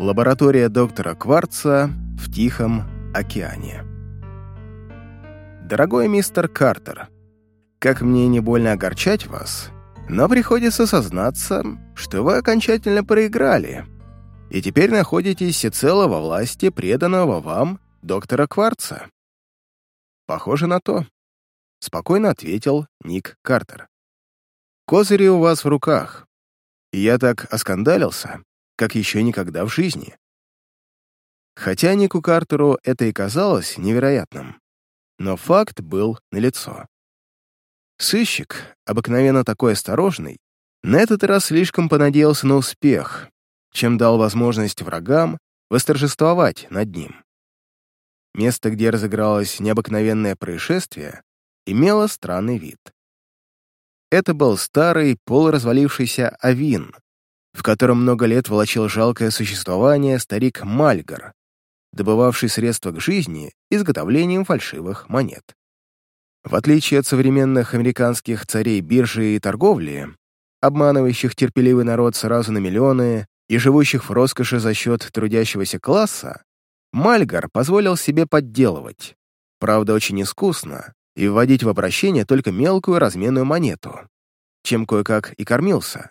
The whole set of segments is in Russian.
Лаборатория доктора Кварца в Тихом океане. Дорогой мистер Картер, как мне не больно огорчать вас, но приходится сознаться, что вы окончательно проиграли, и теперь находитесь всецело во власти преданного вам доктора Кварца. Похоже на то, спокойно ответил Ник Картер. Козыри у вас в руках. И я так оскандалился, как еще никогда в жизни. Хотя Нику Картеру это и казалось невероятным, но факт был налицо. Сыщик, обыкновенно такой осторожный, на этот раз слишком понадеялся на успех, чем дал возможность врагам восторжествовать над ним. Место, где разыгралось необыкновенное происшествие, имело странный вид. Это был старый, полуразвалившийся авин, в котором много лет волочил жалкое существование старик Мальгар, добывавший средства к жизни изготовлением фальшивых монет. В отличие от современных американских царей биржи и торговли, обманывающих терпеливый народ сразу на миллионы и живущих в роскоши за счет трудящегося класса, Мальгар позволил себе подделывать, правда очень искусно, и вводить в обращение только мелкую разменную монету, чем кое-как и кормился,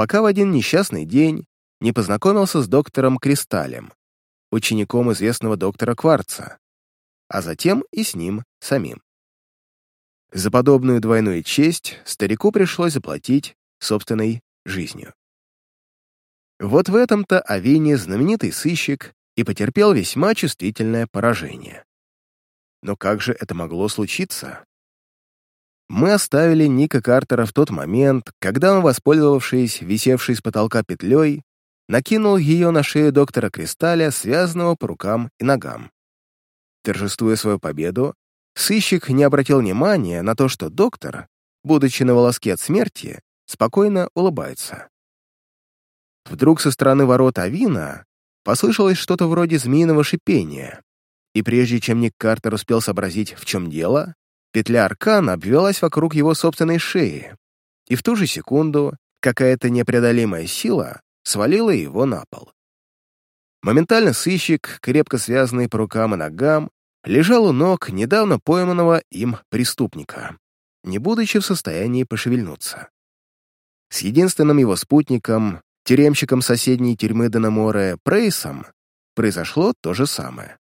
пока в один несчастный день не познакомился с доктором Кристалем, учеником известного доктора Кварца, а затем и с ним самим. За подобную двойную честь старику пришлось заплатить собственной жизнью. Вот в этом-то Авине знаменитый сыщик и потерпел весьма чувствительное поражение. Но как же это могло случиться? Мы оставили Ника Картера в тот момент, когда он, воспользовавшись висевшей с потолка петлей, накинул ее на шею доктора Кристалля, связанного по рукам и ногам. Торжествуя свою победу, сыщик не обратил внимания на то, что доктор, будучи на волоске от смерти, спокойно улыбается. Вдруг со стороны ворот Авина послышалось что-то вроде змеиного шипения, и прежде чем Ник Картер успел сообразить, в чем дело, петля аркана обвелась вокруг его собственной шеи, и в ту же секунду какая-то непреодолимая сила свалила его на пол. Моментально сыщик, крепко связанный по рукам и ногам, лежал у ног недавно пойманного им преступника, не будучи в состоянии пошевельнуться. С единственным его спутником, тюремщиком соседней тюрьмы Денаморе Прейсом, произошло то же самое.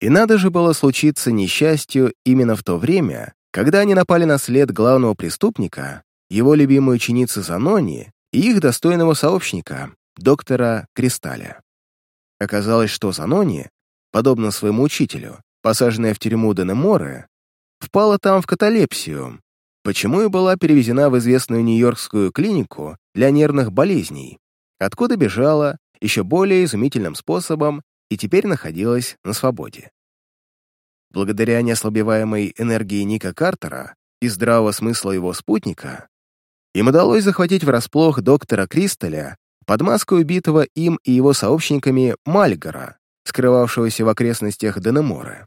И надо же было случиться несчастью именно в то время, когда они напали на след главного преступника, его любимой ученицы Занони и их достойного сообщника, доктора Кристаля. Оказалось, что Занони, подобно своему учителю, посаженная в тюрьму Денеморе, впала там в каталепсию, почему и была перевезена в известную нью-йоркскую клинику для нервных болезней, откуда бежала еще более изумительным способом и теперь находилась на свободе. Благодаря неослабеваемой энергии Ника Картера и здравого смысла его спутника, им удалось захватить врасплох доктора Кристалля под маску убитого им и его сообщниками Мальгора, скрывавшегося в окрестностях Денемора,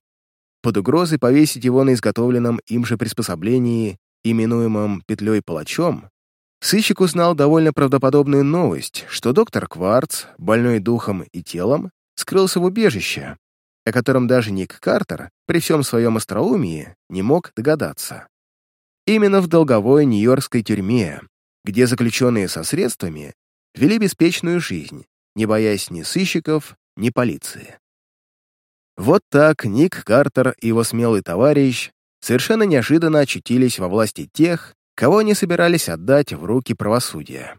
под угрозой повесить его на изготовленном им же приспособлении, именуемом петлей-палачом, сыщик узнал довольно правдоподобную новость, что доктор Кварц, больной духом и телом, скрылся в убежище, о котором даже Ник Картер при всем своем остроумии не мог догадаться. Именно в долговой нью-йоркской тюрьме, где заключенные со средствами вели беспечную жизнь, не боясь ни сыщиков, ни полиции. Вот так Ник Картер и его смелый товарищ совершенно неожиданно очутились во власти тех, кого они собирались отдать в руки правосудия.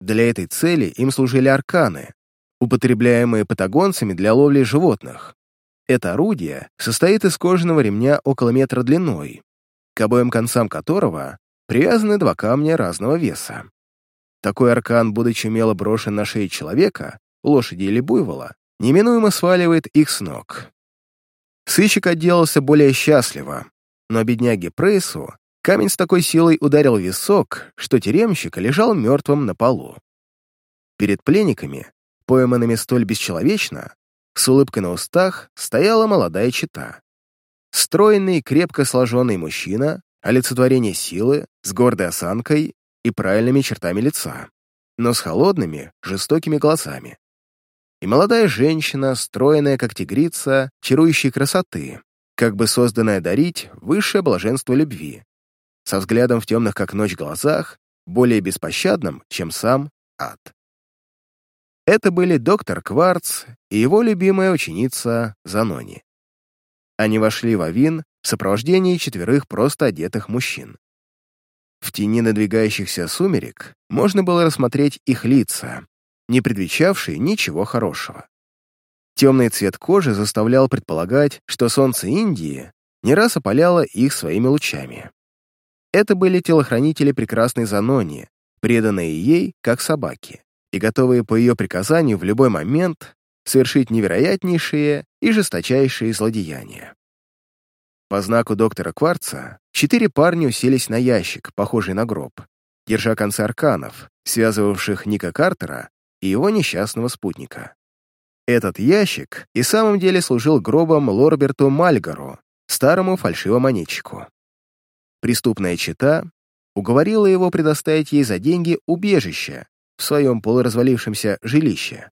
Для этой цели им служили арканы, употребляемые патагонцами для ловли животных. Это орудие состоит из кожаного ремня около метра длиной, к обоим концам которого привязаны два камня разного веса. Такой аркан, будучи умело брошен на шею человека, лошади или буйвола, неминуемо сваливает их с ног. Сыщик отделался более счастливо, но бедняге Прейсу камень с такой силой ударил висок, что тюремщик лежал мертвым на полу. Перед пленниками пойманными столь бесчеловечно, с улыбкой на устах стояла молодая чита. Стройный, крепко сложенный мужчина, олицетворение силы, с гордой осанкой и правильными чертами лица, но с холодными, жестокими глазами. и молодая женщина, стройная, как тигрица, чарующей красоты, как бы созданная дарить высшее блаженство любви, со взглядом в темных, как ночь, глазах, более беспощадным, чем сам ад. Это были доктор Кварц и его любимая ученица Занони. Они вошли в Авин в сопровождении четверых просто одетых мужчин. В тени надвигающихся сумерек можно было рассмотреть их лица, не предвещавшие ничего хорошего. Темный цвет кожи заставлял предполагать, что солнце Индии не раз опаляло их своими лучами. Это были телохранители прекрасной Занони, преданные ей, как собаки, и готовые по ее приказанию в любой момент совершить невероятнейшие и жесточайшие злодеяния. По знаку доктора Кварца четыре парня уселись на ящик, похожий на гроб, держа концы арканов, связывавших Ника Картера и его несчастного спутника. Этот ящик и самом деле служил гробом Лорберту Мальгару, старому фальшивомонетчику. Преступная чита уговорила его предоставить ей за деньги убежище в своем полуразвалившемся жилище,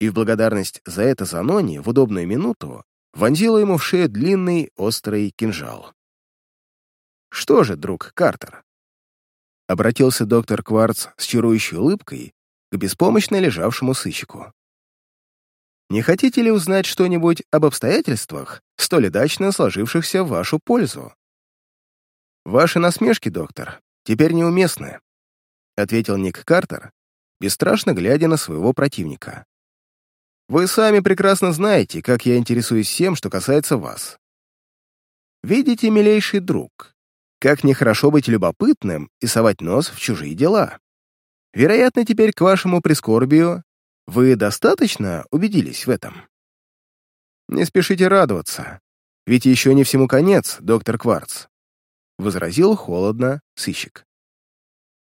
и в благодарность за это Занони в удобную минуту вонзила ему в шею длинный острый кинжал. «Что же, друг Картер?» Обратился доктор Кварц с чарующей улыбкой к беспомощно лежавшему сыщику. «Не хотите ли узнать что-нибудь об обстоятельствах, столь удачно сложившихся в вашу пользу?» «Ваши насмешки, доктор, теперь неуместны», — ответил Ник Картер, бесстрашно глядя на своего противника. «Вы сами прекрасно знаете, как я интересуюсь всем, что касается вас. Видите, милейший друг, как нехорошо быть любопытным и совать нос в чужие дела. Вероятно, теперь к вашему прискорбию вы достаточно убедились в этом? Не спешите радоваться, ведь еще не всему конец, доктор Кварц, — возразил холодно сыщик.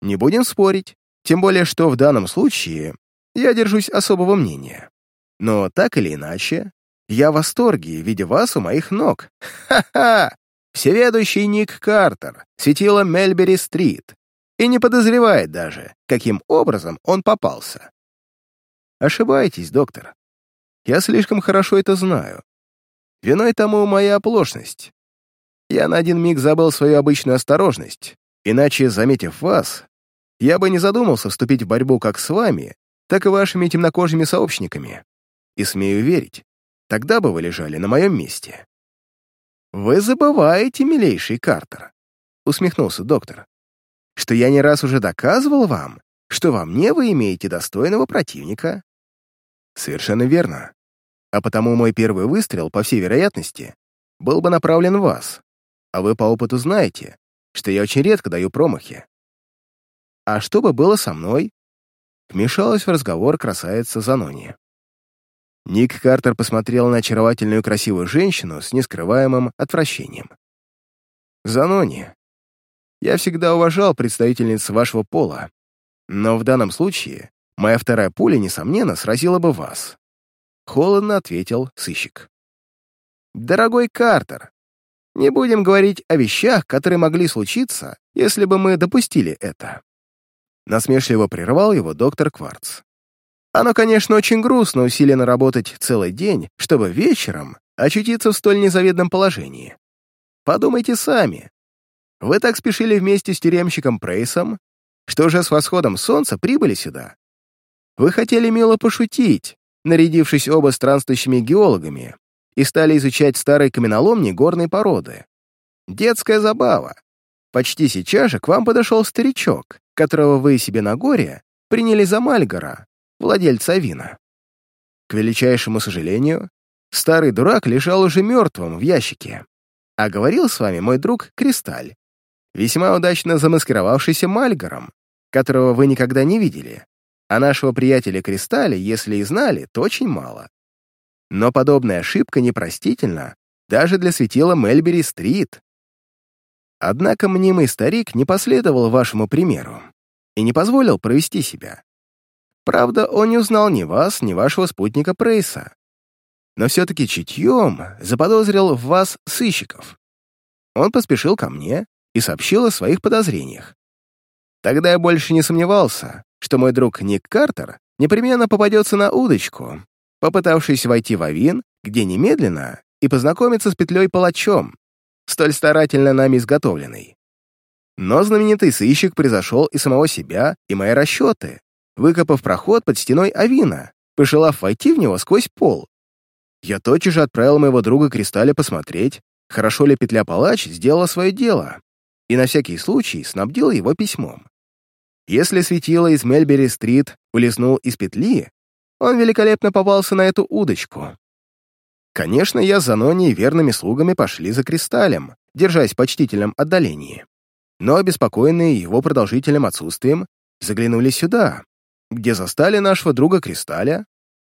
Не будем спорить, тем более, что в данном случае я держусь особого мнения. Но так или иначе, я в восторге, видя вас у моих ног. Ха-ха! Всеведущий Ник Картер, светило Мельбери-стрит, и не подозревает даже, каким образом он попался. Ошибаетесь, доктор. Я слишком хорошо это знаю. Виной тому моя оплошность. Я на один миг забыл свою обычную осторожность, иначе, заметив вас, я бы не задумался вступить в борьбу как с вами, так и вашими темнокожими сообщниками. И смею верить, тогда бы вы лежали на моем месте. «Вы забываете, милейший Картер», — усмехнулся доктор что я не раз уже доказывал вам, что во мне вы имеете достойного противника?» «Совершенно верно. А потому мой первый выстрел, по всей вероятности, был бы направлен в вас, а вы по опыту знаете, что я очень редко даю промахи. А что бы было со мной?» Вмешалась в разговор красавица Занони. Ник Картер посмотрел на очаровательную красивую женщину с нескрываемым отвращением. «Занони, я всегда уважал представительниц вашего пола, но в данном случае моя вторая пуля, несомненно, сразила бы вас. Холодно ответил сыщик. Дорогой Картер, не будем говорить о вещах, которые могли случиться, если бы мы допустили это. Насмешливо прервал его доктор Кварц. Оно, конечно, очень грустно усиленно работать целый день, чтобы вечером очутиться в столь незавидном положении. Подумайте сами, вы так спешили вместе с тюремщиком Прейсом, что уже с восходом солнца прибыли сюда. Вы хотели мило пошутить, нарядившись оба странствующими геологами, и стали изучать старые каменоломни горной породы. Детская забава. Почти сейчас же к вам подошел старичок, которого вы себе на горе приняли за Мальгора, владельца вина. К величайшему сожалению, старый дурак лежал уже мертвым в ящике, а говорил с вами мой друг Кристаль, весьма удачно замаскировавшийся Мальгаром, которого вы никогда не видели, а нашего приятеля Кристалля, если и знали, то очень мало. Но подобная ошибка непростительна даже для светила Мельбери-стрит. Однако мнимый старик не последовал вашему примеру и не позволил провести себя. Правда, он не узнал ни вас, ни вашего спутника Прейса. Но все-таки чутьем заподозрил в вас сыщиков. Он поспешил ко мне и сообщил о своих подозрениях. Тогда я больше не сомневался, что мой друг Ник Картер непременно попадется на удочку, попытавшись войти в Авин, где немедленно и познакомиться с петлей-палачом, столь старательно нами изготовленной. Но знаменитый сыщик превзошел и самого себя, и мои расчеты, выкопав проход под стеной Авина, пожелав войти в него сквозь пол. Я тотчас же отправил моего друга Кристалля посмотреть, хорошо ли петля-палач сделала свое дело, и на всякий случай снабдил его письмом. Если светило из Мельбери-стрит улизнул из петли, он великолепно попался на эту удочку. Конечно, я с Занони и верными слугами пошли за Кристаллем, держась в почтительном отдалении. Но, обеспокоенные его продолжительным отсутствием, заглянули сюда, где застали нашего друга Кристалля,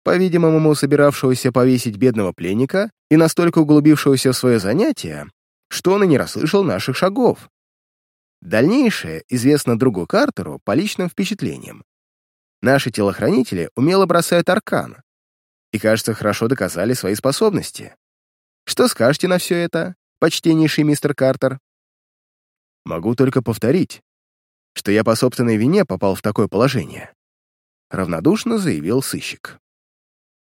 по-видимому, собиравшегося повесить бедного пленника и настолько углубившегося в свое занятие, что он и не расслышал наших шагов. Дальнейшее известно другу Картеру по личным впечатлениям. Наши телохранители умело бросают аркан и, кажется, хорошо доказали свои способности. Что скажете на все это, почтеннейший мистер Картер? Могу только повторить, что я по собственной вине попал в такое положение. Равнодушно заявил сыщик.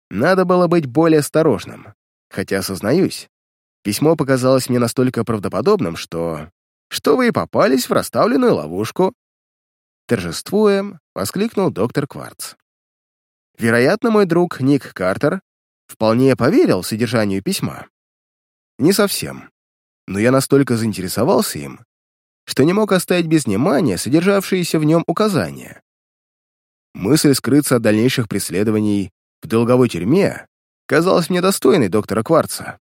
Надо было быть более осторожным, хотя, сознаюсь, письмо показалось мне настолько правдоподобным, что что вы и попались в расставленную ловушку». Торжествуя, воскликнул доктор Кварц. Вероятно, мой друг Ник Картер вполне поверил содержанию письма. Не совсем, но я настолько заинтересовался им, что не мог оставить без внимания содержавшиеся в нем указания. Мысль скрыться от дальнейших преследований в долговой тюрьме казалась мне достойной доктора Кварца.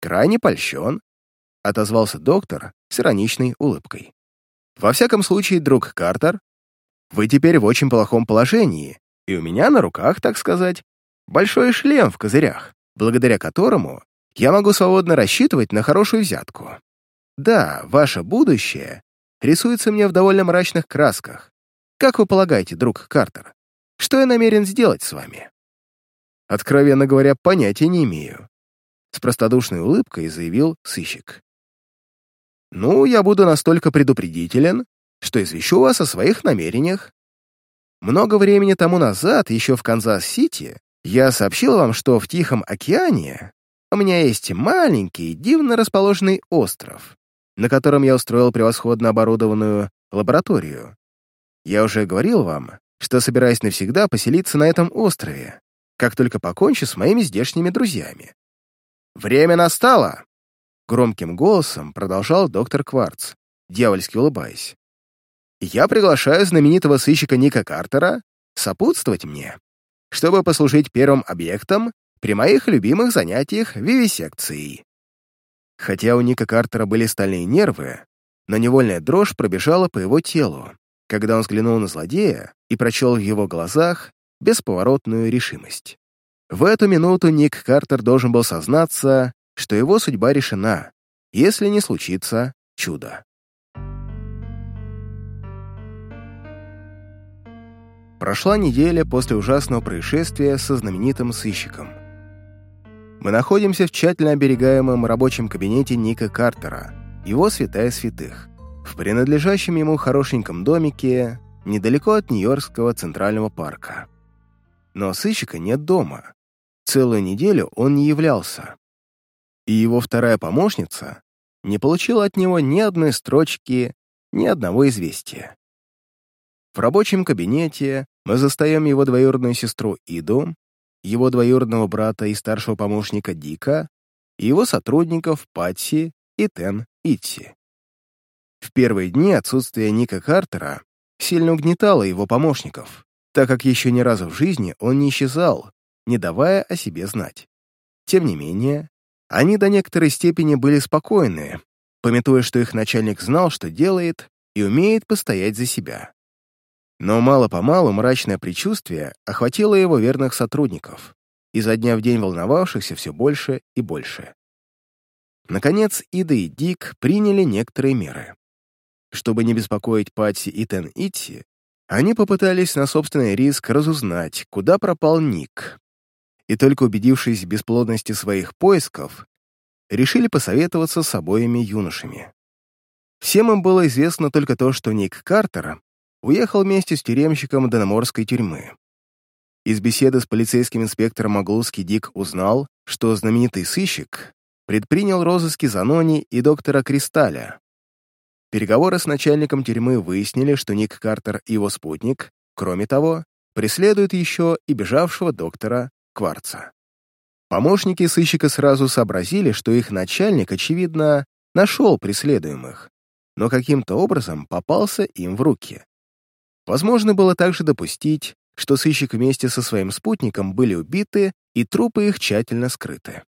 Крайне польщен, — отозвался доктор с ироничной улыбкой. «Во всяком случае, друг Картер, вы теперь в очень плохом положении, и у меня на руках, так сказать, большой шлем в козырях, благодаря которому я могу свободно рассчитывать на хорошую взятку. Да, ваше будущее рисуется мне в довольно мрачных красках. Как вы полагаете, друг Картер, что я намерен сделать с вами?» Откровенно говоря, понятия не имею. С простодушной улыбкой заявил сыщик. Ну, я буду настолько предупредителен, что извещу вас о своих намерениях. Много времени тому назад, еще в Канзас-Сити, я сообщил вам, что в Тихом океане у меня есть маленький, дивно расположенный остров, на котором я устроил превосходно оборудованную лабораторию. Я уже говорил вам, что собираюсь навсегда поселиться на этом острове, как только покончу с моими здешними друзьями. Время настало! Громким голосом продолжал доктор Кварц, дьявольски улыбаясь. «Я приглашаю знаменитого сыщика Ника Картера сопутствовать мне, чтобы послужить первым объектом при моих любимых занятиях вивисекцией». Хотя у Ника Картера были стальные нервы, но невольная дрожь пробежала по его телу, когда он взглянул на злодея и прочел в его глазах бесповоротную решимость. В эту минуту Ник Картер должен был сознаться, что его судьба решена, если не случится чудо. Прошла неделя после ужасного происшествия со знаменитым сыщиком. Мы находимся в тщательно оберегаемом рабочем кабинете Ника Картера, его святая святых, в принадлежащем ему хорошеньком домике недалеко от Нью-Йоркского центрального парка. Но сыщика нет дома. Целую неделю он не являлся и его вторая помощница не получила от него ни одной строчки, ни одного известия. В рабочем кабинете мы застаем его двоюродную сестру Иду, его двоюродного брата и старшего помощника Дика, и его сотрудников Патси и Тен Итси. В первые дни отсутствие Ника Картера сильно угнетало его помощников, так как еще ни разу в жизни он не исчезал, не давая о себе знать. Тем не менее, они до некоторой степени были спокойны, пометуя, что их начальник знал, что делает, и умеет постоять за себя. Но мало-помалу мрачное предчувствие охватило его верных сотрудников, изо дня в день волновавшихся все больше и больше. Наконец, Ида и Дик приняли некоторые меры. Чтобы не беспокоить Патси и Тен Итси, они попытались на собственный риск разузнать, куда пропал Ник, и только убедившись в бесплодности своих поисков, решили посоветоваться с обоими юношами. Всем им было известно только то, что Ник Картер уехал вместе с тюремщиком Дономорской тюрьмы. Из беседы с полицейским инспектором Аглуски Дик узнал, что знаменитый сыщик предпринял розыски Занони и доктора Кристаля. Переговоры с начальником тюрьмы выяснили, что Ник Картер и его спутник, кроме того, преследуют еще и бежавшего доктора Кварца. Помощники сыщика сразу сообразили, что их начальник, очевидно, нашел преследуемых, но каким-то образом попался им в руки. Возможно было также допустить, что сыщик вместе со своим спутником были убиты и трупы их тщательно скрыты.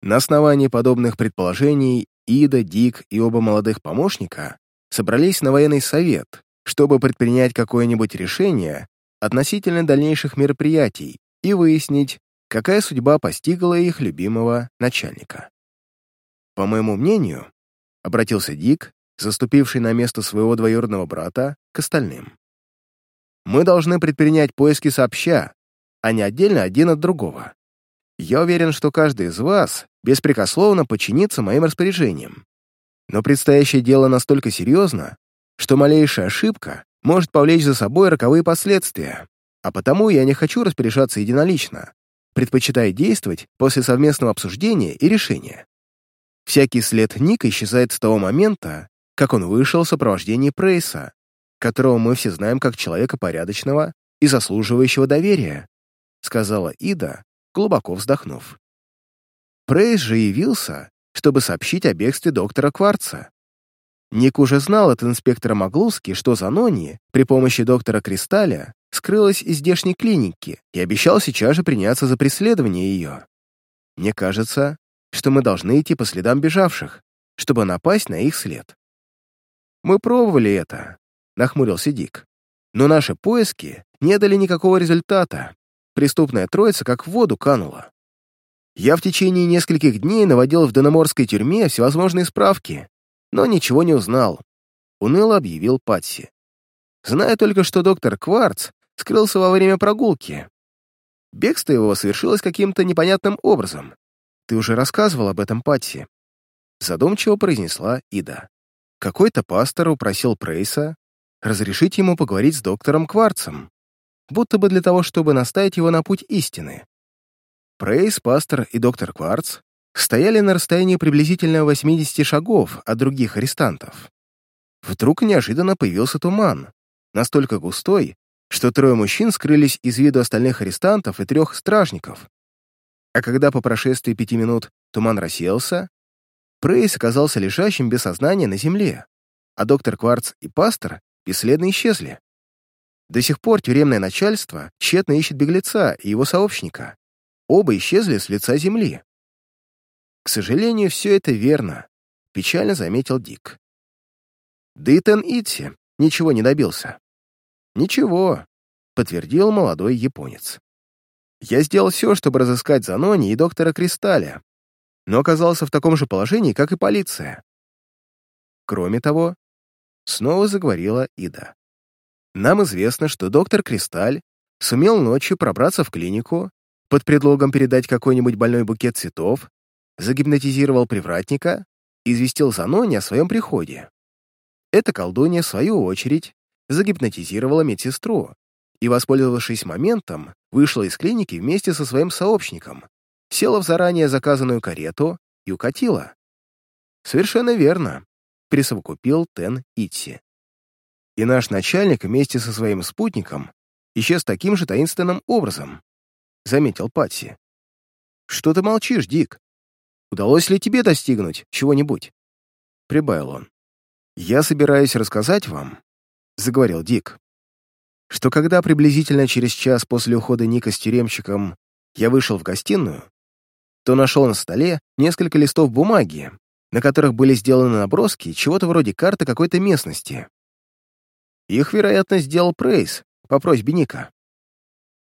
На основании подобных предположений Ида, Дик и оба молодых помощника собрались на военный совет, чтобы предпринять какое-нибудь решение относительно дальнейших мероприятий и выяснить, какая судьба постигла их любимого начальника. По моему мнению, обратился Дик, заступивший на место своего двоюродного брата, к остальным. Мы должны предпринять поиски сообща, а не отдельно один от другого. Я уверен, что каждый из вас беспрекословно подчинится моим распоряжениям. Но предстоящее дело настолько серьезно, что малейшая ошибка может повлечь за собой роковые последствия, а потому я не хочу распоряжаться единолично, предпочитая действовать после совместного обсуждения и решения. Всякий след Ника исчезает с того момента, как он вышел в сопровождении Прейса, которого мы все знаем как человека порядочного и заслуживающего доверия», сказала Ида, глубоко вздохнув. Прейс же явился, чтобы сообщить о бегстве доктора Кварца. Ник уже знал от инспектора Маглуски, что Занони при помощи доктора Кристалля скрылась из здешней клиники и обещал сейчас же приняться за преследование ее. Мне кажется, что мы должны идти по следам бежавших, чтобы напасть на их след. Мы пробовали это, нахмурился Дик. Но наши поиски не дали никакого результата. Преступная троица как в воду канула. Я в течение нескольких дней наводил в Дономорской тюрьме всевозможные справки, но ничего не узнал. Уныло объявил Патси. Знаю только, что доктор Кварц скрылся во время прогулки. Бегство его совершилось каким-то непонятным образом. Ты уже рассказывал об этом, Патси. Задумчиво произнесла Ида. Какой-то пастор упросил Прейса разрешить ему поговорить с доктором Кварцем, будто бы для того, чтобы наставить его на путь истины. Прейс, пастор и доктор Кварц стояли на расстоянии приблизительно 80 шагов от других арестантов. Вдруг неожиданно появился туман, настолько густой, что трое мужчин скрылись из виду остальных арестантов и трех стражников. А когда по прошествии пяти минут туман рассеялся, Прейс оказался лежащим без сознания на земле, а доктор Кварц и пастор бесследно исчезли. До сих пор тюремное начальство тщетно ищет беглеца и его сообщника. Оба исчезли с лица земли. К сожалению, все это верно, печально заметил Дик. Да и Тен Итси ничего не добился. Ничего, подтвердил молодой японец. Я сделал все, чтобы разыскать Занони и доктора Кристалля, но оказался в таком же положении, как и полиция. Кроме того, Снова заговорила Ида. Нам известно, что доктор Кристаль сумел ночью пробраться в клинику под предлогом передать какой-нибудь больной букет цветов, загипнотизировал привратника и известил Занони о своем приходе. Эта колдунья, в свою очередь, загипнотизировала медсестру и, воспользовавшись моментом, вышла из клиники вместе со своим сообщником, села в заранее заказанную карету и укатила. Совершенно верно присовокупил Тен Итси. И наш начальник вместе со своим спутником исчез таким же таинственным образом, заметил Патси. Что ты молчишь, Дик? Удалось ли тебе достигнуть чего-нибудь? Прибавил он. Я собираюсь рассказать вам, заговорил Дик, что когда приблизительно через час после ухода Ника с тюремщиком я вышел в гостиную, то нашел на столе несколько листов бумаги, на которых были сделаны наброски чего-то вроде карты какой-то местности. Их, вероятно, сделал Прейс по просьбе Ника.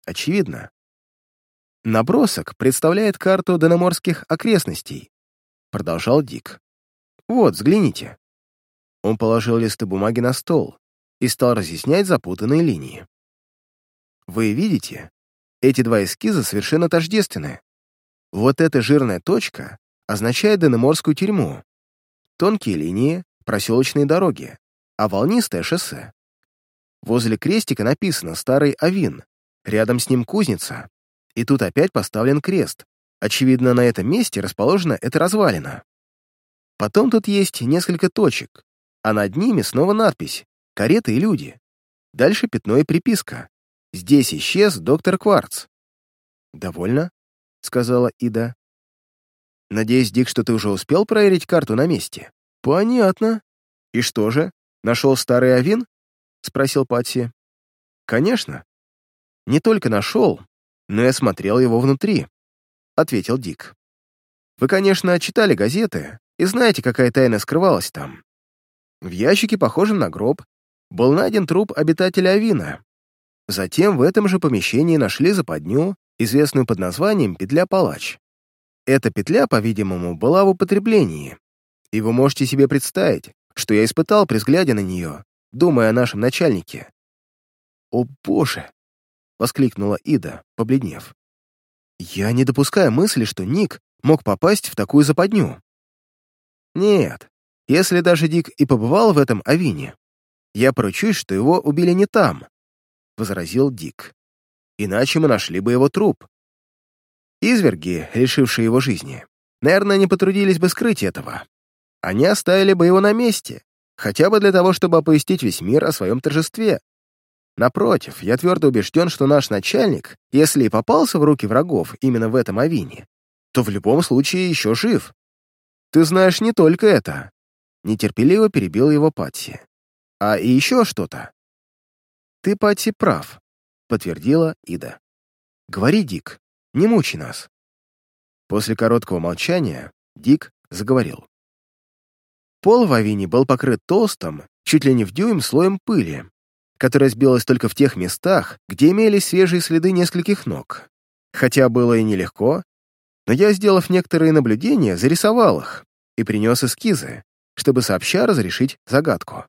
Очевидно. Набросок представляет карту Дономорских окрестностей, продолжал Дик. Вот, взгляните. Он положил листы бумаги на стол и стал разъяснять запутанные линии. Вы видите, эти два эскиза совершенно тождественны. Вот эта жирная точка означает Денеморскую тюрьму. Тонкие линии — проселочные дороги, а волнистое — шоссе. Возле крестика написано «Старый Авин», рядом с ним кузница. И тут опять поставлен крест. Очевидно, на этом месте расположена эта развалина. Потом тут есть несколько точек, а над ними снова надпись «Кареты и люди». Дальше пятно и приписка. «Здесь исчез доктор Кварц». «Довольно?» — сказала Ида. «Надеюсь, Дик, что ты уже успел проверить карту на месте?» «Понятно. И что же, нашел старый авин?» — спросил Патси. «Конечно. Не только нашел, но и осмотрел его внутри», — ответил Дик. «Вы, конечно, читали газеты и знаете, какая тайна скрывалась там. В ящике, похожем на гроб, был найден труп обитателя Авина. Затем в этом же помещении нашли западню, известную под названием «Петля-палач». Эта петля, по-видимому, была в употреблении, и вы можете себе представить, что я испытал при взгляде на нее, думая о нашем начальнике. «О, Боже!» — воскликнула Ида, побледнев. «Я не допускаю мысли, что Ник мог попасть в такую западню». «Нет, если даже Дик и побывал в этом авине, я поручусь, что его убили не там», — возразил Дик. «Иначе мы нашли бы его труп. Изверги, решившие его жизни, наверное, не потрудились бы скрыть этого. Они оставили бы его на месте, хотя бы для того, чтобы оповестить весь мир о своем торжестве. Напротив, я твердо убежден, что наш начальник, если и попался в руки врагов именно в этом авине, то в любом случае еще жив. Ты знаешь не только это. Нетерпеливо перебил его Патси. А и еще что-то. Ты, Патси, прав, подтвердила Ида. Говори, Дик, не мучи нас. После короткого молчания Дик заговорил. Пол в авине был покрыт толстым, чуть ли не в дюйм слоем пыли, которая сбилась только в тех местах, где имелись свежие следы нескольких ног. Хотя было и нелегко, но я, сделав некоторые наблюдения, зарисовал их и принес эскизы, чтобы сообща разрешить загадку.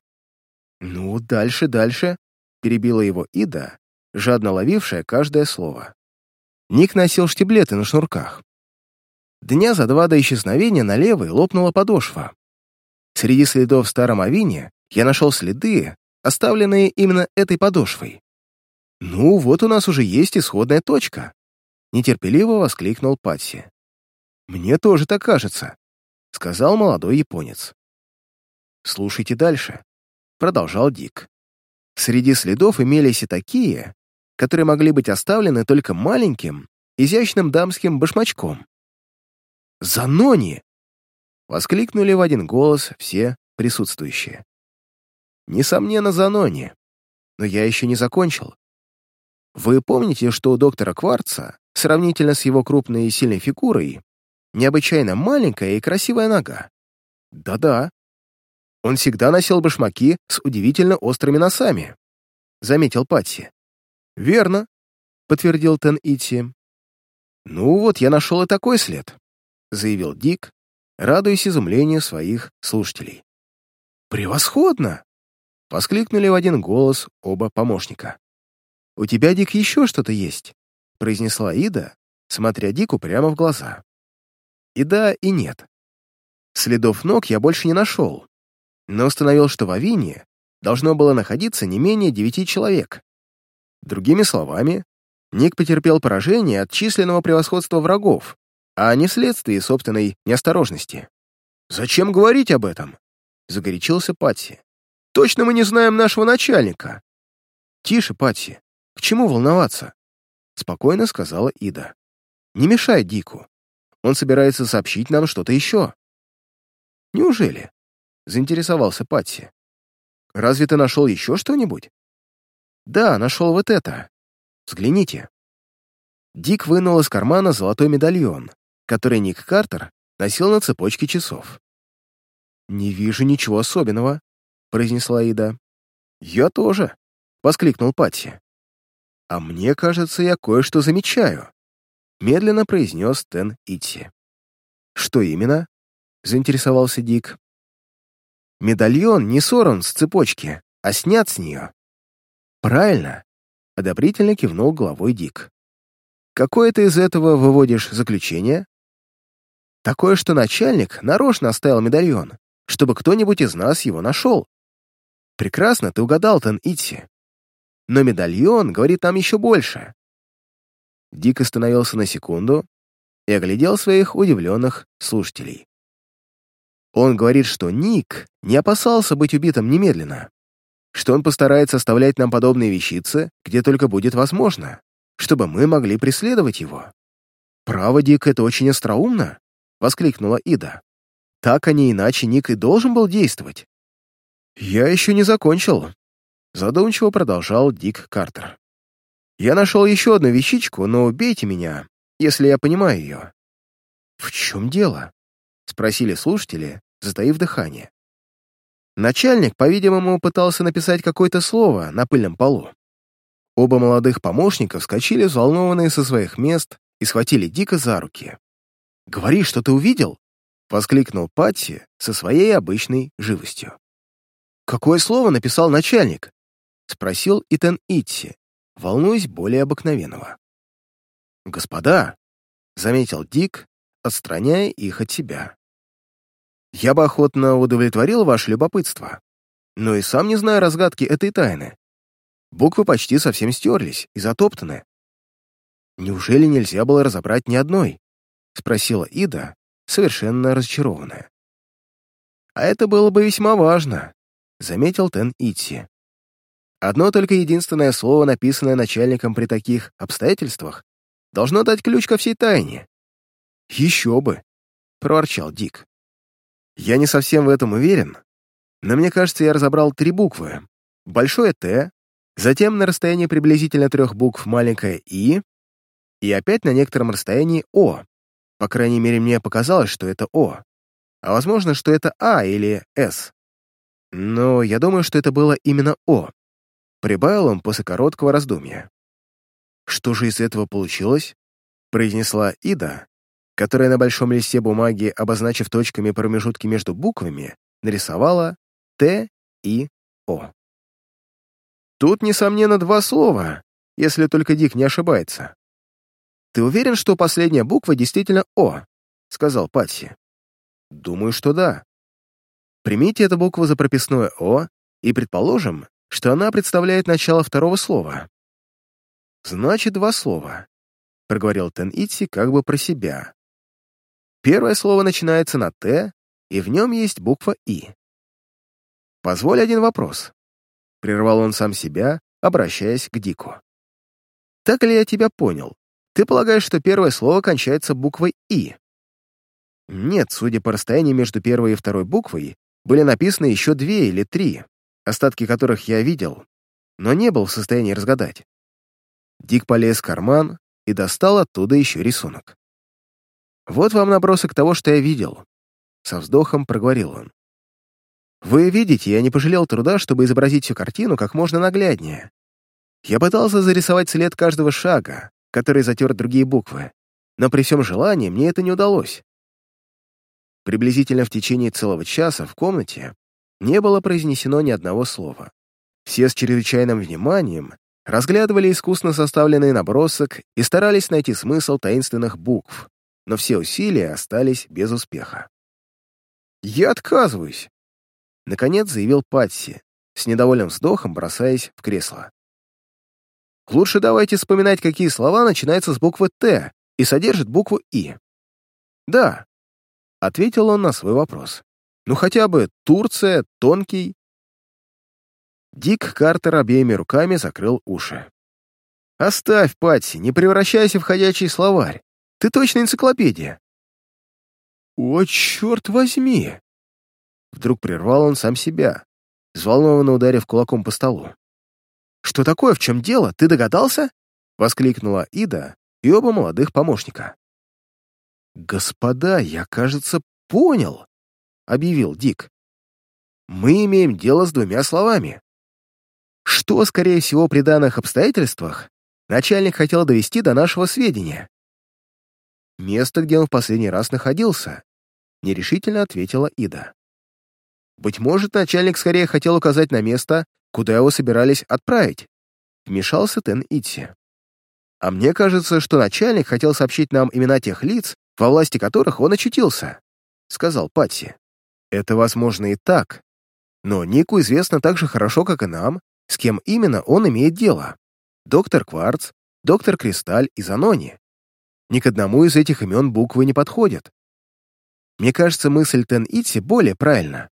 «Ну, дальше, дальше», — перебила его Ида, жадно ловившая каждое слово. Ник носил штиблеты на шнурках. Дня за два до исчезновения на левой лопнула подошва, Среди следов в старом авине я нашел следы, оставленные именно этой подошвой. «Ну, вот у нас уже есть исходная точка», — нетерпеливо воскликнул Патси. «Мне тоже так кажется», — сказал молодой японец. «Слушайте дальше», — продолжал Дик. Среди следов имелись и такие, которые могли быть оставлены только маленьким, изящным дамским башмачком. «Занони!» Воскликнули в один голос все присутствующие. Несомненно, Занони. Но я еще не закончил. Вы помните, что у доктора Кварца, сравнительно с его крупной и сильной фигурой, необычайно маленькая и красивая нога? Да-да. Он всегда носил башмаки с удивительно острыми носами, заметил Патси. Верно, подтвердил Тен Ити. Ну вот, я нашел и такой след, заявил Дик, радуясь изумлению своих слушателей. «Превосходно!» — воскликнули в один голос оба помощника. «У тебя, Дик, еще что-то есть?» — произнесла Ида, смотря Дику прямо в глаза. И да, и нет. Следов ног я больше не нашел, но установил, что в Авине должно было находиться не менее девяти человек. Другими словами, Ник потерпел поражение от численного превосходства врагов, а не вследствие собственной неосторожности. «Зачем говорить об этом?» — загорячился Патси. «Точно мы не знаем нашего начальника». «Тише, Патси, к чему волноваться?» — спокойно сказала Ида. «Не мешай Дику. Он собирается сообщить нам что-то еще». «Неужели?» — заинтересовался Патси. «Разве ты нашел еще что-нибудь?» «Да, нашел вот это. Взгляните». Дик вынул из кармана золотой медальон, который Ник Картер носил на цепочке часов. «Не вижу ничего особенного», — произнесла Ида. «Я тоже», — воскликнул Патси. «А мне кажется, я кое-что замечаю», — медленно произнес Тен Итси. «Что именно?» — заинтересовался Дик. «Медальон не сорван с цепочки, а снят с нее». «Правильно», — одобрительно кивнул головой Дик. «Какое ты из этого выводишь заключение?» Такое, что начальник нарочно оставил медальон, чтобы кто-нибудь из нас его нашел. Прекрасно, ты угадал, Тен Итси. Но медальон говорит нам еще больше. Дик остановился на секунду и оглядел своих удивленных слушателей. Он говорит, что Ник не опасался быть убитым немедленно, что он постарается оставлять нам подобные вещицы, где только будет возможно, чтобы мы могли преследовать его. «Право, Дик, это очень остроумно!» — воскликнула Ида. «Так, а не иначе Ник и должен был действовать». «Я еще не закончил», — задумчиво продолжал Дик Картер. «Я нашел еще одну вещичку, но убейте меня, если я понимаю ее». «В чем дело?» — спросили слушатели, затаив дыхание. Начальник, по-видимому, пытался написать какое-то слово на пыльном полу. Оба молодых помощника вскочили, взволнованные со своих мест, и схватили Дика за руки. «Говори, что ты увидел!» — воскликнул Патти со своей обычной живостью. «Какое слово написал начальник?» — спросил Итан Итси, волнуясь более обыкновенного. «Господа», — заметил Дик, отстраняя их от себя. «Я бы охотно удовлетворил ваше любопытство, но и сам не знаю разгадки этой тайны. Буквы почти совсем стерлись и затоптаны. Неужели нельзя было разобрать ни одной?» — спросила Ида, совершенно разочарованная. «А это было бы весьма важно», — заметил Тен Итси. «Одно только единственное слово, написанное начальником при таких обстоятельствах, должно дать ключ ко всей тайне». «Еще бы», — проворчал Дик. «Я не совсем в этом уверен, но мне кажется, я разобрал три буквы. Большое «Т», затем на расстоянии приблизительно трех букв маленькое «И», и опять на некотором расстоянии «О». По крайней мере, мне показалось, что это «О». А возможно, что это «А» или «С». Но я думаю, что это было именно «О», прибавил он после короткого раздумья. «Что же из этого получилось?» произнесла Ида, которая на большом листе бумаги, обозначив точками промежутки между буквами, нарисовала Т и О. Тут, несомненно, два слова, если только Дик не ошибается. «Ты уверен, что последняя буква действительно «О», — сказал Патси. «Думаю, что да. Примите эту букву за прописное «О» и предположим, что она представляет начало второго слова. Значит, два слова», — проговорил Тен Итси как бы про себя. Первое слово начинается на «Т», и в нем есть буква «И». «Позволь один вопрос», — прервал он сам себя, обращаясь к Дику. «Так ли я тебя понял? Ты полагаешь, что первое слово кончается буквой «и». Нет, судя по расстоянию между первой и второй буквой, были написаны еще две или три, остатки которых я видел, но не был в состоянии разгадать. Дик полез в карман и достал оттуда еще рисунок. «Вот вам набросок того, что я видел», — со вздохом проговорил он. «Вы видите, я не пожалел труда, чтобы изобразить всю картину как можно нагляднее. Я пытался зарисовать след каждого шага, который затер другие буквы, но при всем желании мне это не удалось. Приблизительно в течение целого часа в комнате не было произнесено ни одного слова. Все с чрезвычайным вниманием разглядывали искусно составленный набросок и старались найти смысл таинственных букв, но все усилия остались без успеха. «Я отказываюсь!» Наконец заявил Патси, с недовольным вздохом бросаясь в кресло. Лучше давайте вспоминать, какие слова начинаются с буквы «Т» и содержат букву «И». «Да», — ответил он на свой вопрос. «Ну хотя бы Турция, Тонкий». Дик Картер обеими руками закрыл уши. «Оставь, Патси, не превращайся в ходячий словарь. Ты точно энциклопедия». «О, черт возьми!» Вдруг прервал он сам себя, взволнованно ударив кулаком по столу. «Что такое? В чем дело? Ты догадался?» — воскликнула Ида и оба молодых помощника. «Господа, я, кажется, понял», — объявил Дик. «Мы имеем дело с двумя словами. Что, скорее всего, при данных обстоятельствах начальник хотел довести до нашего сведения?» «Место, где он в последний раз находился», — нерешительно ответила Ида. «Быть может, начальник скорее хотел указать на место, куда его собирались отправить?» Вмешался Тен Итси. «А мне кажется, что начальник хотел сообщить нам имена тех лиц, во власти которых он очутился», — сказал Патси. «Это возможно и так, но Нику известно так же хорошо, как и нам, с кем именно он имеет дело. Доктор Кварц, доктор Кристаль и Занони. Ни к одному из этих имен буквы не подходят. Мне кажется, мысль Тен Ити более правильна.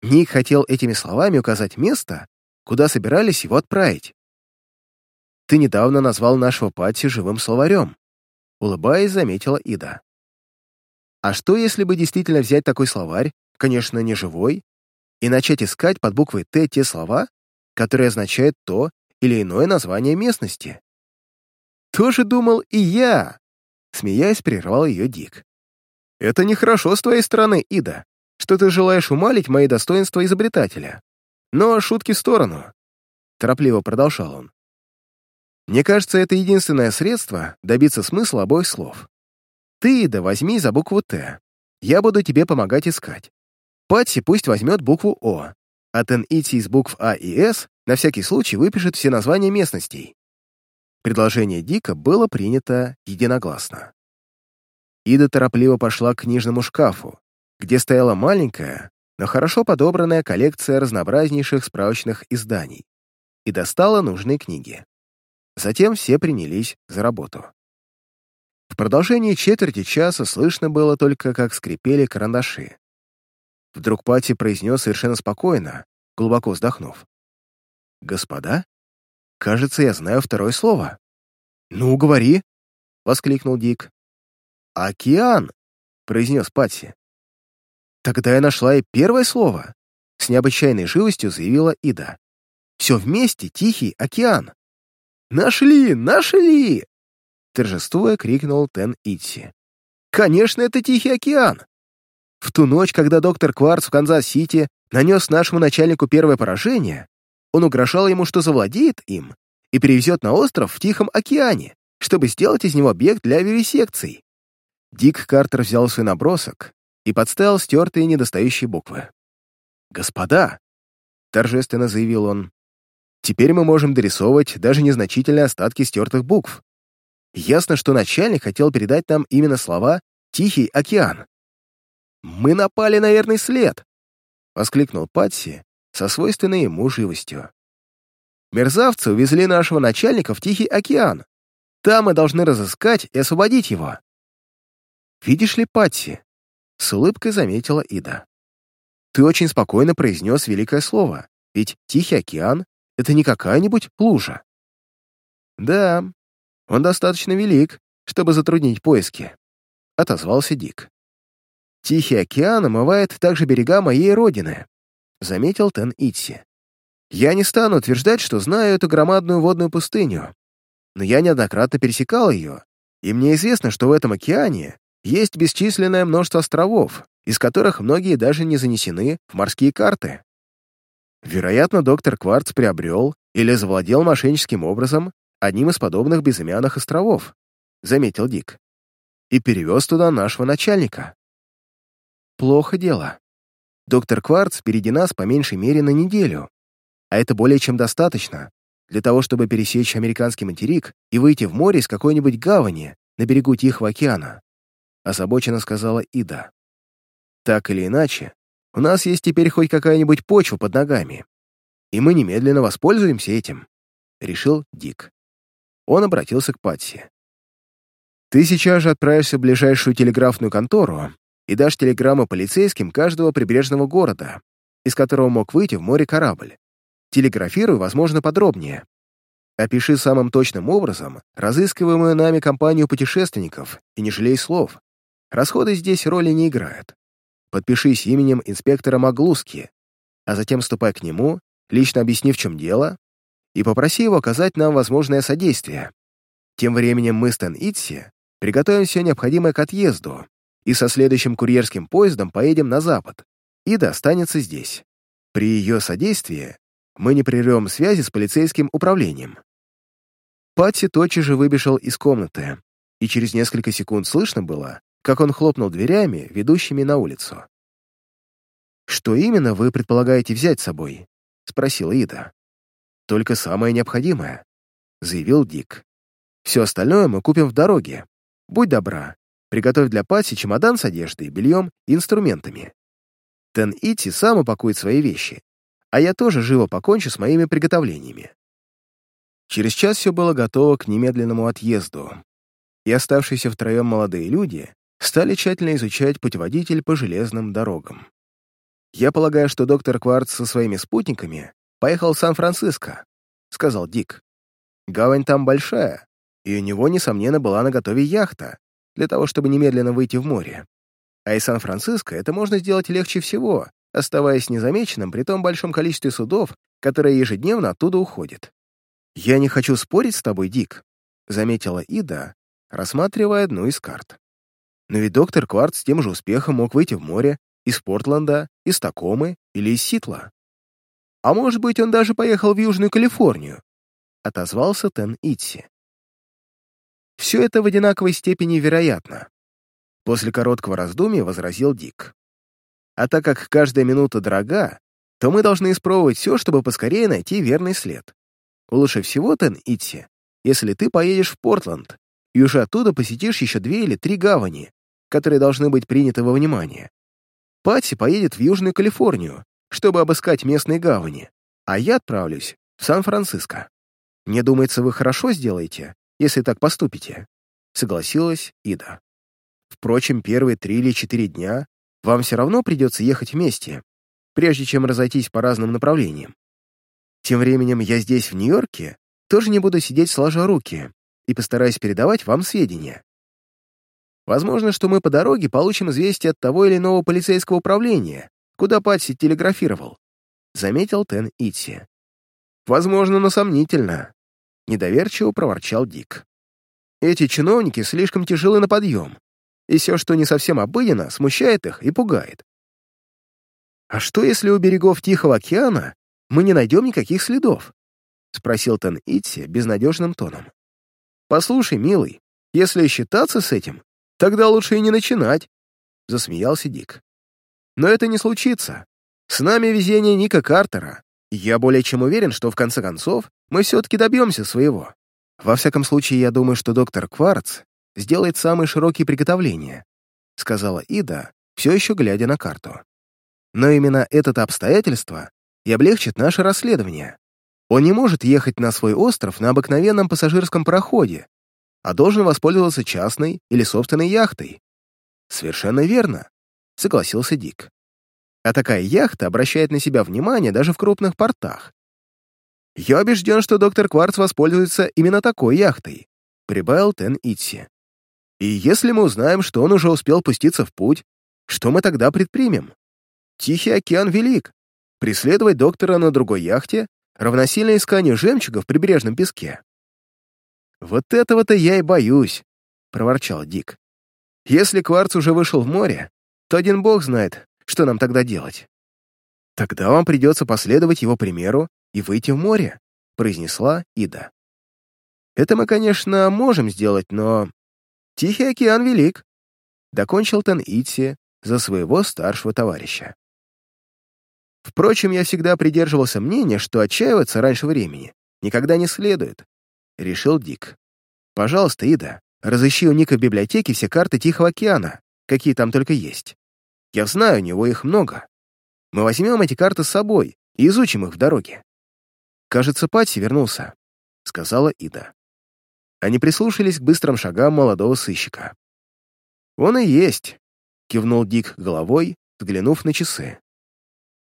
Ник хотел этими словами указать место, куда собирались его отправить. Ты недавно назвал нашего Пати живым словарем. Улыбаясь, заметила Ида. А что, если бы действительно взять такой словарь, конечно, не живой, и начать искать под буквой «Т» те слова, которые означают то или иное название местности? Тоже думал и я, смеясь, прервал ее Дик. Это нехорошо с твоей стороны, Ида, что ты желаешь умалить мои достоинства изобретателя. Но шутки в сторону. Торопливо продолжал он. Мне кажется, это единственное средство добиться смысла обоих слов. Ты, Ида, возьми за букву «Т». Я буду тебе помогать искать. Патси пусть возьмет букву «О», а Тен Ити из букв А и С на всякий случай выпишет все названия местностей. Предложение Дика было принято единогласно. Ида торопливо пошла к книжному шкафу, где стояла маленькая, но хорошо подобранная коллекция разнообразнейших справочных изданий, и достала нужные книги. Затем все принялись за работу. В продолжении четверти часа слышно было только, как скрипели карандаши. Вдруг Пати произнес совершенно спокойно, глубоко вздохнув. «Господа, кажется, я знаю второе слово». «Ну, говори!» — воскликнул Дик. «Океан!» — произнес Пати. «Тогда я нашла и первое слово!» — с необычайной живостью заявила Ида. «Все вместе Тихий океан!» «Нашли! Нашли!» Торжествуя, крикнул Тен Итси. «Конечно, это Тихий океан!» В ту ночь, когда доктор Кварц в Канзас-Сити нанес нашему начальнику первое поражение, он угрожал ему, что завладеет им и перевезет на остров в Тихом океане, чтобы сделать из него объект для вивисекций. Дик Картер взял свой набросок и подставил стертые недостающие буквы. «Господа!» — торжественно заявил он. «Теперь мы можем дорисовывать даже незначительные остатки стертых букв. Ясно, что начальник хотел передать нам именно слова «Тихий океан». «Мы напали на верный след!» — воскликнул Патси со свойственной ему живостью. «Мерзавцы увезли нашего начальника в Тихий океан. Там мы должны разыскать и освободить его». «Видишь ли, Патси?» — с улыбкой заметила Ида. «Ты очень спокойно произнес великое слово, ведь Тихий океан — это не какая-нибудь лужа». «Да, он достаточно велик, чтобы затруднить поиски», — отозвался Дик. «Тихий океан омывает также берега моей родины», — заметил Тен Итси. «Я не стану утверждать, что знаю эту громадную водную пустыню, но я неоднократно пересекал ее, и мне известно, что в этом океане есть бесчисленное множество островов, из которых многие даже не занесены в морские карты. Вероятно, доктор Кварц приобрел или завладел мошенническим образом одним из подобных безымянных островов, заметил Дик, и перевез туда нашего начальника. Плохо дело. Доктор Кварц впереди нас по меньшей мере на неделю, а это более чем достаточно для того, чтобы пересечь американский материк и выйти в море из какой-нибудь гавани на берегу Тихого океана, озабоченно сказала Ида. Так или иначе, у нас есть теперь хоть какая-нибудь почва под ногами, и мы немедленно воспользуемся этим, решил Дик. Он обратился к Патси. «Ты сейчас же отправишься в ближайшую телеграфную контору и дашь телеграмму полицейским каждого прибрежного города, из которого мог выйти в море корабль. Телеграфируй, возможно, подробнее. Опиши самым точным образом разыскиваемую нами компанию путешественников и не жалей слов. Расходы здесь роли не играют. Подпишись именем инспектора Маглуски, а затем ступай к нему, лично объясни, в чем дело, и попроси его оказать нам возможное содействие. Тем временем мы с Тен Итси приготовим все необходимое к отъезду и со следующим курьерским поездом поедем на запад. Ида останется здесь. При ее содействии мы не прервем связи с полицейским управлением. Патси тотчас же выбежал из комнаты, и через несколько секунд слышно было, как он хлопнул дверями, ведущими на улицу. «Что именно вы предполагаете взять с собой?» — спросила Ида. Только самое необходимое», — заявил Дик. «Все остальное мы купим в дороге. Будь добра, приготовь для Пати чемодан с одеждой, бельем и инструментами. Тен Ити сам упакует свои вещи, а я тоже живо покончу с моими приготовлениями». Через час все было готово к немедленному отъезду, и оставшиеся втроем молодые люди стали тщательно изучать путеводитель по железным дорогам. «Я полагаю, что доктор Кварц со своими спутниками поехал в Сан-Франциско», — сказал Дик. «Гавань там большая, и у него, несомненно, была наготове яхта для того, чтобы немедленно выйти в море. А из Сан-Франциско это можно сделать легче всего, оставаясь незамеченным при том большом количестве судов, которые ежедневно оттуда уходят. «Я не хочу спорить с тобой, Дик», — заметила Ида, рассматривая одну из карт. «Но ведь доктор Кварт с тем же успехом мог выйти в море из Портленда, из Такомы или из Ситла. А может быть, он даже поехал в Южную Калифорнию», — отозвался Тен Итси. Все это в одинаковой степени вероятно. После короткого раздумья возразил Дик. А так как каждая минута дорога, то мы должны испробовать все, чтобы поскорее найти верный след. Лучше всего, Тен Итси, если ты поедешь в Портленд и уже оттуда посетишь еще две или три гавани, которые должны быть приняты во внимание. Патси поедет в Южную Калифорнию, чтобы обыскать местные гавани, а я отправлюсь в Сан-Франциско. Мне думается, вы хорошо сделаете, если так поступите», — согласилась Ида. «Впрочем, первые три или четыре дня вам все равно придется ехать вместе, прежде чем разойтись по разным направлениям. Тем временем я здесь, в Нью-Йорке, тоже не буду сидеть сложа руки и постараюсь передавать вам сведения. Возможно, что мы по дороге получим известие от того или иного полицейского управления, куда Патси телеграфировал», — заметил Тен Итси. «Возможно, но сомнительно. Недоверчиво проворчал Дик. Эти чиновники слишком тяжелы на подъем, и все, что не совсем обыденно, смущает их и пугает. «А что, если у берегов Тихого океана мы не найдем никаких следов?» — спросил Тан Итси безнадежным тоном. «Послушай, милый, если считаться с этим, тогда лучше и не начинать», — засмеялся Дик. «Но это не случится. С нами везение Ника Картера, я более чем уверен, что в конце концов мы все-таки добьемся своего. Во всяком случае, я думаю, что доктор Кварц сделает самые широкие приготовления, сказала Ида, все еще глядя на карту. Но именно это обстоятельство и облегчит наше расследование. Он не может ехать на свой остров на обыкновенном пассажирском пароходе, а должен воспользоваться частной или собственной яхтой. Совершенно верно, согласился Дик а такая яхта обращает на себя внимание даже в крупных портах. «Я убежден, что доктор Кварц воспользуется именно такой яхтой», — прибавил Тен Итси. «И если мы узнаем, что он уже успел пуститься в путь, что мы тогда предпримем? Тихий океан велик. Преследовать доктора на другой яхте равносильно исканию жемчуга в прибрежном песке». «Вот этого-то я и боюсь», — проворчал Дик. «Если Кварц уже вышел в море, то один бог знает, что нам тогда делать? Тогда вам придется последовать его примеру и выйти в море, произнесла Ида. Это мы, конечно, можем сделать, но... Тихий океан велик, докончил Тен Итси за своего старшего товарища. Впрочем, я всегда придерживался мнения, что отчаиваться раньше времени никогда не следует, решил Дик. Пожалуйста, Ида, разыщи у Ника в библиотеке все карты Тихого океана, какие там только есть. Я знаю, у него их много. Мы возьмем эти карты с собой и изучим их в дороге. Кажется, Патси вернулся, — сказала Ида. Они прислушались к быстрым шагам молодого сыщика. «Он и есть», — кивнул Дик головой, взглянув на часы.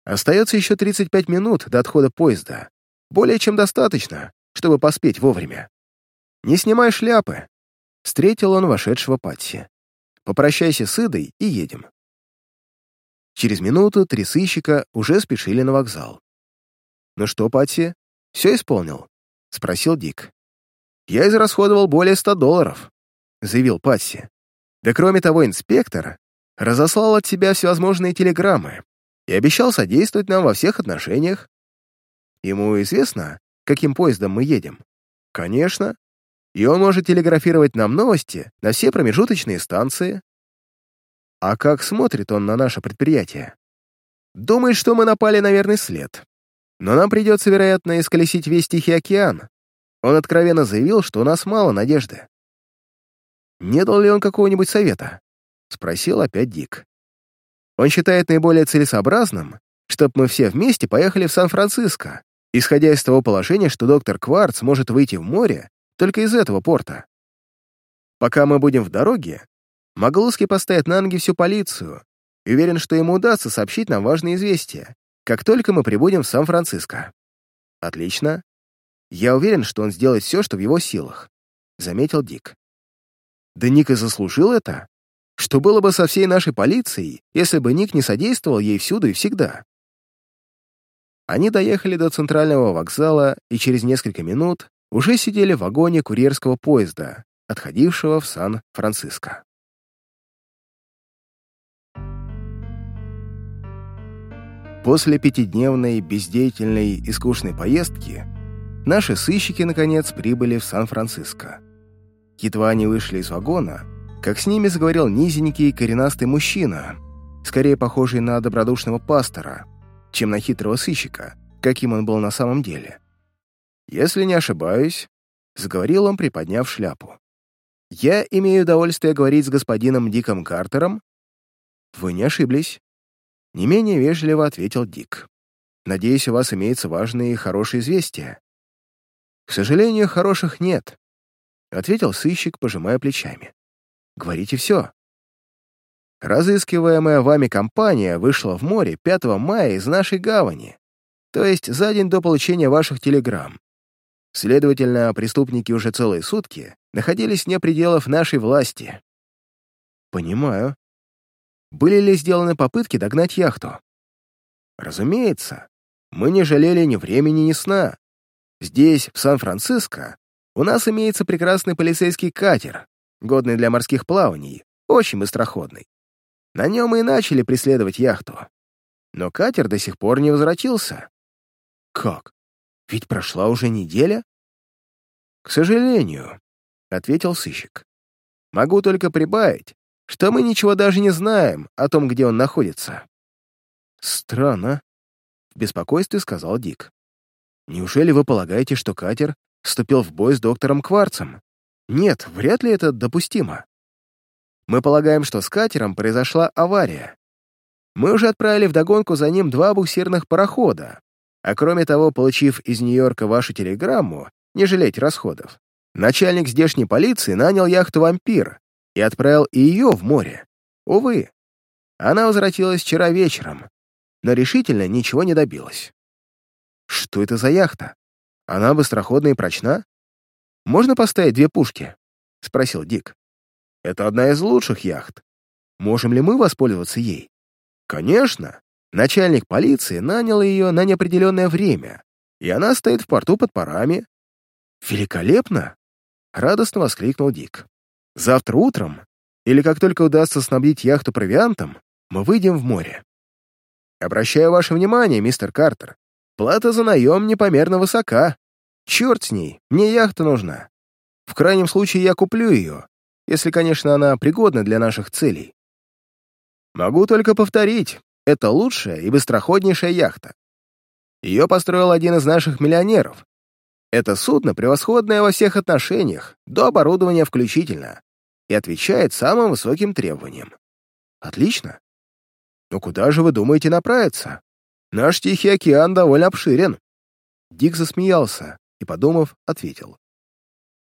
«Остается еще 35 минут до отхода поезда. Более чем достаточно, чтобы поспеть вовремя. Не снимай шляпы», — встретил он вошедшего Патси. «Попрощайся с Идой и едем». Через минуту три сыщика уже спешили на вокзал. «Ну что, Патси, все исполнил?» — спросил Дик. «Я израсходовал более ста долларов», — заявил Патси. «Да кроме того, инспектор разослал от себя всевозможные телеграммы и обещал содействовать нам во всех отношениях. Ему известно, каким поездом мы едем? Конечно. И он может телеграфировать нам новости на все промежуточные станции, а как смотрит он на наше предприятие? Думает, что мы напали на верный след. Но нам придется, вероятно, исколесить весь Тихий океан. Он откровенно заявил, что у нас мало надежды. Не дал ли он какого-нибудь совета? Спросил опять Дик. Он считает наиболее целесообразным, чтобы мы все вместе поехали в Сан-Франциско исходя из того положения, что доктор Кварц может выйти в море только из этого порта. Пока мы будем в дороге, Маглуски поставит на ноги всю полицию и уверен, что ему удастся сообщить нам важные известия, как только мы прибудем в Сан-Франциско. Отлично. Я уверен, что он сделает все, что в его силах, заметил Дик. Да Ник и заслужил это. Что было бы со всей нашей полицией, если бы Ник не содействовал ей всюду и всегда? Они доехали до центрального вокзала и через несколько минут уже сидели в вагоне курьерского поезда, отходившего в Сан-Франциско. После пятидневной, бездеятельной и скучной поездки наши сыщики, наконец, прибыли в Сан-Франциско. Едва они вышли из вагона, как с ними заговорил низенький коренастый мужчина, скорее похожий на добродушного пастора, чем на хитрого сыщика, каким он был на самом деле. «Если не ошибаюсь», — заговорил он, приподняв шляпу. «Я имею удовольствие говорить с господином Диком Картером?» «Вы не ошиблись», — не менее вежливо ответил Дик. «Надеюсь, у вас имеется важные и хорошие известия». «К сожалению, хороших нет», — ответил сыщик, пожимая плечами. «Говорите все». Разыскиваемая вами компания вышла в море 5 мая из нашей гавани, то есть за день до получения ваших телеграмм. Следовательно, преступники уже целые сутки находились вне пределов нашей власти. Понимаю. Были ли сделаны попытки догнать яхту? Разумеется. Мы не жалели ни времени, ни сна. Здесь, в Сан-Франциско, у нас имеется прекрасный полицейский катер, годный для морских плаваний, очень быстроходный. На нем и начали преследовать яхту. Но катер до сих пор не возвратился. Как? Ведь прошла уже неделя? К сожалению, — ответил сыщик. Могу только прибавить, что мы ничего даже не знаем о том, где он находится. Странно, — в беспокойстве сказал Дик. Неужели вы полагаете, что катер вступил в бой с доктором Кварцем? Нет, вряд ли это допустимо. Мы полагаем, что с катером произошла авария. Мы уже отправили вдогонку за ним два буксирных парохода, а кроме того, получив из Нью-Йорка вашу телеграмму, не жалеть расходов, начальник здешней полиции нанял яхту «Вампир» и отправил и ее в море. Увы, она возвратилась вчера вечером, но решительно ничего не добилась. Что это за яхта? Она быстроходная и прочна? Можно поставить две пушки? Спросил Дик. Это одна из лучших яхт. Можем ли мы воспользоваться ей? Конечно. Начальник полиции нанял ее на неопределенное время, и она стоит в порту под парами. «Великолепно!» — радостно воскликнул Дик. «Завтра утром, или как только удастся снабдить яхту провиантом, мы выйдем в море. Обращаю ваше внимание, мистер Картер, плата за наем непомерно высока. Черт с ней, мне яхта нужна. В крайнем случае я куплю ее, если, конечно, она пригодна для наших целей. Могу только повторить, это лучшая и быстроходнейшая яхта. Ее построил один из наших миллионеров. Это судно превосходное во всех отношениях, до оборудования включительно, и отвечает самым высоким требованиям. Отлично. Но куда же вы думаете направиться? Наш Тихий океан довольно обширен. Дик засмеялся и, подумав, ответил.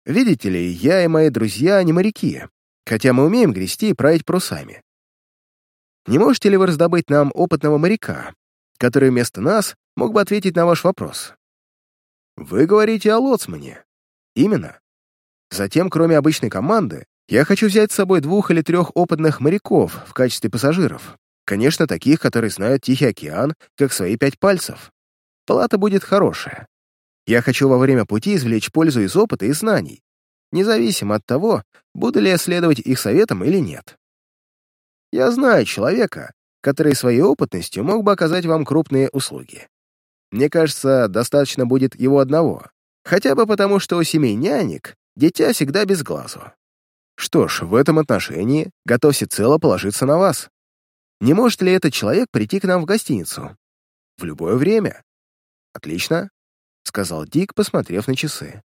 Видите ли, я и мои друзья не моряки, хотя мы умеем грести и править парусами. Не можете ли вы раздобыть нам опытного моряка, который вместо нас мог бы ответить на ваш вопрос? Вы говорите о лоцмане. Именно. Затем, кроме обычной команды, я хочу взять с собой двух или трех опытных моряков в качестве пассажиров. Конечно, таких, которые знают Тихий океан, как свои пять пальцев. Плата будет хорошая. Я хочу во время пути извлечь пользу из опыта и знаний, независимо от того, буду ли я следовать их советам или нет. Я знаю человека, который своей опытностью мог бы оказать вам крупные услуги. Мне кажется, достаточно будет его одного, хотя бы потому, что у семей нянек дитя всегда без глазу. Что ж, в этом отношении готов всецело положиться на вас. Не может ли этот человек прийти к нам в гостиницу? В любое время. Отлично, — сказал Дик, посмотрев на часы.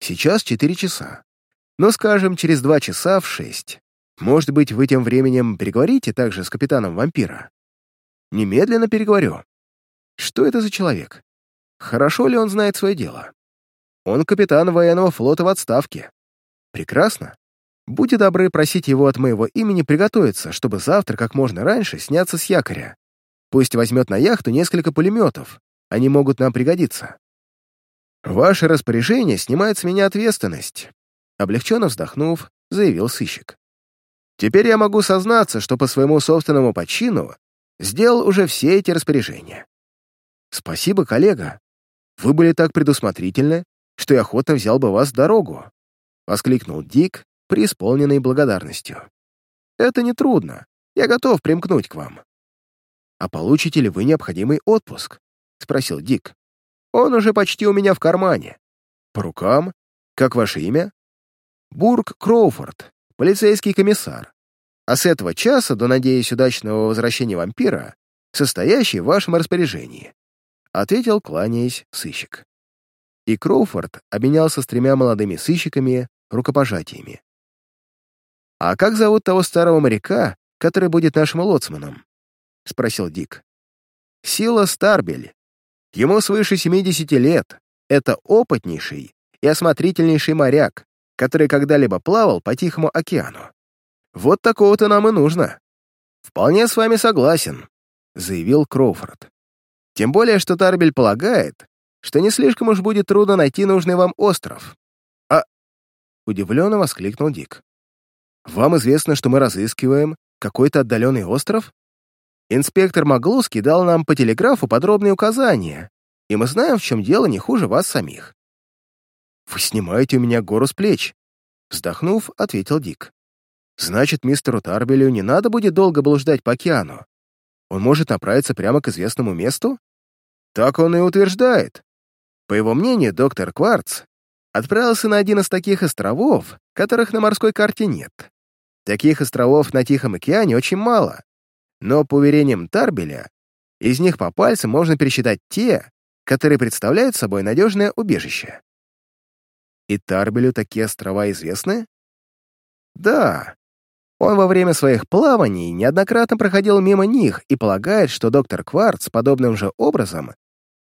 Сейчас четыре часа. Но, скажем, через два часа в шесть. Может быть, вы тем временем переговорите также с капитаном вампира? Немедленно переговорю. Что это за человек? хорошо ли он знает свое дело. Он капитан военного флота в отставке. Прекрасно. Будьте добры просить его от моего имени приготовиться, чтобы завтра как можно раньше сняться с якоря. Пусть возьмет на яхту несколько пулеметов. Они могут нам пригодиться. Ваше распоряжение снимает с меня ответственность. Облегченно вздохнув, заявил сыщик. Теперь я могу сознаться, что по своему собственному почину сделал уже все эти распоряжения. Спасибо, коллега. Вы были так предусмотрительны, что я охотно взял бы вас в дорогу, воскликнул Дик, преисполненный благодарностью. Это нетрудно. Я готов примкнуть к вам. А получите ли вы необходимый отпуск? спросил Дик. Он уже почти у меня в кармане. По рукам? Как ваше имя? Бург Кроуфорд, полицейский комиссар. А с этого часа до, надеюсь, удачного возвращения вампира, состоящий в вашем распоряжении», — ответил, кланяясь, сыщик. И Кроуфорд обменялся с тремя молодыми сыщиками рукопожатиями. «А как зовут того старого моряка, который будет нашим лоцманом?» — спросил Дик. «Сила Старбель. Ему свыше 70 лет. Это опытнейший и осмотрительнейший моряк, который когда-либо плавал по Тихому океану. Вот такого-то нам и нужно. Вполне с вами согласен, заявил Кроуфорд. Тем более, что Тарбель полагает, что не слишком уж будет трудно найти нужный вам остров. А... Удивленно воскликнул Дик. Вам известно, что мы разыскиваем какой-то отдаленный остров? Инспектор Маглуский дал нам по телеграфу подробные указания, и мы знаем, в чем дело не хуже вас самих. «Вы снимаете у меня гору с плеч», — вздохнув, ответил Дик. «Значит, мистеру Тарбелю не надо будет долго блуждать по океану. Он может направиться прямо к известному месту?» Так он и утверждает. По его мнению, доктор Кварц отправился на один из таких островов, которых на морской карте нет. Таких островов на Тихом океане очень мало, но, по уверениям Тарбеля, из них по пальцам можно пересчитать те, которые представляют собой надежное убежище. И Тарбелю такие острова известны? Да. Он во время своих плаваний неоднократно проходил мимо них и полагает, что доктор Кварц подобным же образом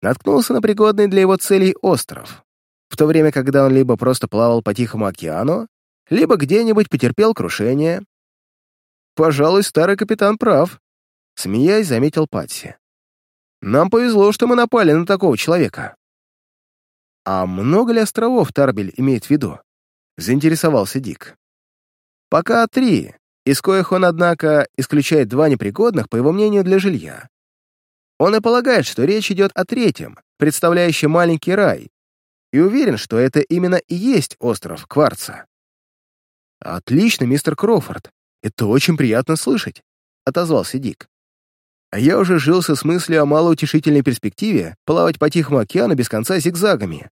наткнулся на пригодный для его целей остров, в то время, когда он либо просто плавал по Тихому океану, либо где-нибудь потерпел крушение. Пожалуй, старый капитан прав, смеясь, заметил Патси. Нам повезло, что мы напали на такого человека. «А много ли островов Тарбель имеет в виду?» — заинтересовался Дик. «Пока три, из коих он, однако, исключает два непригодных, по его мнению, для жилья. Он и полагает, что речь идет о третьем, представляющем маленький рай, и уверен, что это именно и есть остров Кварца». «Отлично, мистер Кроуфорд. Это очень приятно слышать», — отозвался Дик. А я уже жился с мыслью о малоутешительной перспективе плавать по Тихому океану без конца зигзагами.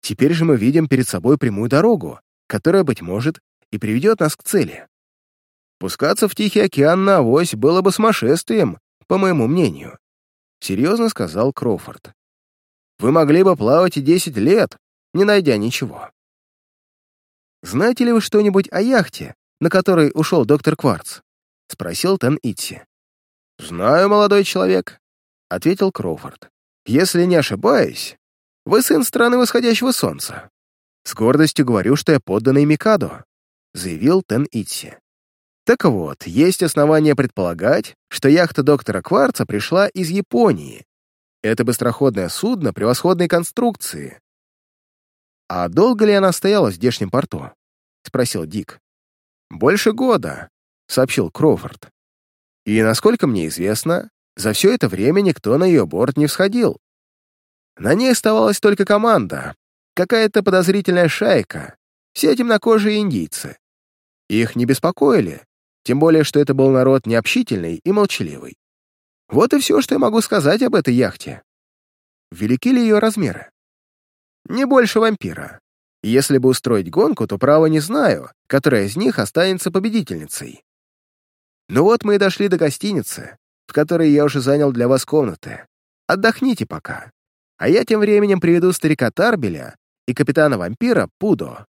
Теперь же мы видим перед собой прямую дорогу, которая, быть может, и приведет нас к цели. Пускаться в Тихий океан на авось было бы сумасшествием, по моему мнению, — серьезно сказал Кроуфорд. Вы могли бы плавать и десять лет, не найдя ничего. «Знаете ли вы что-нибудь о яхте, на которой ушел доктор Кварц?» — спросил Тен Итси. «Знаю, молодой человек», — ответил Кроуфорд. «Если не ошибаюсь, вы сын страны восходящего солнца. С гордостью говорю, что я подданный Микадо», — заявил Тен Итси. Так вот, есть основания предполагать, что яхта доктора Кварца пришла из Японии. Это быстроходное судно превосходной конструкции. «А долго ли она стояла в здешнем порту?» — спросил Дик. «Больше года», — сообщил Кроуфорд. И, насколько мне известно, за все это время никто на ее борт не всходил. На ней оставалась только команда, какая-то подозрительная шайка, все темнокожие индийцы. Их не беспокоили, тем более, что это был народ необщительный и молчаливый. Вот и все, что я могу сказать об этой яхте. Велики ли ее размеры? Не больше вампира. Если бы устроить гонку, то право не знаю, которая из них останется победительницей. Ну вот мы и дошли до гостиницы, в которой я уже занял для вас комнаты. Отдохните пока. А я тем временем приведу старика Тарбеля и капитана-вампира Пудо.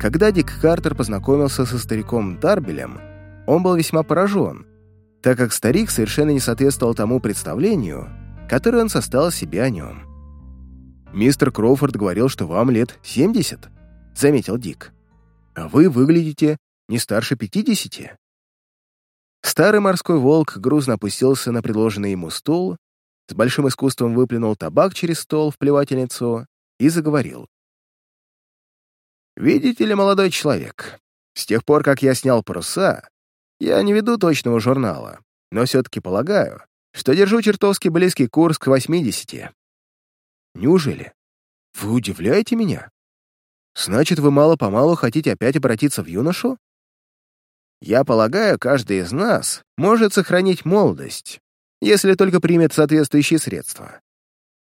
Когда Дик Картер познакомился со стариком Тарбелем, он был весьма поражен. Так как старик совершенно не соответствовал тому представлению, которое он составил себе о нем. «Мистер Кроуфорд говорил, что вам лет 70», — заметил Дик. «А вы выглядите не старше 50. Старый морской волк грузно опустился на предложенный ему стул, с большим искусством выплюнул табак через стол в плевательницу и заговорил. «Видите ли, молодой человек, с тех пор, как я снял паруса, я не веду точного журнала, но все-таки полагаю, что держу чертовски близкий курс к 80. Неужели? Вы удивляете меня? Значит, вы мало-помалу хотите опять обратиться в юношу? Я полагаю, каждый из нас может сохранить молодость, если только примет соответствующие средства.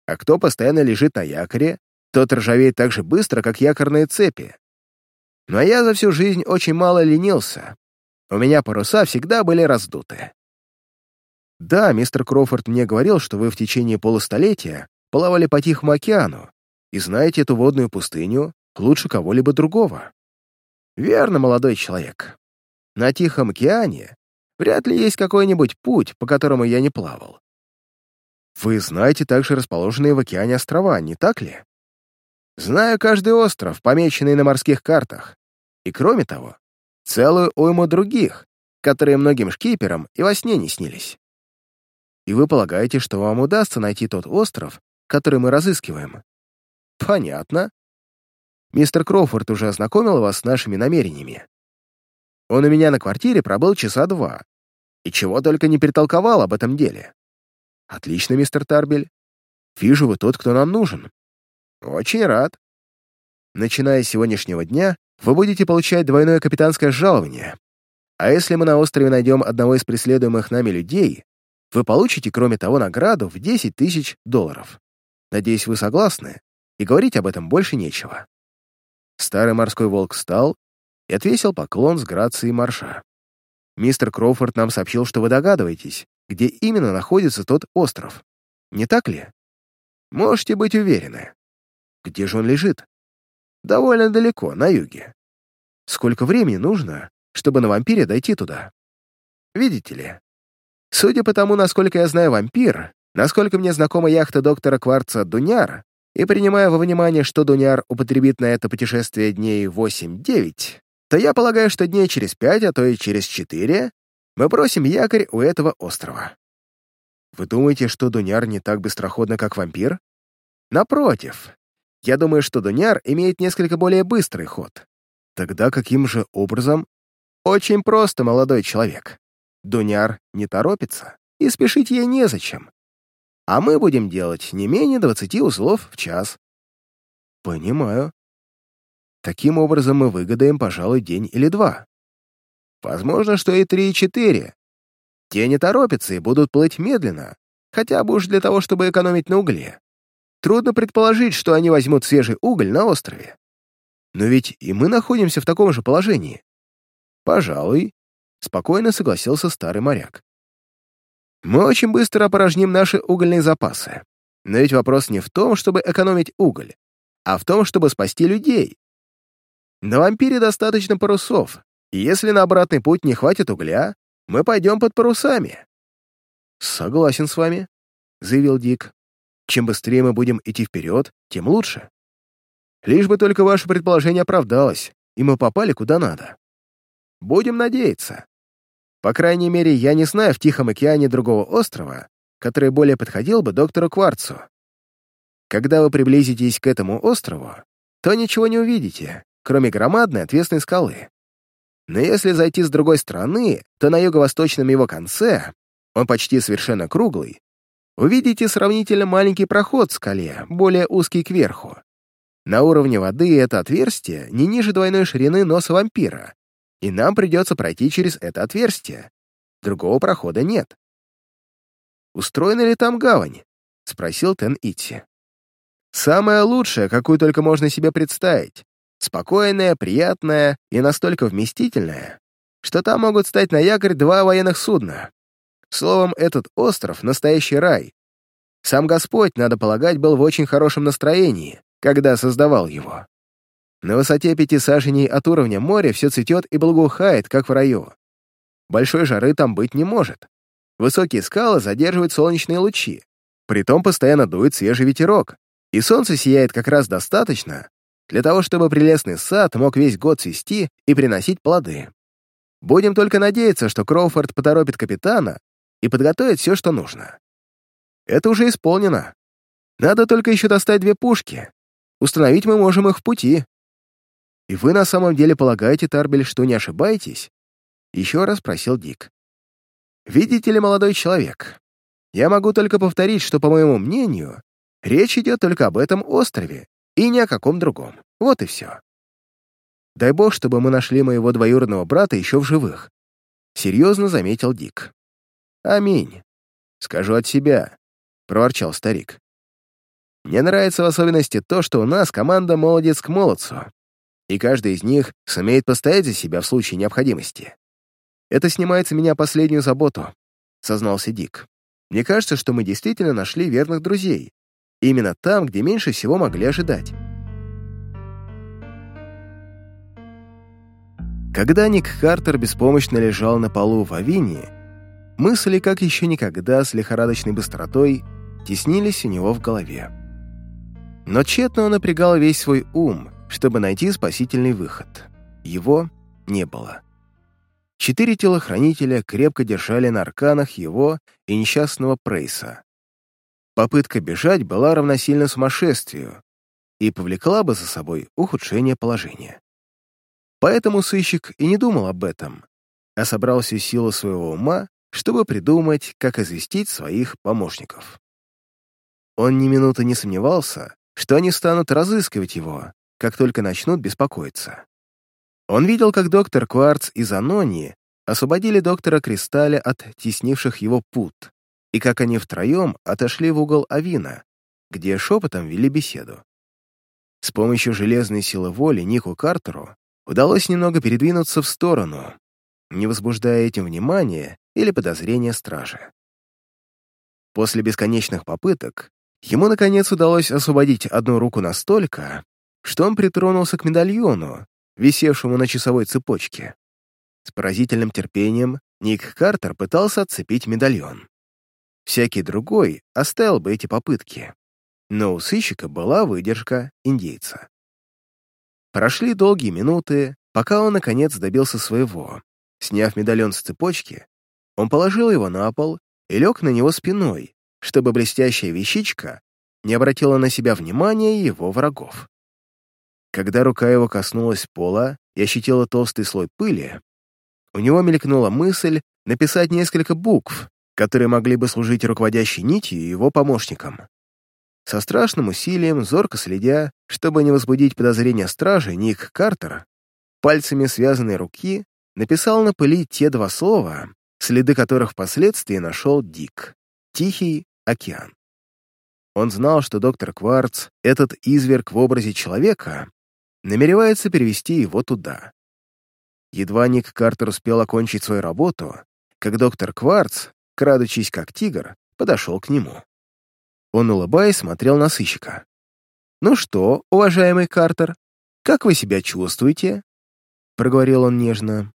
А кто постоянно лежит на якоре, тот ржавеет так же быстро, как якорные цепи. Но я за всю жизнь очень мало ленился. У меня паруса всегда были раздуты. Да, мистер Кроуфорд мне говорил, что вы в течение полустолетия плавали по Тихому океану и знаете эту водную пустыню лучше кого-либо другого. Верно, молодой человек. На Тихом океане вряд ли есть какой-нибудь путь, по которому я не плавал. Вы знаете также расположенные в океане острова, не так ли? Знаю каждый остров, помеченный на морских картах. И кроме того, целую уйму других, которые многим шкиперам и во сне не снились. И вы полагаете, что вам удастся найти тот остров, который мы разыскиваем? Понятно. Мистер Кроуфорд уже ознакомил вас с нашими намерениями. Он у меня на квартире пробыл часа два. И чего только не перетолковал об этом деле. Отлично, мистер Тарбель. Вижу, вы тот, кто нам нужен. Очень рад. Начиная с сегодняшнего дня, вы будете получать двойное капитанское жалование. А если мы на острове найдем одного из преследуемых нами людей, вы получите, кроме того, награду в 10 тысяч долларов. Надеюсь, вы согласны, и говорить об этом больше нечего. Старый морской волк встал и отвесил поклон с грацией марша. «Мистер Кроуфорд нам сообщил, что вы догадываетесь, где именно находится тот остров. Не так ли? Можете быть уверены. Где же он лежит? Довольно далеко, на юге. Сколько времени нужно, чтобы на вампире дойти туда? Видите ли? Судя по тому, насколько я знаю вампир, насколько мне знакома яхта доктора Кварца «Дуняр», и принимая во внимание, что Дуняр употребит на это путешествие дней 8-9, то я полагаю, что дней через пять, а то и через четыре мы бросим якорь у этого острова. Вы думаете, что Дуняр не так быстроходно, как вампир? Напротив, я думаю, что Дуняр имеет несколько более быстрый ход. Тогда каким же образом? Очень просто, молодой человек. Дуняр не торопится, и спешить ей незачем. А мы будем делать не менее 20 узлов в час. Понимаю. Таким образом мы выгадаем, пожалуй, день или два. Возможно, что и три, и четыре. Те не торопятся и будут плыть медленно, хотя бы уж для того, чтобы экономить на угле. Трудно предположить, что они возьмут свежий уголь на острове. Но ведь и мы находимся в таком же положении. Пожалуй, спокойно согласился старый моряк. Мы очень быстро опорожним наши угольные запасы. Но ведь вопрос не в том, чтобы экономить уголь, а в том, чтобы спасти людей. На вампире достаточно парусов, и если на обратный путь не хватит угля, мы пойдем под парусами. «Согласен с вами», — заявил Дик. Чем быстрее мы будем идти вперед, тем лучше. Лишь бы только ваше предположение оправдалось, и мы попали куда надо. Будем надеяться. По крайней мере, я не знаю в Тихом океане другого острова, который более подходил бы доктору Кварцу. Когда вы приблизитесь к этому острову, то ничего не увидите, кроме громадной отвесной скалы. Но если зайти с другой стороны, то на юго-восточном его конце, он почти совершенно круглый, увидите сравнительно маленький проход в скале, более узкий кверху. На уровне воды это отверстие не ниже двойной ширины носа вампира, и нам придется пройти через это отверстие. Другого прохода нет. «Устроена ли там гавань?» — спросил Тен Итси. «Самая лучшая, какую только можно себе представить. Спокойная, приятная и настолько вместительная, что там могут стать на якорь два военных судна. Словом, этот остров — настоящий рай. Сам Господь, надо полагать, был в очень хорошем настроении, когда создавал его. На высоте пяти саженей от уровня моря все цветет и благоухает, как в раю. Большой жары там быть не может. Высокие скалы задерживают солнечные лучи, притом постоянно дует свежий ветерок, и солнце сияет как раз достаточно для того, чтобы прелестный сад мог весь год цвести и приносить плоды. Будем только надеяться, что Кроуфорд поторопит капитана и подготовит все, что нужно. Это уже исполнено. Надо только еще достать две пушки. Установить мы можем их в пути. И вы на самом деле полагаете, Тарбель, что не ошибаетесь? Еще раз просил Дик. Видите ли, молодой человек, я могу только повторить, что, по моему мнению, речь идет только об этом острове и ни о каком другом. Вот и все. Дай бог, чтобы мы нашли моего двоюродного брата еще в живых. Серьезно заметил Дик. Аминь. Скажу от себя, проворчал старик. Мне нравится в особенности то, что у нас команда молодец к молодцу, и каждый из них сумеет постоять за себя в случае необходимости. Это снимает с меня последнюю заботу, сознался Дик. Мне кажется, что мы действительно нашли верных друзей. Именно там, где меньше всего могли ожидать. Когда Ник Картер беспомощно лежал на полу в Авине, мысли, как еще никогда с лихорадочной быстротой, теснились у него в голове. Но тщетно он напрягал весь свой ум, чтобы найти спасительный выход. Его не было. Четыре телохранителя крепко держали на арканах его и несчастного Прейса. Попытка бежать была равносильна сумасшествию и повлекла бы за собой ухудшение положения. Поэтому сыщик и не думал об этом, а собрал всю силу своего ума, чтобы придумать, как известить своих помощников. Он ни минуты не сомневался, что они станут разыскивать его, как только начнут беспокоиться. Он видел, как доктор Кварц и Занони освободили доктора Кристалля от теснивших его пут, и как они втроем отошли в угол Авина, где шепотом вели беседу. С помощью железной силы воли Нику Картеру удалось немного передвинуться в сторону, не возбуждая этим внимания или подозрения стражи. После бесконечных попыток ему, наконец, удалось освободить одну руку настолько, что он притронулся к медальону, висевшему на часовой цепочке. С поразительным терпением Ник Картер пытался отцепить медальон. Всякий другой оставил бы эти попытки, но у сыщика была выдержка индейца. Прошли долгие минуты, пока он, наконец, добился своего. Сняв медальон с цепочки, он положил его на пол и лег на него спиной, чтобы блестящая вещичка не обратила на себя внимания его врагов. Когда рука его коснулась пола и ощутила толстый слой пыли, у него мелькнула мысль написать несколько букв, которые могли бы служить руководящей нитью его помощникам. Со страшным усилием, зорко следя, чтобы не возбудить подозрения стражи, Ник Картер пальцами связанной руки написал на пыли те два слова, следы которых впоследствии нашел Дик — «Тихий океан». Он знал, что доктор Кварц, этот изверг в образе человека, намеревается перевести его туда. Едва Ник Картер успел окончить свою работу, как доктор Кварц, крадучись как тигр, подошел к нему. Он, улыбаясь, смотрел на сыщика. «Ну что, уважаемый Картер, как вы себя чувствуете?» Проговорил он нежно.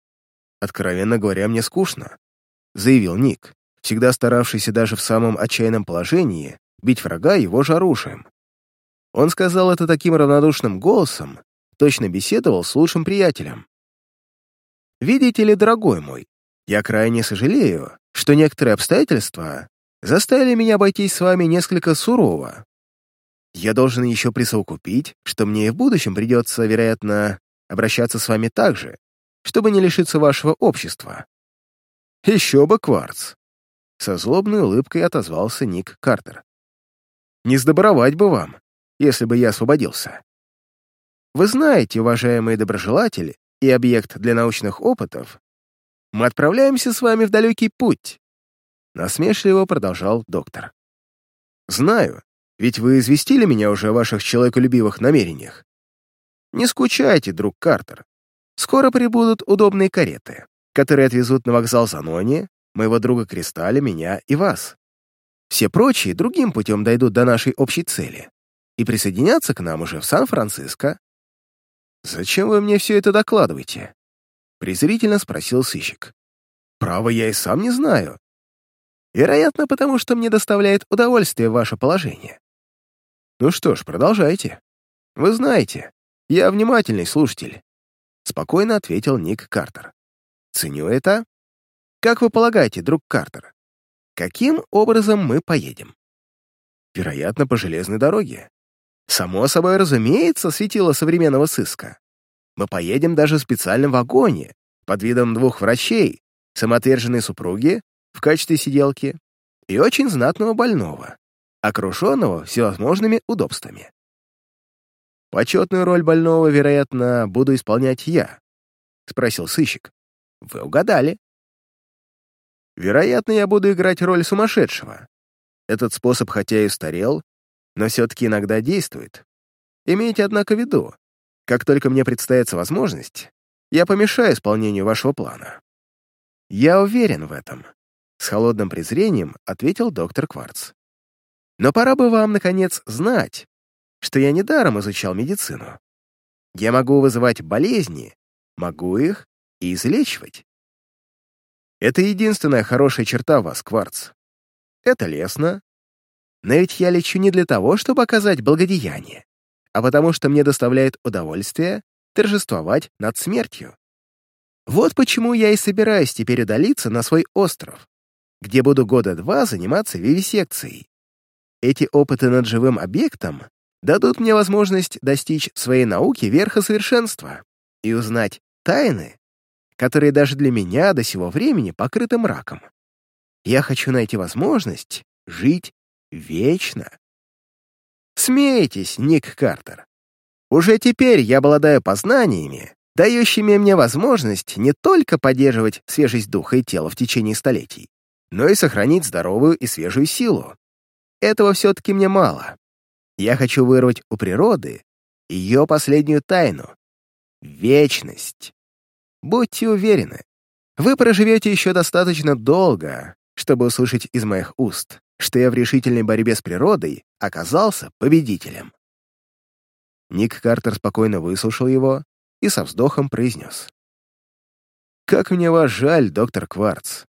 «Откровенно говоря, мне скучно», — заявил Ник, всегда старавшийся даже в самом отчаянном положении бить врага его же оружием. Он сказал это таким равнодушным голосом, точно беседовал с лучшим приятелем. «Видите ли, дорогой мой, я крайне сожалею, что некоторые обстоятельства заставили меня обойтись с вами несколько сурово. Я должен еще присовокупить, что мне и в будущем придется, вероятно, обращаться с вами так же, чтобы не лишиться вашего общества». «Еще бы кварц!» Со злобной улыбкой отозвался Ник Картер. «Не сдобровать бы вам, если бы я освободился. Вы знаете, уважаемые доброжелатели и объект для научных опытов, мы отправляемся с вами в далекий путь. Насмешливо продолжал доктор. Знаю, ведь вы известили меня уже о ваших человеколюбивых намерениях. Не скучайте, друг Картер. Скоро прибудут удобные кареты, которые отвезут на вокзал Занони, моего друга Кристалля, меня и вас. Все прочие другим путем дойдут до нашей общей цели и присоединятся к нам уже в Сан-Франциско «Зачем вы мне все это докладываете?» презрительно спросил сыщик. «Право, я и сам не знаю. Вероятно, потому что мне доставляет удовольствие ваше положение. Ну что ж, продолжайте. Вы знаете, я внимательный слушатель. Спокойно ответил Ник Картер. Ценю это. Как вы полагаете, друг Картер, каким образом мы поедем? Вероятно, по железной дороге. Само собой разумеется, светило современного сыска. Мы поедем даже в специальном вагоне, под видом двух врачей, самоотверженной супруги в качестве сиделки и очень знатного больного, окруженного всевозможными удобствами. «Почетную роль больного, вероятно, буду исполнять я», — спросил сыщик. «Вы угадали». «Вероятно, я буду играть роль сумасшедшего. Этот способ хотя и устарел, но все-таки иногда действует. Имейте, однако, в виду, как только мне представится возможность, я помешаю исполнению вашего плана». «Я уверен в этом», — с холодным презрением ответил доктор Кварц. «Но пора бы вам, наконец, знать, что я недаром изучал медицину. Я могу вызывать болезни, могу их и излечивать. Это единственная хорошая черта вас, Кварц. Это лестно, но ведь я лечу не для того, чтобы оказать благодеяние, а потому что мне доставляет удовольствие торжествовать над смертью. Вот почему я и собираюсь теперь удалиться на свой остров, где буду года два заниматься вивисекцией. Эти опыты над живым объектом дадут мне возможность достичь своей науки верха совершенства и узнать тайны, которые даже для меня до сего времени покрыты мраком. Я хочу найти возможность жить вечно. Смейтесь, Ник Картер. Уже теперь я обладаю познаниями, дающими мне возможность не только поддерживать свежесть духа и тела в течение столетий, но и сохранить здоровую и свежую силу. Этого все-таки мне мало. Я хочу вырвать у природы ее последнюю тайну — вечность. Будьте уверены, вы проживете еще достаточно долго, чтобы услышать из моих уст, что я в решительной борьбе с природой оказался победителем. Ник Картер спокойно выслушал его и со вздохом произнес. «Как мне вас жаль, доктор Кварц.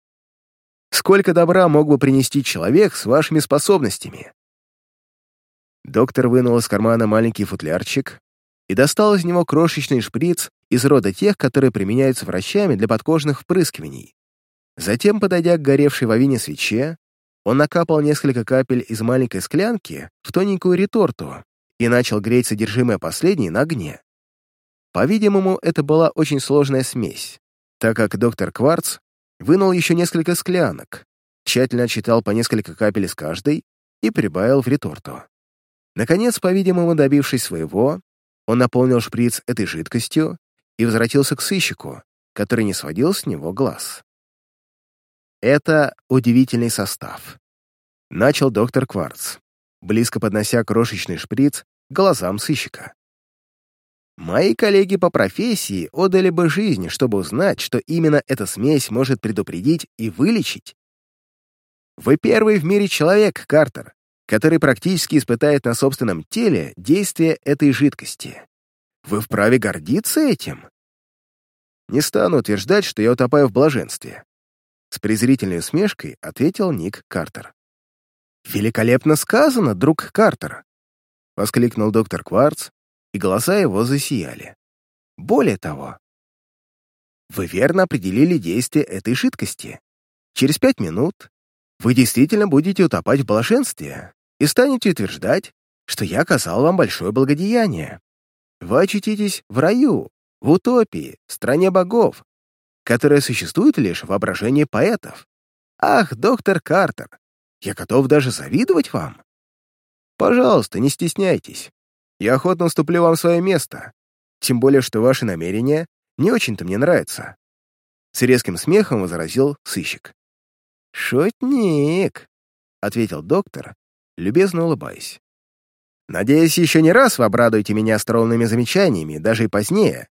Сколько добра мог бы принести человек с вашими способностями?» Доктор вынул из кармана маленький футлярчик и достал из него крошечный шприц из рода тех, которые применяются врачами для подкожных впрыскиваний. Затем, подойдя к горевшей в авине свече, он накапал несколько капель из маленькой склянки в тоненькую реторту и начал греть содержимое последней на огне. По-видимому, это была очень сложная смесь, так как доктор Кварц вынул еще несколько склянок, тщательно отчитал по несколько капель из каждой и прибавил в реторту. Наконец, по-видимому, добившись своего, он наполнил шприц этой жидкостью и возвратился к сыщику, который не сводил с него глаз. Это удивительный состав. Начал доктор Кварц, близко поднося крошечный шприц к глазам сыщика. Мои коллеги по профессии отдали бы жизнь, чтобы узнать, что именно эта смесь может предупредить и вылечить. Вы первый в мире человек, Картер, который практически испытает на собственном теле действие этой жидкости. Вы вправе гордиться этим? Не стану утверждать, что я утопаю в блаженстве. С презрительной усмешкой ответил Ник Картер. «Великолепно сказано, друг Картер!» — воскликнул доктор Кварц, и глаза его засияли. «Более того, вы верно определили действие этой жидкости. Через пять минут вы действительно будете утопать в блаженстве и станете утверждать, что я оказал вам большое благодеяние. Вы очутитесь в раю, в утопии, в стране богов, которая существует лишь в воображении поэтов. Ах, доктор Картер, я готов даже завидовать вам. Пожалуйста, не стесняйтесь. Я охотно уступлю вам свое место, тем более, что ваши намерения не очень-то мне нравятся. С резким смехом возразил сыщик. «Шутник», — ответил доктор, любезно улыбаясь. «Надеюсь, еще не раз вы обрадуете меня остроумными замечаниями, даже и позднее,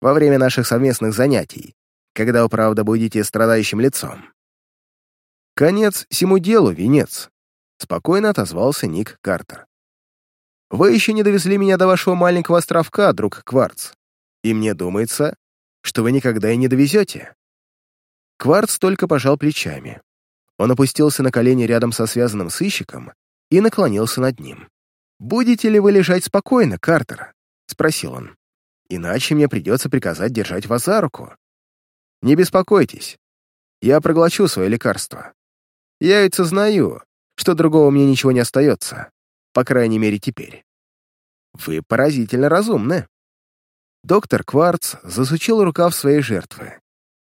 во время наших совместных занятий когда вы, правда, будете страдающим лицом. «Конец всему делу, венец», — спокойно отозвался Ник Картер. «Вы еще не довезли меня до вашего маленького островка, друг Кварц, и мне думается, что вы никогда и не довезете». Кварц только пожал плечами. Он опустился на колени рядом со связанным сыщиком и наклонился над ним. «Будете ли вы лежать спокойно, Картер?» — спросил он. «Иначе мне придется приказать держать вас за руку. Не беспокойтесь, я проглочу свое лекарство. Я ведь сознаю, что другого мне ничего не остается, по крайней мере теперь. Вы поразительно разумны». Доктор Кварц засучил рукав своей жертвы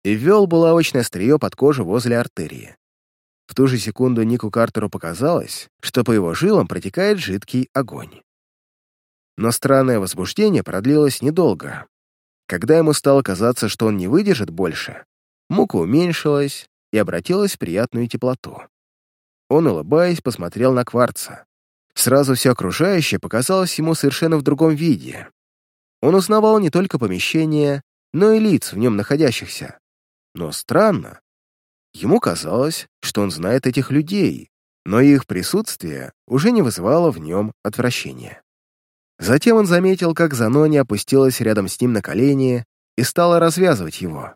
и ввел булавочное острие под кожу возле артерии. В ту же секунду Нику Картеру показалось, что по его жилам протекает жидкий огонь. Но странное возбуждение продлилось недолго. Когда ему стало казаться, что он не выдержит больше, мука уменьшилась и обратилась в приятную теплоту. Он, улыбаясь, посмотрел на Кварца. Сразу все окружающее показалось ему совершенно в другом виде. Он узнавал не только помещение, но и лиц в нем находящихся. Но странно, Ему казалось, что он знает этих людей, но их присутствие уже не вызывало в нем отвращения. Затем он заметил, как Занони опустилась рядом с ним на колени и стала развязывать его.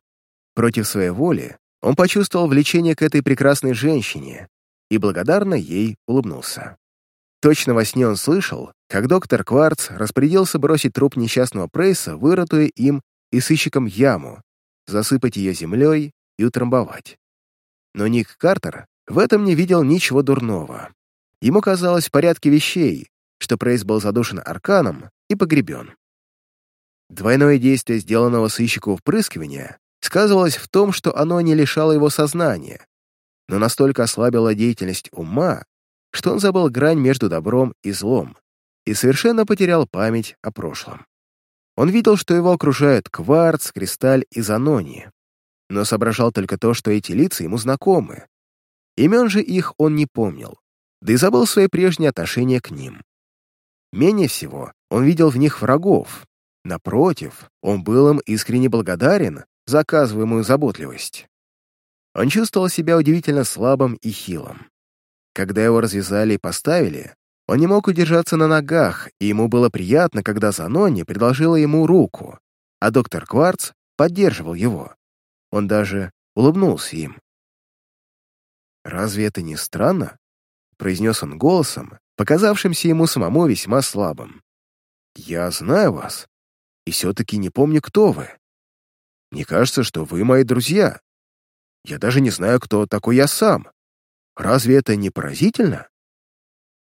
Против своей воли он почувствовал влечение к этой прекрасной женщине и благодарно ей улыбнулся. Точно во сне он слышал, как доктор Кварц распорядился бросить труп несчастного Прейса, вырытую им и сыщиком яму, засыпать ее землей и утрамбовать. Но Ник Картер в этом не видел ничего дурного. Ему казалось в порядке вещей, что Прейс был задушен арканом и погребен. Двойное действие сделанного сыщику впрыскивания сказывалось в том, что оно не лишало его сознания, но настолько ослабило деятельность ума, что он забыл грань между добром и злом и совершенно потерял память о прошлом. Он видел, что его окружают кварц, кристаль и занония, но соображал только то, что эти лица ему знакомы. Имен же их он не помнил, да и забыл свои прежние отношения к ним. Менее всего он видел в них врагов. Напротив, он был им искренне благодарен за оказываемую заботливость. Он чувствовал себя удивительно слабым и хилым. Когда его развязали и поставили, он не мог удержаться на ногах, и ему было приятно, когда Занони предложила ему руку, а доктор Кварц поддерживал его. Он даже улыбнулся им. «Разве это не странно?» — произнес он голосом, показавшимся ему самому весьма слабым. «Я знаю вас, и все-таки не помню, кто вы. Мне кажется, что вы мои друзья. Я даже не знаю, кто такой я сам. Разве это не поразительно?»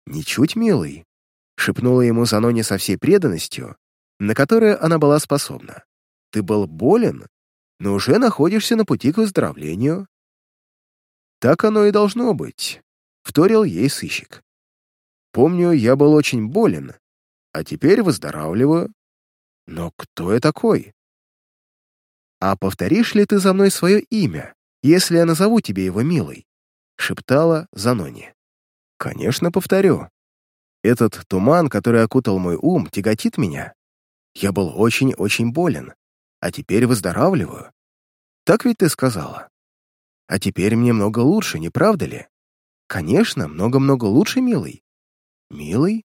«Ничуть, милый», — шепнула ему Занони со всей преданностью, на которую она была способна. «Ты был болен но уже находишься на пути к выздоровлению. Так оно и должно быть, — вторил ей сыщик. Помню, я был очень болен, а теперь выздоравливаю. Но кто я такой? А повторишь ли ты за мной свое имя, если я назову тебе его милой? шептала Занони. Конечно, повторю. Этот туман, который окутал мой ум, тяготит меня. Я был очень-очень болен а теперь выздоравливаю. Так ведь ты сказала? А теперь мне много лучше, не правда ли? Конечно, много-много лучше, милый. Милый?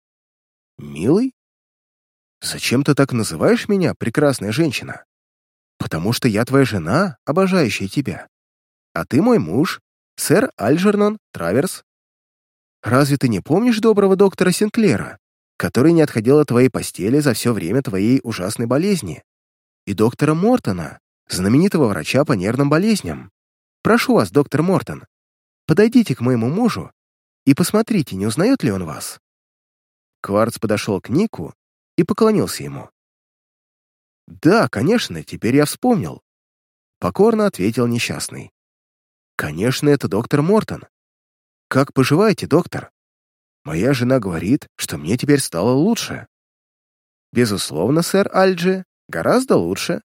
Милый? Зачем ты так называешь меня, прекрасная женщина? Потому что я твоя жена, обожающая тебя. А ты мой муж, сэр Альджернон Траверс. Разве ты не помнишь доброго доктора Синклера, который не отходил от твоей постели за все время твоей ужасной болезни? И доктора Мортона, знаменитого врача по нервным болезням. Прошу вас, доктор Мортон, подойдите к моему мужу и посмотрите, не узнает ли он вас». Кварц подошел к Нику и поклонился ему. «Да, конечно, теперь я вспомнил», — покорно ответил несчастный. «Конечно, это доктор Мортон. Как поживаете, доктор? Моя жена говорит, что мне теперь стало лучше». «Безусловно, сэр Альджи, Гораздо лучше.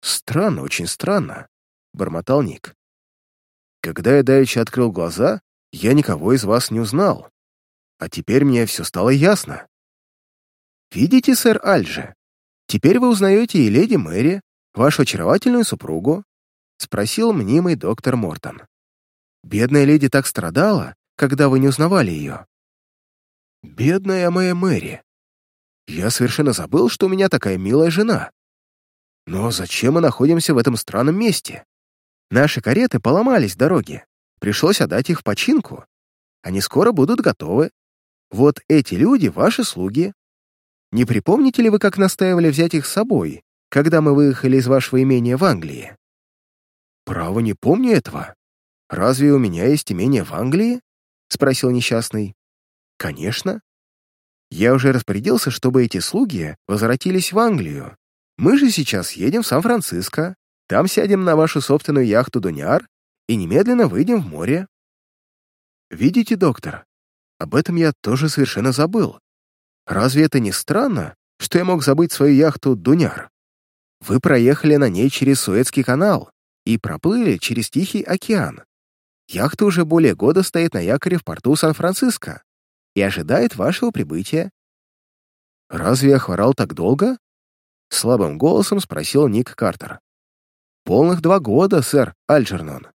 Странно, очень странно, бормотал Ник. Когда я давеча открыл глаза, я никого из вас не узнал. А теперь мне все стало ясно. Видите, сэр Альджи, теперь вы узнаете и леди Мэри, вашу очаровательную супругу, спросил мнимый доктор Мортон. Бедная леди так страдала, когда вы не узнавали ее. Бедная моя Мэри, я совершенно забыл, что у меня такая милая жена. Но зачем мы находимся в этом странном месте? Наши кареты поломались дороге, пришлось отдать их в починку. Они скоро будут готовы. Вот эти люди — ваши слуги. Не припомните ли вы, как настаивали взять их с собой, когда мы выехали из вашего имения в Англии?» «Право, не помню этого. Разве у меня есть имение в Англии?» — спросил несчастный. «Конечно. Я уже распорядился, чтобы эти слуги возвратились в Англию. Мы же сейчас едем в Сан-Франциско. Там сядем на вашу собственную яхту «Дуняр» и немедленно выйдем в море. Видите, доктор, об этом я тоже совершенно забыл. Разве это не странно, что я мог забыть свою яхту «Дуняр»? Вы проехали на ней через Суэцкий канал и проплыли через Тихий океан. Яхта уже более года стоит на якоре в порту Сан-Франциско и ожидает вашего прибытия. «Разве я хворал так долго?» Слабым голосом спросил Ник Картер. «Полных два года, сэр Альджернон».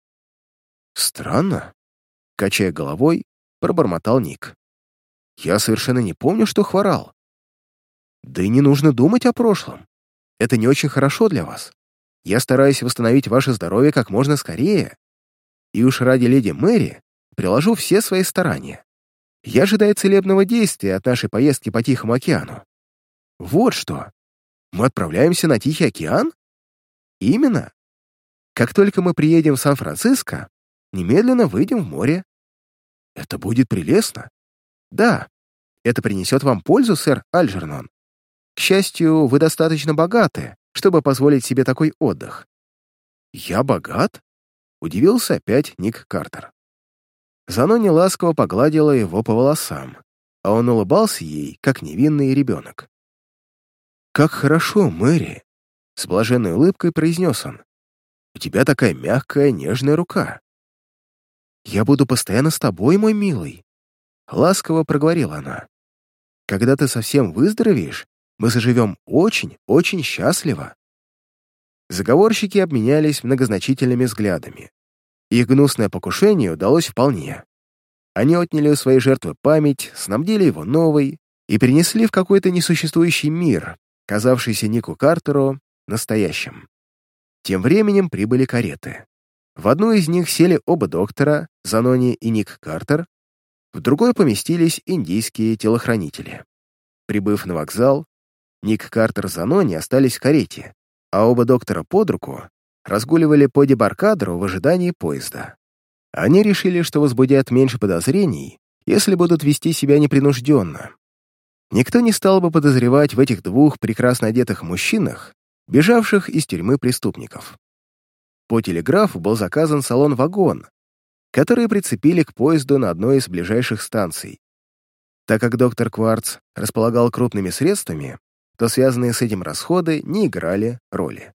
«Странно», — качая головой, пробормотал Ник. «Я совершенно не помню, что хворал. Да и не нужно думать о прошлом. Это не очень хорошо для вас. Я стараюсь восстановить ваше здоровье как можно скорее. И уж ради леди Мэри приложу все свои старания. Я ожидаю целебного действия от нашей поездки по Тихому океану. Вот что. Мы отправляемся на Тихий океан? Именно. Как только мы приедем в Сан-Франциско, немедленно выйдем в море. Это будет прелестно. Да, это принесет вам пользу, сэр Альджернон. К счастью, вы достаточно богаты, чтобы позволить себе такой отдых. Я богат? Удивился опять Ник Картер. Занони ласково погладила его по волосам, а он улыбался ей, как невинный ребенок. «Как хорошо, Мэри!» — с блаженной улыбкой произнес он. «У тебя такая мягкая, нежная рука». «Я буду постоянно с тобой, мой милый», — ласково проговорила она. «Когда ты совсем выздоровеешь, мы заживем очень, очень счастливо». Заговорщики обменялись многозначительными взглядами. Их гнусное покушение удалось вполне. Они отняли у своей жертвы память, снабдили его новой и перенесли в какой-то несуществующий мир, казавшийся Нику Картеру настоящим. Тем временем прибыли кареты. В одну из них сели оба доктора, Занони и Ник Картер, в другой поместились индийские телохранители. Прибыв на вокзал, Ник Картер и Занони остались в карете, а оба доктора под руку разгуливали по дебаркадру в ожидании поезда. Они решили, что возбудят меньше подозрений, если будут вести себя непринужденно, Никто не стал бы подозревать в этих двух прекрасно одетых мужчинах, бежавших из тюрьмы преступников. По телеграфу был заказан салон-вагон, который прицепили к поезду на одной из ближайших станций. Так как доктор Кварц располагал крупными средствами, то связанные с этим расходы не играли роли.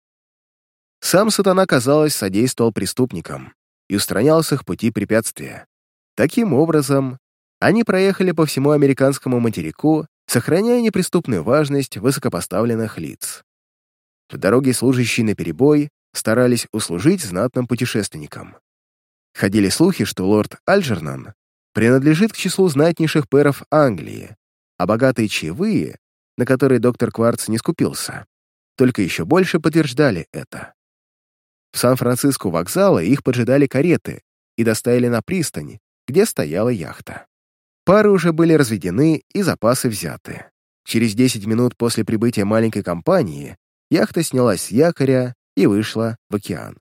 Сам сатана, казалось, содействовал преступникам и устранял с их пути препятствия. Таким образом, они проехали по всему американскому материку сохраняя неприступную важность высокопоставленных лиц. В дороге служащие наперебой старались услужить знатным путешественникам. Ходили слухи, что лорд Альджернан принадлежит к числу знатнейших пэров Англии, а богатые чаевые, на которые доктор Кварц не скупился, только еще больше подтверждали это. В Сан-Франциско вокзала их поджидали кареты и доставили на пристань, где стояла яхта. Пары уже были разведены и запасы взяты. Через 10 минут после прибытия маленькой компании яхта снялась с якоря и вышла в океан.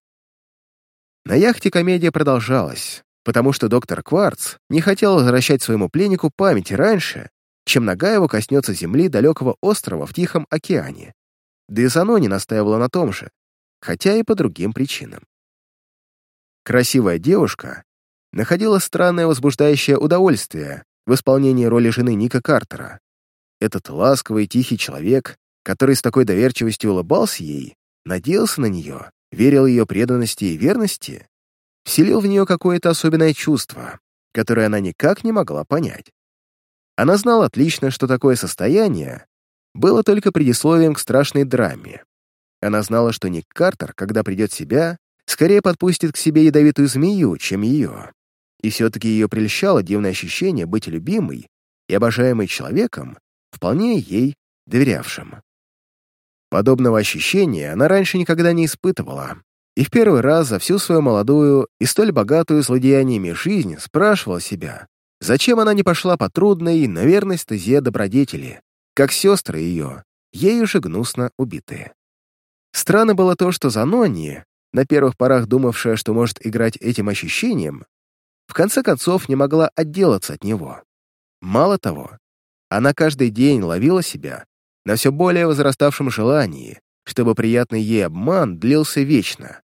На яхте комедия продолжалась, потому что доктор Кварц не хотел возвращать своему пленнику память раньше, чем нога его коснется земли далекого острова в Тихом океане. Да и Занони настаивала на том же, хотя и по другим причинам. Красивая девушка находила странное возбуждающее удовольствие в исполнении роли жены Ника Картера. Этот ласковый, тихий человек, который с такой доверчивостью улыбался ей, надеялся на нее, верил ее преданности и верности, вселил в нее какое-то особенное чувство, которое она никак не могла понять. Она знала отлично, что такое состояние было только предисловием к страшной драме. Она знала, что Ник Картер, когда придет в себя, скорее подпустит к себе ядовитую змею, чем ее. И все-таки ее прельщало дивное ощущение быть любимой и обожаемой человеком, вполне ей доверявшим. Подобного ощущения она раньше никогда не испытывала, и в первый раз за всю свою молодую и столь богатую злодеяниями жизнь спрашивала себя, зачем она не пошла по трудной, но верной стезе добродетели, как сестры ее, ею же гнусно убитые. Странно было то, что Занония, на первых порах думавшая, что может играть этим ощущением, в конце концов не могла отделаться от него. Мало того, она каждый день ловила себя на все более возраставшем желании, чтобы приятный ей обман длился вечно,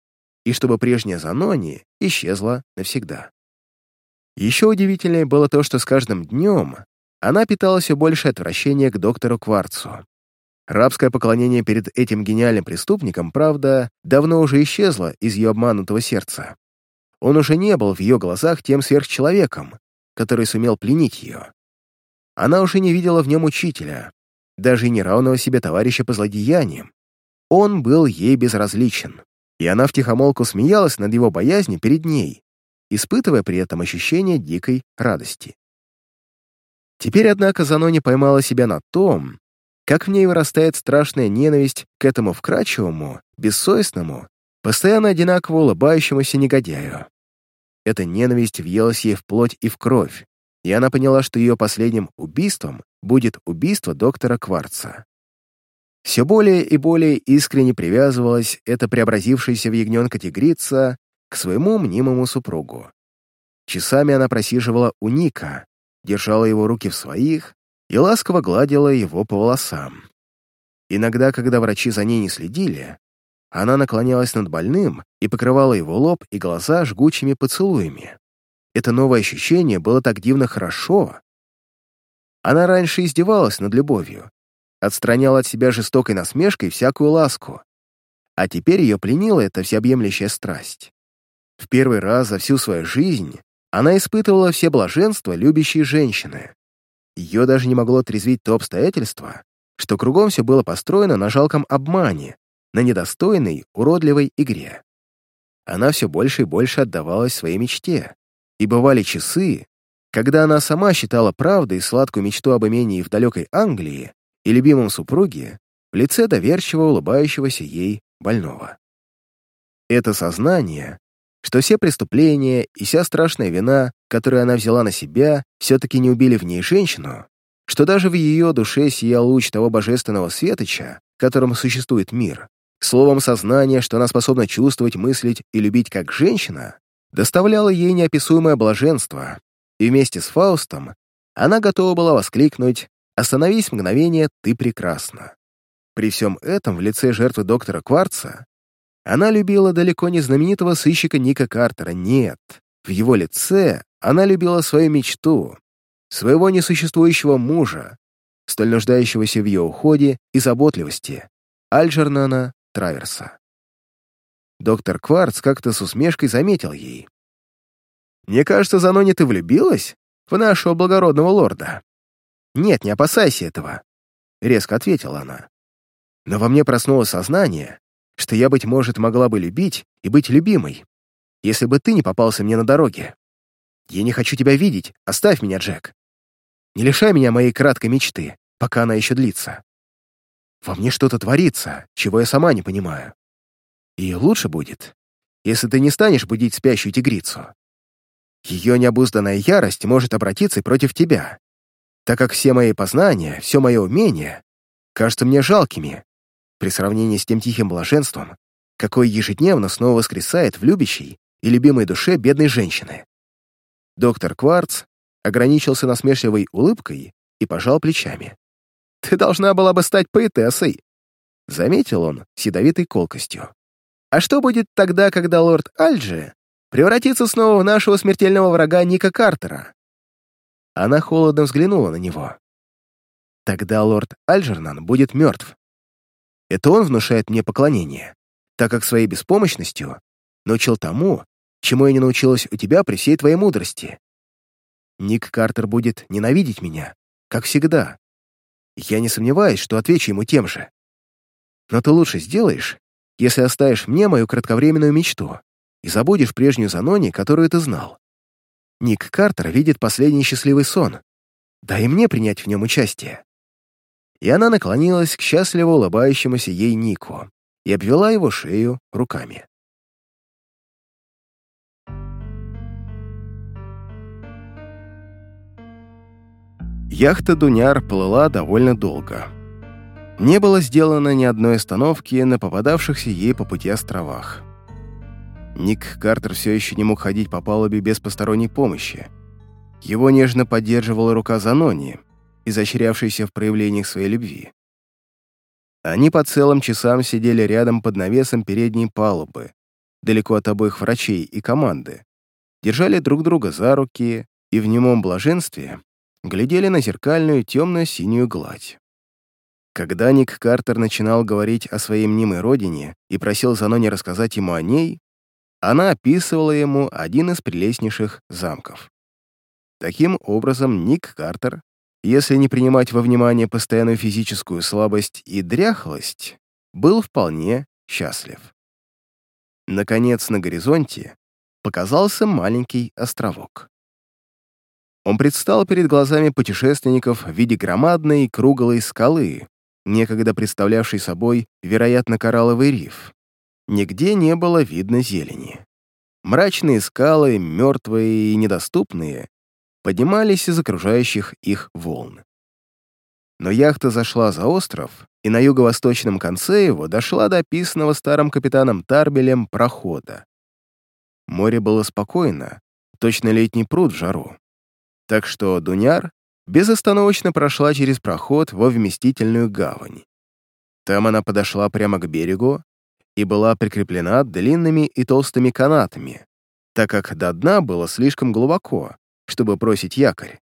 и чтобы прежняя Занония исчезла навсегда. Еще удивительнее было то, что с каждым днем она питала все больше отвращения к доктору Кварцу. Рабское поклонение перед этим гениальным преступником, правда, давно уже исчезло из ее обманутого сердца. Он уже не был в ее глазах тем сверхчеловеком, который сумел пленить ее. Она уже не видела в нем учителя, даже и неравного себе товарища по злодеяниям. Он был ей безразличен, и она втихомолку смеялась над его боязнью перед ней, испытывая при этом ощущение дикой радости. Теперь, однако, Занони поймала себя на том, как в ней вырастает страшная ненависть к этому вкрадчивому, бессовестному, постоянно одинаково улыбающемуся негодяю. Эта ненависть въелась ей в плоть и в кровь, и она поняла, что ее последним убийством будет убийство доктора Кварца. Все более и более искренне привязывалась эта преобразившаяся в ягненка тигрица к своему мнимому супругу. Часами она просиживала у Ника, держала его руки в своих и ласково гладила его по волосам. Иногда, когда врачи за ней не следили, она наклонялась над больным и покрывала его лоб и глаза жгучими поцелуями. Это новое ощущение было так дивно хорошо. Она раньше издевалась над любовью, отстраняла от себя жестокой насмешкой всякую ласку, а теперь ее пленила эта всеобъемлющая страсть. В первый раз за всю свою жизнь она испытывала все блаженства любящей женщины. Ее даже не могло отрезвить то обстоятельство, что кругом все было построено на жалком обмане, на недостойной, уродливой игре. Она все больше и больше отдавалась своей мечте, и бывали часы, когда она сама считала правдой сладкую мечту об имении в далекой Англии и любимом супруге в лице доверчиво улыбающегося ей больного. Это сознание, что все преступления и вся страшная вина, которую она взяла на себя, все-таки не убили в ней женщину, что даже в ее душе сиял луч того божественного светоча, которым существует мир, словом сознание, что она способна чувствовать, мыслить и любить как женщина, доставляло ей неописуемое блаженство, и вместе с Фаустом она готова была воскликнуть «Остановись мгновение, ты прекрасна». При всем этом в лице жертвы доктора Кварца она любила далеко не знаменитого сыщика Ника Картера, нет. В его лице она любила свою мечту, своего несуществующего мужа, столь нуждающегося в ее уходе и заботливости, Альджернана Траверса. Доктор Кварц как-то с усмешкой заметил ей. «Мне кажется, Занони, ты влюбилась в нашего благородного лорда?» «Нет, не опасайся этого», — резко ответила она. «Но во мне проснулось сознание, что я, быть может, могла бы любить и быть любимой, если бы ты не попался мне на дороге. Я не хочу тебя видеть, оставь меня, Джек. Не лишай меня моей краткой мечты, пока она еще длится. Во мне что-то творится, чего я сама не понимаю. И лучше будет, если ты не станешь будить спящую тигрицу. Ее необузданная ярость может обратиться против тебя, так как все мои познания, все мое умение кажутся мне жалкими при сравнении с тем тихим блаженством, какое ежедневно снова воскресает в любящей и любимой душе бедной женщины. Доктор Кварц ограничился насмешливой улыбкой и пожал плечами. «Ты должна была бы стать поэтессой», — заметил он с ядовитой колкостью. А что будет тогда, когда лорд Альджи превратится снова в нашего смертельного врага Ника Картера? Она холодно взглянула на него. Тогда лорд Альджернан будет мертв. Это он внушает мне поклонение, так как своей беспомощностью научил тому, чему я не научилась у тебя при всей твоей мудрости. Ник Картер будет ненавидеть меня, как всегда. Я не сомневаюсь, что отвечу ему тем же. Но ты лучше сделаешь, если оставишь мне мою кратковременную мечту и забудешь прежнюю Занони, которую ты знал. Ник Картер видит последний счастливый сон. Дай мне принять в нем участие» и она наклонилась к счастливо улыбающемуся ей Нику и обвела его шею руками. Яхта «Дуняр» плыла довольно долго. Не было сделано ни одной остановки на попадавшихся ей по пути островах. Ник Картер все еще не мог ходить по палубе без посторонней помощи. Его нежно поддерживала рука Занони — изощрявшаяся в проявлениях своей любви. Они по целым часам сидели рядом под навесом передней палубы, далеко от обоих врачей и команды, держали друг друга за руки и в немом блаженстве глядели на зеркальную темно-синюю гладь. Когда Ник Картер начинал говорить о своей мнимой родине и просил Занони рассказать ему о ней, она описывала ему один из прелестнейших замков. Таким образом, Ник Картер, если не принимать во внимание постоянную физическую слабость и дряхлость, был вполне счастлив. Наконец, на горизонте показался маленький островок. Он предстал перед глазами путешественников в виде громадной круглой скалы, некогда представлявшей собой, вероятно, коралловый риф. Нигде не было видно зелени. Мрачные скалы, мертвые и недоступные, поднимались из окружающих их волн. Но яхта зашла за остров, и на юго-восточном конце его дошла до описанного старым капитаном Тарбелем прохода. Море было спокойно, точно летний пруд в жару. Так что Дуняр безостановочно прошла через проход во вместительную гавань. Там она подошла прямо к берегу и была прикреплена длинными и толстыми канатами, так как до дна было слишком глубоко, чтобы бросить якорь.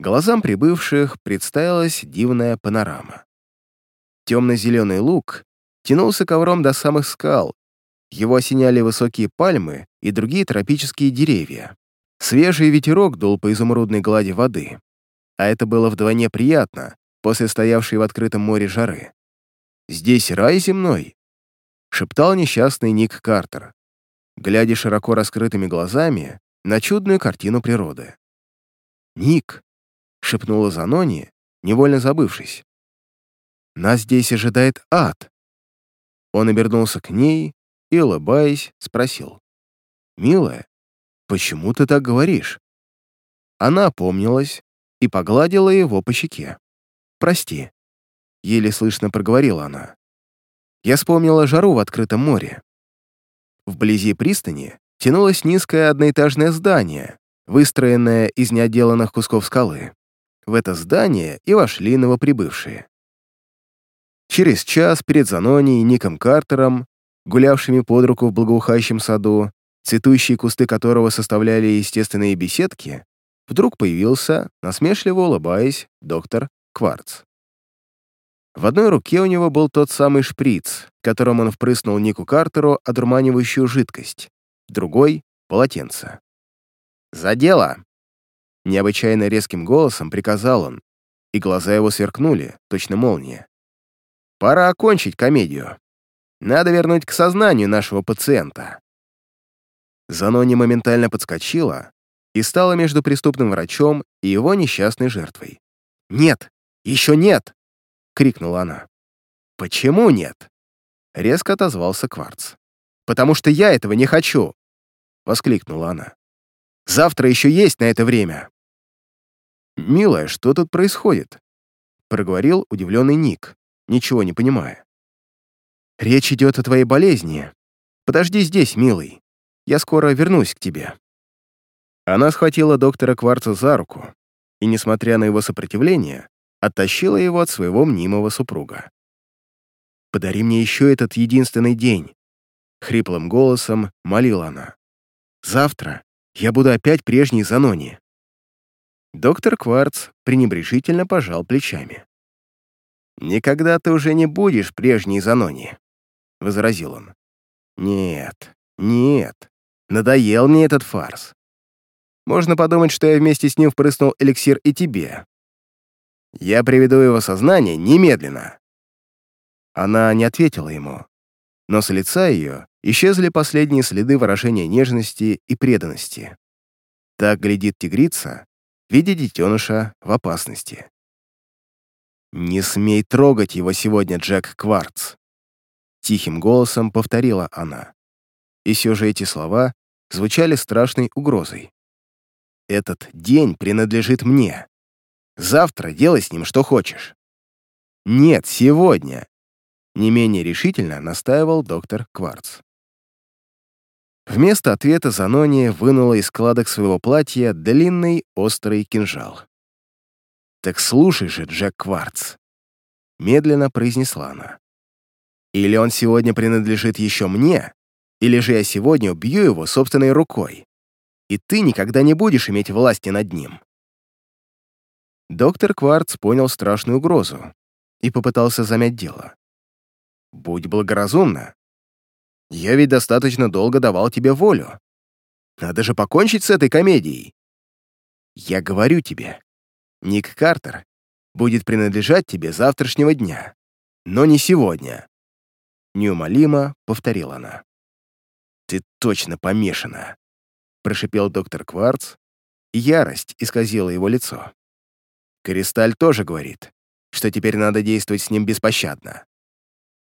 Глазам прибывших представилась дивная панорама. Темно-зеленый луг тянулся ковром до самых скал, его осеняли высокие пальмы и другие тропические деревья. Свежий ветерок дул по изумрудной глади воды, а это было вдвойне приятно после стоявшей в открытом море жары. «Здесь рай земной», — шептал несчастный Ник Картер, глядя широко раскрытыми глазами на чудную картину природы. «Ник», — шепнула Занони, невольно забывшись, — «нас здесь ожидает ад». Он обернулся к ней и, улыбаясь, спросил, «Милая, почему ты так говоришь?» Она опомнилась и погладила его по щеке. «Прости», — еле слышно проговорила она. Я вспомнила жару в открытом море. Вблизи пристани тянулось низкое одноэтажное здание, выстроенное из неотделанных кусков скалы. В это здание и вошли новоприбывшие. Через час перед Занони и Ником Картером, гулявшими под руку в благоухающем саду, цветущие кусты которого составляли естественные беседки, вдруг появился, насмешливо улыбаясь, доктор Кварц. В одной руке у него был тот самый шприц, которым он впрыснул Нику Картеру одурманивающую жидкость, другой — полотенце. «За дело!» Необычайно резким голосом приказал он, и глаза его сверкнули, точно молния. «Пора окончить комедию. Надо вернуть к сознанию нашего пациента». Занони моментально подскочила и стала между преступным врачом и его несчастной жертвой. «Нет! Еще нет!» — крикнула она. «Почему нет?» — резко отозвался Кварц. «Потому что я этого не хочу!» — воскликнула она. «Завтра еще есть на это время!» «Милая, что тут происходит?» — проговорил удивленный Ник, ничего не понимая. «Речь идет о твоей болезни. Подожди здесь, милый. Я скоро вернусь к тебе». Она схватила доктора Кварца за руку и, несмотря на его сопротивление, оттащила его от своего мнимого супруга. «Подари мне еще этот единственный день», — хриплым голосом молила она. Завтра я буду опять прежней Занони». Доктор Кварц пренебрежительно пожал плечами. «Никогда ты уже не будешь прежней Занони», — возразил он. «Нет, нет, надоел мне этот фарс. Можно подумать, что я вместе с ним впрыснул эликсир и тебе. Я приведу его сознание немедленно». Она не ответила ему, но с лица ее исчезли последние следы выражения нежности и преданности. Так глядит тигрица, видя детеныша в опасности. «Не смей трогать его сегодня, Джек Кварц!» Тихим голосом повторила она. И все же эти слова звучали страшной угрозой. «Этот день принадлежит мне. Завтра делай с ним что хочешь». «Нет, сегодня», — не менее решительно настаивал доктор Кварц. Вместо ответа Занони вынула из складок своего платья длинный острый кинжал. «Так слушай же, Джек Кварц», — медленно произнесла она. «Или он сегодня принадлежит еще мне, или же я сегодня убью его собственной рукой, и ты никогда не будешь иметь власти над ним». Доктор Кварц понял страшную угрозу и попытался замять дело. «Будь благоразумна. Я ведь достаточно долго давал тебе волю. Надо же покончить с этой комедией. Я говорю тебе, Ник Картер будет принадлежать тебе завтрашнего дня, но не сегодня. Неумолимо повторила она. «Ты точно помешана», — прошипел доктор Кварц, ярость исказила его лицо. Кристаль тоже говорит, что теперь надо действовать с ним беспощадно.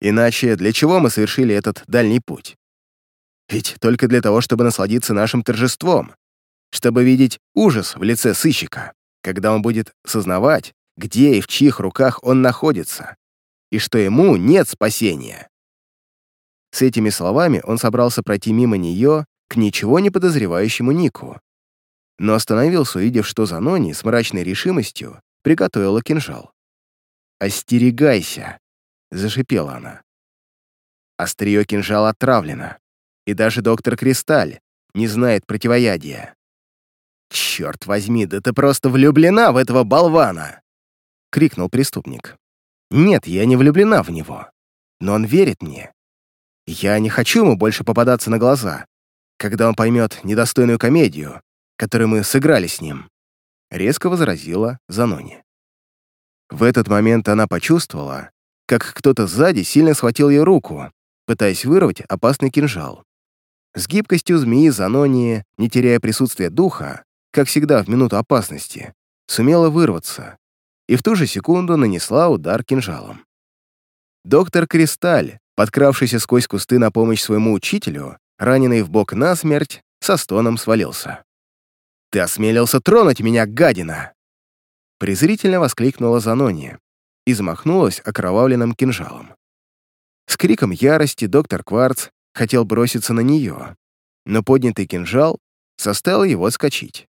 Иначе для чего мы совершили этот дальний путь? Ведь только для того, чтобы насладиться нашим торжеством, чтобы видеть ужас в лице сыщика, когда он будет сознавать, где и в чьих руках он находится, и что ему нет спасения. С этими словами он собрался пройти мимо нее к ничего не подозревающему Нику, но остановился, увидев, что Занони с мрачной решимостью приготовила кинжал. «Остерегайся!» Зашипела она. Острие кинжала отравлено, и даже доктор Кристаль не знает противоядия. «Черт возьми, да ты просто влюблена в этого болвана!» — крикнул преступник. «Нет, я не влюблена в него, но он верит мне. Я не хочу ему больше попадаться на глаза, когда он поймет недостойную комедию, которую мы сыграли с ним», — резко возразила Занони. В этот момент она почувствовала, как кто-то сзади сильно схватил ее руку, пытаясь вырвать опасный кинжал. С гибкостью змеи Занония, не теряя присутствия духа, как всегда в минуту опасности, сумела вырваться и в ту же секунду нанесла удар кинжалом. Доктор Кристаль, подкравшийся сквозь кусты на помощь своему учителю, раненый в бок насмерть, со стоном свалился. «Ты осмелился тронуть меня, гадина!» Презрительно воскликнула Занония, и замахнулась окровавленным кинжалом. С криком ярости доктор Кварц хотел броситься на нее, но поднятый кинжал заставил его отскочить.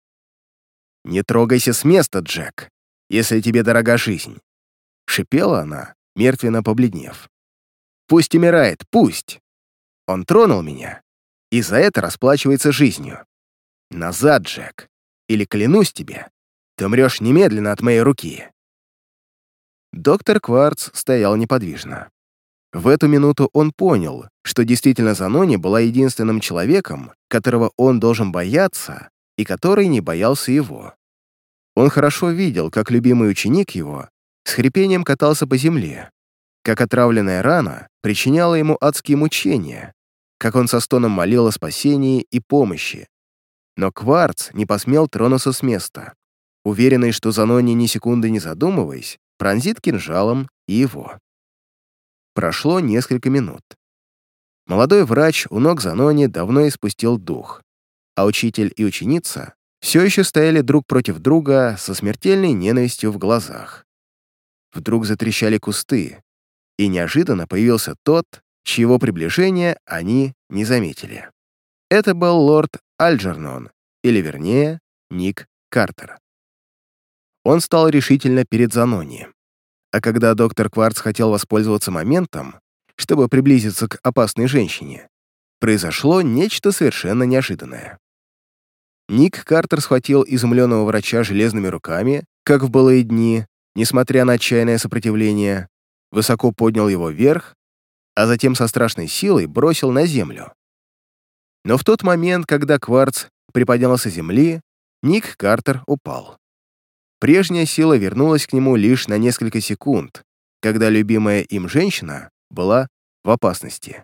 «Не трогайся с места, Джек, если тебе дорога жизнь!» Шипела она, мертвенно побледнев. «Пусть умирает, пусть! Он тронул меня, и за это расплачивается жизнью. Назад, Джек, или клянусь тебе, ты умрешь немедленно от моей руки!» Доктор Кварц стоял неподвижно. В эту минуту он понял, что действительно Занони была единственным человеком, которого он должен бояться и который не боялся его. Он хорошо видел, как любимый ученик его с хрипением катался по земле, как отравленная рана причиняла ему адские мучения, как он со стоном молил о спасении и помощи. Но Кварц не посмел тронуться с места, уверенный, что Занони ни секунды не задумываясь, пронзит кинжалом и его. Прошло несколько минут. Молодой врач у ног Занони давно испустил дух, а учитель и ученица все еще стояли друг против друга со смертельной ненавистью в глазах. Вдруг затрещали кусты, и неожиданно появился тот, чьего приближения они не заметили. Это был лорд Альджернон, или вернее, Ник Картер. Он стал решительно перед Занони. А когда доктор Кварц хотел воспользоваться моментом, чтобы приблизиться к опасной женщине, произошло нечто совершенно неожиданное. Ник Картер схватил изумленного врача железными руками, как в былые дни, несмотря на отчаянное сопротивление, высоко поднял его вверх, а затем со страшной силой бросил на землю. Но в тот момент, когда Кварц приподнялся с земли, Ник Картер упал. Прежняя сила вернулась к нему лишь на несколько секунд, когда любимая им женщина была в опасности.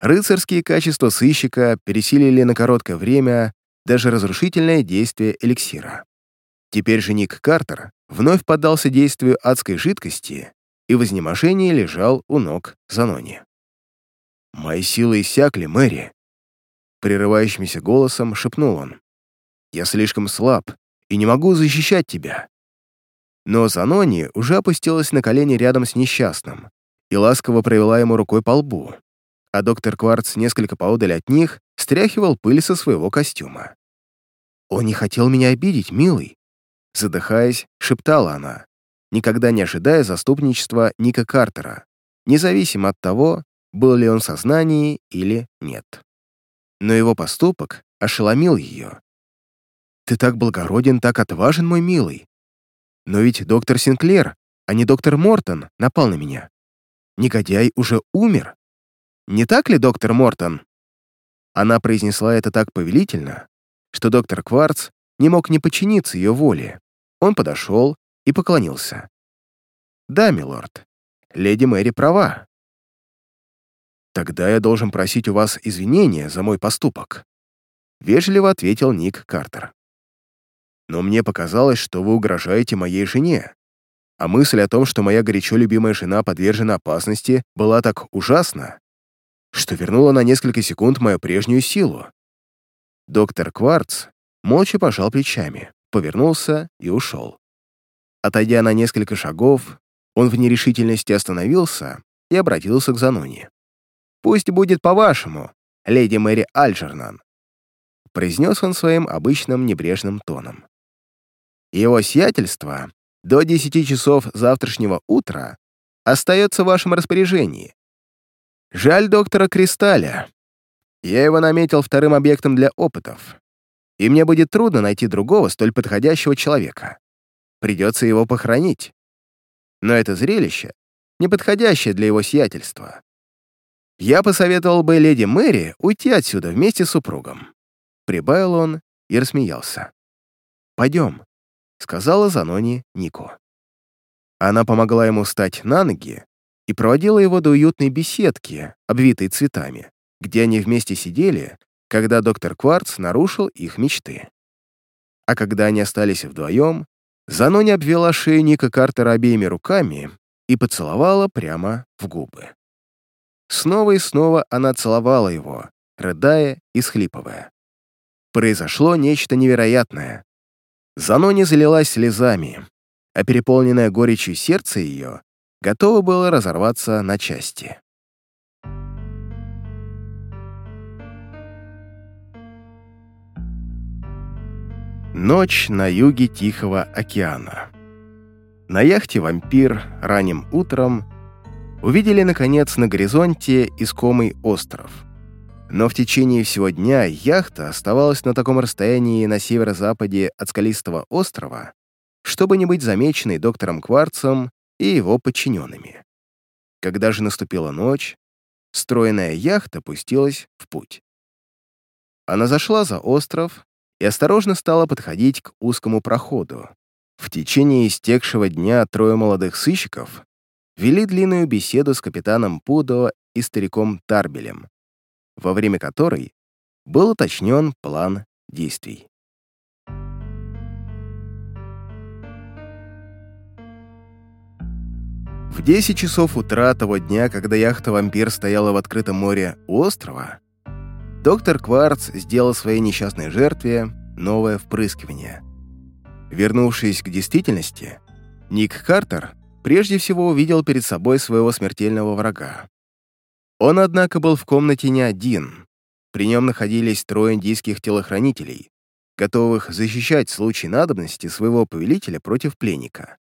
Рыцарские качества сыщика пересилили на короткое время даже разрушительное действие эликсира. Теперь же Ник Картер вновь поддался действию адской жидкости и в изнеможении лежал у ног Занони. «Мои силы иссякли, Мэри!» Прерывающимся голосом шепнул он. «Я слишком слаб, и не могу защищать тебя. Но Занони уже опустилась на колени рядом с несчастным и ласково провела ему рукой по лбу, а доктор Кварц несколько поодаль от них стряхивал пыль со своего костюма. «Он не хотел меня обидеть, милый», задыхаясь, шептала она, никогда не ожидая заступничества Ника Картера, независимо от того, был ли он в сознании или нет. Но его поступок ошеломил ее. «Ты так благороден, так отважен, мой милый. Но ведь доктор Синклер, а не доктор Мортон, напал на меня. Негодяй уже умер. Не так ли, доктор Мортон?» Она произнесла это так повелительно, что доктор Кварц не мог не подчиниться ее воле. Он подошел и поклонился. «Да, милорд, леди Мэри права. Тогда я должен просить у вас извинения за мой поступок», вежливо ответил Ник Картер. «Но мне показалось, что вы угрожаете моей жене, а мысль о том, что моя горячо любимая жена подвержена опасности, была так ужасна, что вернула на несколько секунд мою прежнюю силу. Доктор Кварц молча пожал плечами, повернулся и ушел. Отойдя на несколько шагов, он в нерешительности остановился и обратился к Заноне. «Пусть будет по-вашему, леди Мэри Альджернан», произнес он своим обычным небрежным тоном. «Его сиятельство до 10 часов завтрашнего утра остается в вашем распоряжении. Жаль доктора Кристалля. Я его наметил вторым объектом для опытов, и мне будет трудно найти другого столь подходящего человека. Придется его похоронить. Но это зрелище неподходящее для его сиятельства. Я посоветовал бы леди Мэри уйти отсюда вместе с супругом. Прибавил он и рассмеялся. «Пойдем», — сказала Занони Нико. Она помогла ему встать на ноги и проводила его до уютной беседки, обвитой цветами, где они вместе сидели, когда доктор Кварц нарушил их мечты. А когда они остались вдвоем, Занони обвела шею Ника Картера обеими руками и поцеловала прямо в губы. Снова и снова она целовала его, рыдая и схлипывая. Произошло нечто невероятное. Занони залилась слезами, а переполненное горечью сердце ее готово было разорваться на части. Ночь на юге Тихого океана. На яхте «Вампир» ранним утром увидели, наконец, на горизонте искомый остров. Но в течение всего дня яхта оставалась на таком расстоянии на северо-западе от скалистого острова, чтобы не быть замеченной доктором Кварцем и его подчиненными. Когда же наступила ночь, стройная яхта пустилась в путь. Она зашла за остров и осторожно стала подходить к узкому проходу. В течение истекшего дня трое молодых сыщиков вели длинную беседу с капитаном Пудо и стариком Тарбелем, во время которой был уточнен план действий. В 10 часов утра того дня, когда яхта «Вампир» стояла в открытом море у острова, доктор Кварц сделал своей несчастной жертве новое впрыскивание. Вернувшись к действительности, Ник Картер прежде всего увидел перед собой своего смертельного врага. Он, однако, был в комнате не один. При нем находились трое индийских телохранителей, готовых защищать в случае надобности своего повелителя против пленника.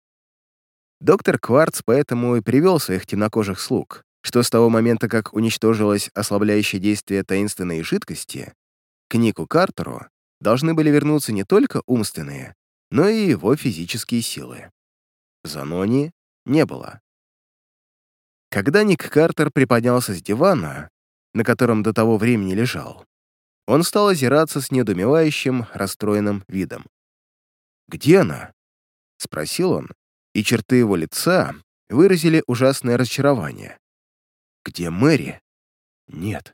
Доктор Кварц поэтому и привел своих темнокожих слуг, что с того момента, как уничтожилось ослабляющее действие таинственной жидкости, к Нику Картеру должны были вернуться не только умственные, но и его физические силы. Занони не было. Когда Ник Картер приподнялся с дивана, на котором до того времени лежал, он стал озираться с недоумевающим, расстроенным видом. «Где она?» — спросил он, и черты его лица выразили ужасное разочарование. «Где Мэри?» «Нет».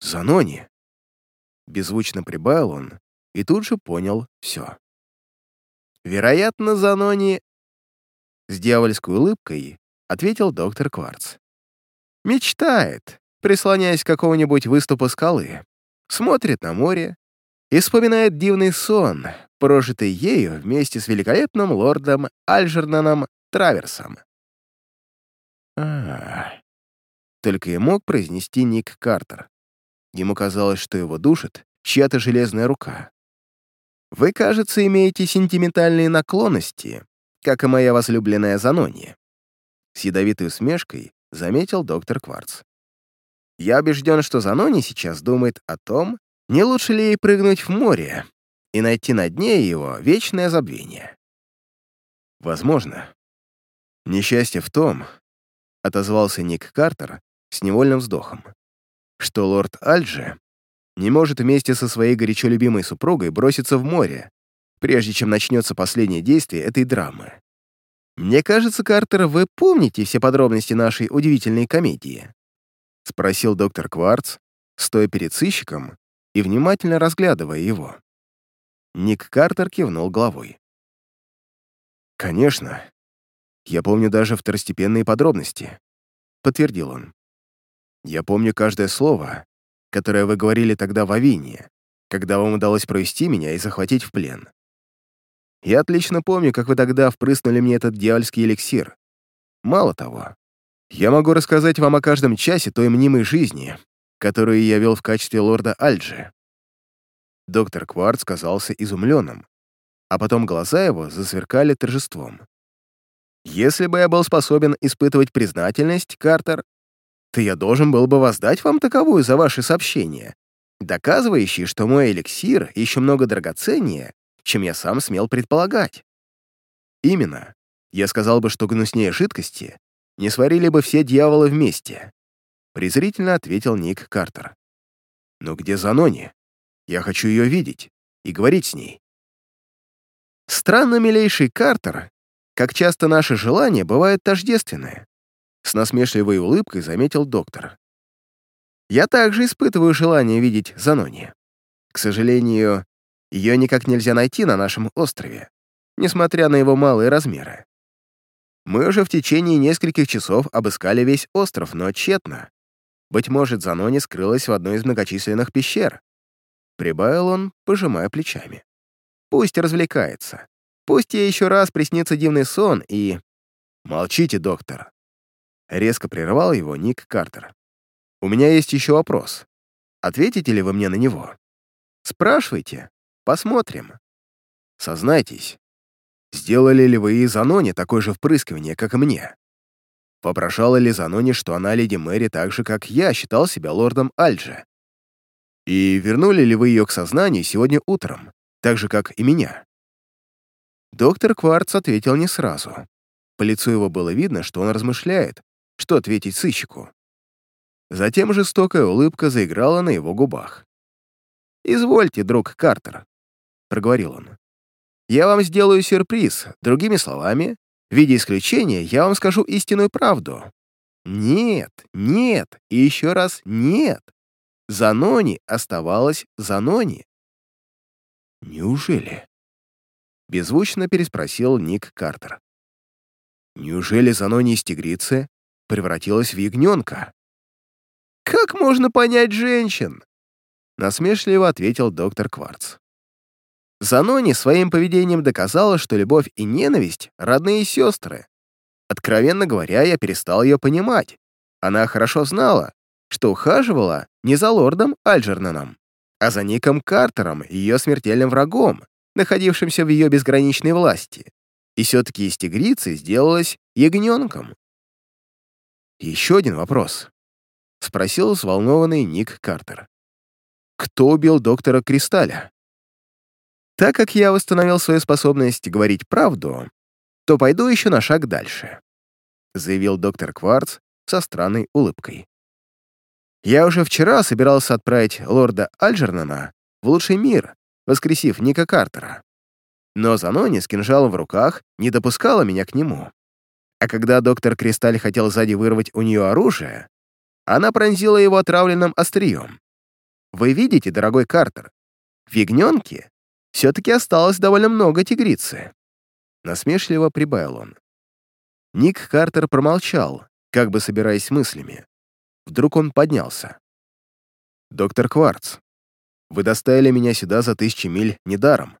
«Занони?» Беззвучно прибавил он и тут же понял все. «Вероятно, Занони...» С дьявольской улыбкой ответил доктор Кварц. «Мечтает, прислоняясь к какому-нибудь выступу скалы, смотрит на море и вспоминает дивный сон, прожитой ею вместе с великолепным лордом Альжернаном Траверсом. а Только и мог произнести Ник Картер. Ему казалось, что его душит чья-то железная рука. «Вы, кажется, имеете сентиментальные наклонности, как и моя возлюбленная Занони», с ядовитой усмешкой заметил доктор Кварц. «Я убежден, что Занони сейчас думает о том, не лучше ли ей прыгнуть в море и найти на дне его вечное забвение». «Возможно. Несчастье в том, — отозвался Ник Картер с невольным вздохом, — что лорд Альджи не может вместе со своей горячо любимой супругой броситься в море, прежде чем начнется последнее действие этой драмы. «Мне кажется, Картер, вы помните все подробности нашей удивительной комедии?» — спросил доктор Кварц, стоя перед сыщиком и внимательно разглядывая его. Ник Картер кивнул головой. «Конечно. Я помню даже второстепенные подробности», — подтвердил он. «Я помню каждое слово, которое вы говорили тогда в Авине, когда вам удалось провести меня и захватить в плен. Я отлично помню, как вы тогда впрыснули мне этот дьявольский эликсир. Мало того, я могу рассказать вам о каждом часе той мнимой жизни, которую я вел в качестве лорда Альджи». Доктор Кварц казался изумленным, а потом глаза его засверкали торжеством. «Если бы я был способен испытывать признательность, Картер, то я должен был бы воздать вам таковую за ваши сообщения, доказывающие, что мой эликсир еще много драгоценнее, чем я сам смел предполагать. Именно. Я сказал бы, что гнуснее жидкости не сварили бы все дьяволы вместе, презрительно ответил Ник Картер. Но где Занони? Я хочу ее видеть и говорить с ней. Странно, милейший Картер, как часто наши желания бывают тождественны. С насмешливой улыбкой заметил доктор. Я также испытываю желание видеть Занони. К сожалению, ее никак нельзя найти на нашем острове, несмотря на его малые размеры. Мы уже в течение нескольких часов обыскали весь остров, но тщетно. Быть может, Занони скрылась в одной из многочисленных пещер. Прибавил он, пожимая плечами. Пусть развлекается. Пусть ей еще раз приснится дивный сон и... Молчите, доктор. Резко прервал его Ник Картер. У меня есть еще вопрос. Ответите ли вы мне на него? Спрашивайте. Посмотрим. Сознайтесь, сделали ли вы и Заноне такое же впрыскивание, как и мне? Вопрошала ли Заноне, что она леди Мэри так же, как я, считал себя лордом Альджи? И вернули ли вы ее к сознанию сегодня утром, так же, как и меня? Доктор Кварц ответил не сразу. По лицу его было видно, что он размышляет, что ответить сыщику. Затем жестокая улыбка заиграла на его губах. «Извольте, друг Картер», — проговорил он. «Я вам сделаю сюрприз. Другими словами, в виде исключения я вам скажу истинную правду. Нет, нет и еще раз нет. Занони оставалась Занони». «Неужели?» — беззвучно переспросил Ник Картер. «Неужели Занони из тигрицы превратилась в ягненка?» «Как можно понять женщин?» Насмешливо ответил доктор Кварц. Занони своим поведением доказала, что любовь и ненависть — родные сестры. Откровенно говоря, я перестал ее понимать. Она хорошо знала, что ухаживала не за лордом Альджернаном, а за Ником Картером, ее смертельным врагом, находившимся в ее безграничной власти. И все-таки из тигрицы сделалась ягненком. «Еще один вопрос», — спросил взволнованный Ник Картер. «Кто убил доктора Кристалля?» Так как я восстановил свою способность говорить правду, то пойду еще на шаг дальше», — заявил доктор Кварц со странной улыбкой. «Я уже вчера собирался отправить лорда Альджернана в лучший мир, воскресив Ника Картера. Но Занони с кинжалом в руках не допускала меня к нему. А когда доктор Кристаль хотел сзади вырвать у нее оружие, она пронзила его отравленным острием. Вы видите, дорогой Картер, в ягненке все-таки осталось довольно много тигрицы. Насмешливо прибавил он. Ник Картер промолчал, как бы собираясь мыслями. Вдруг он поднялся. «Доктор Кварц, вы доставили меня сюда за тысячи миль недаром.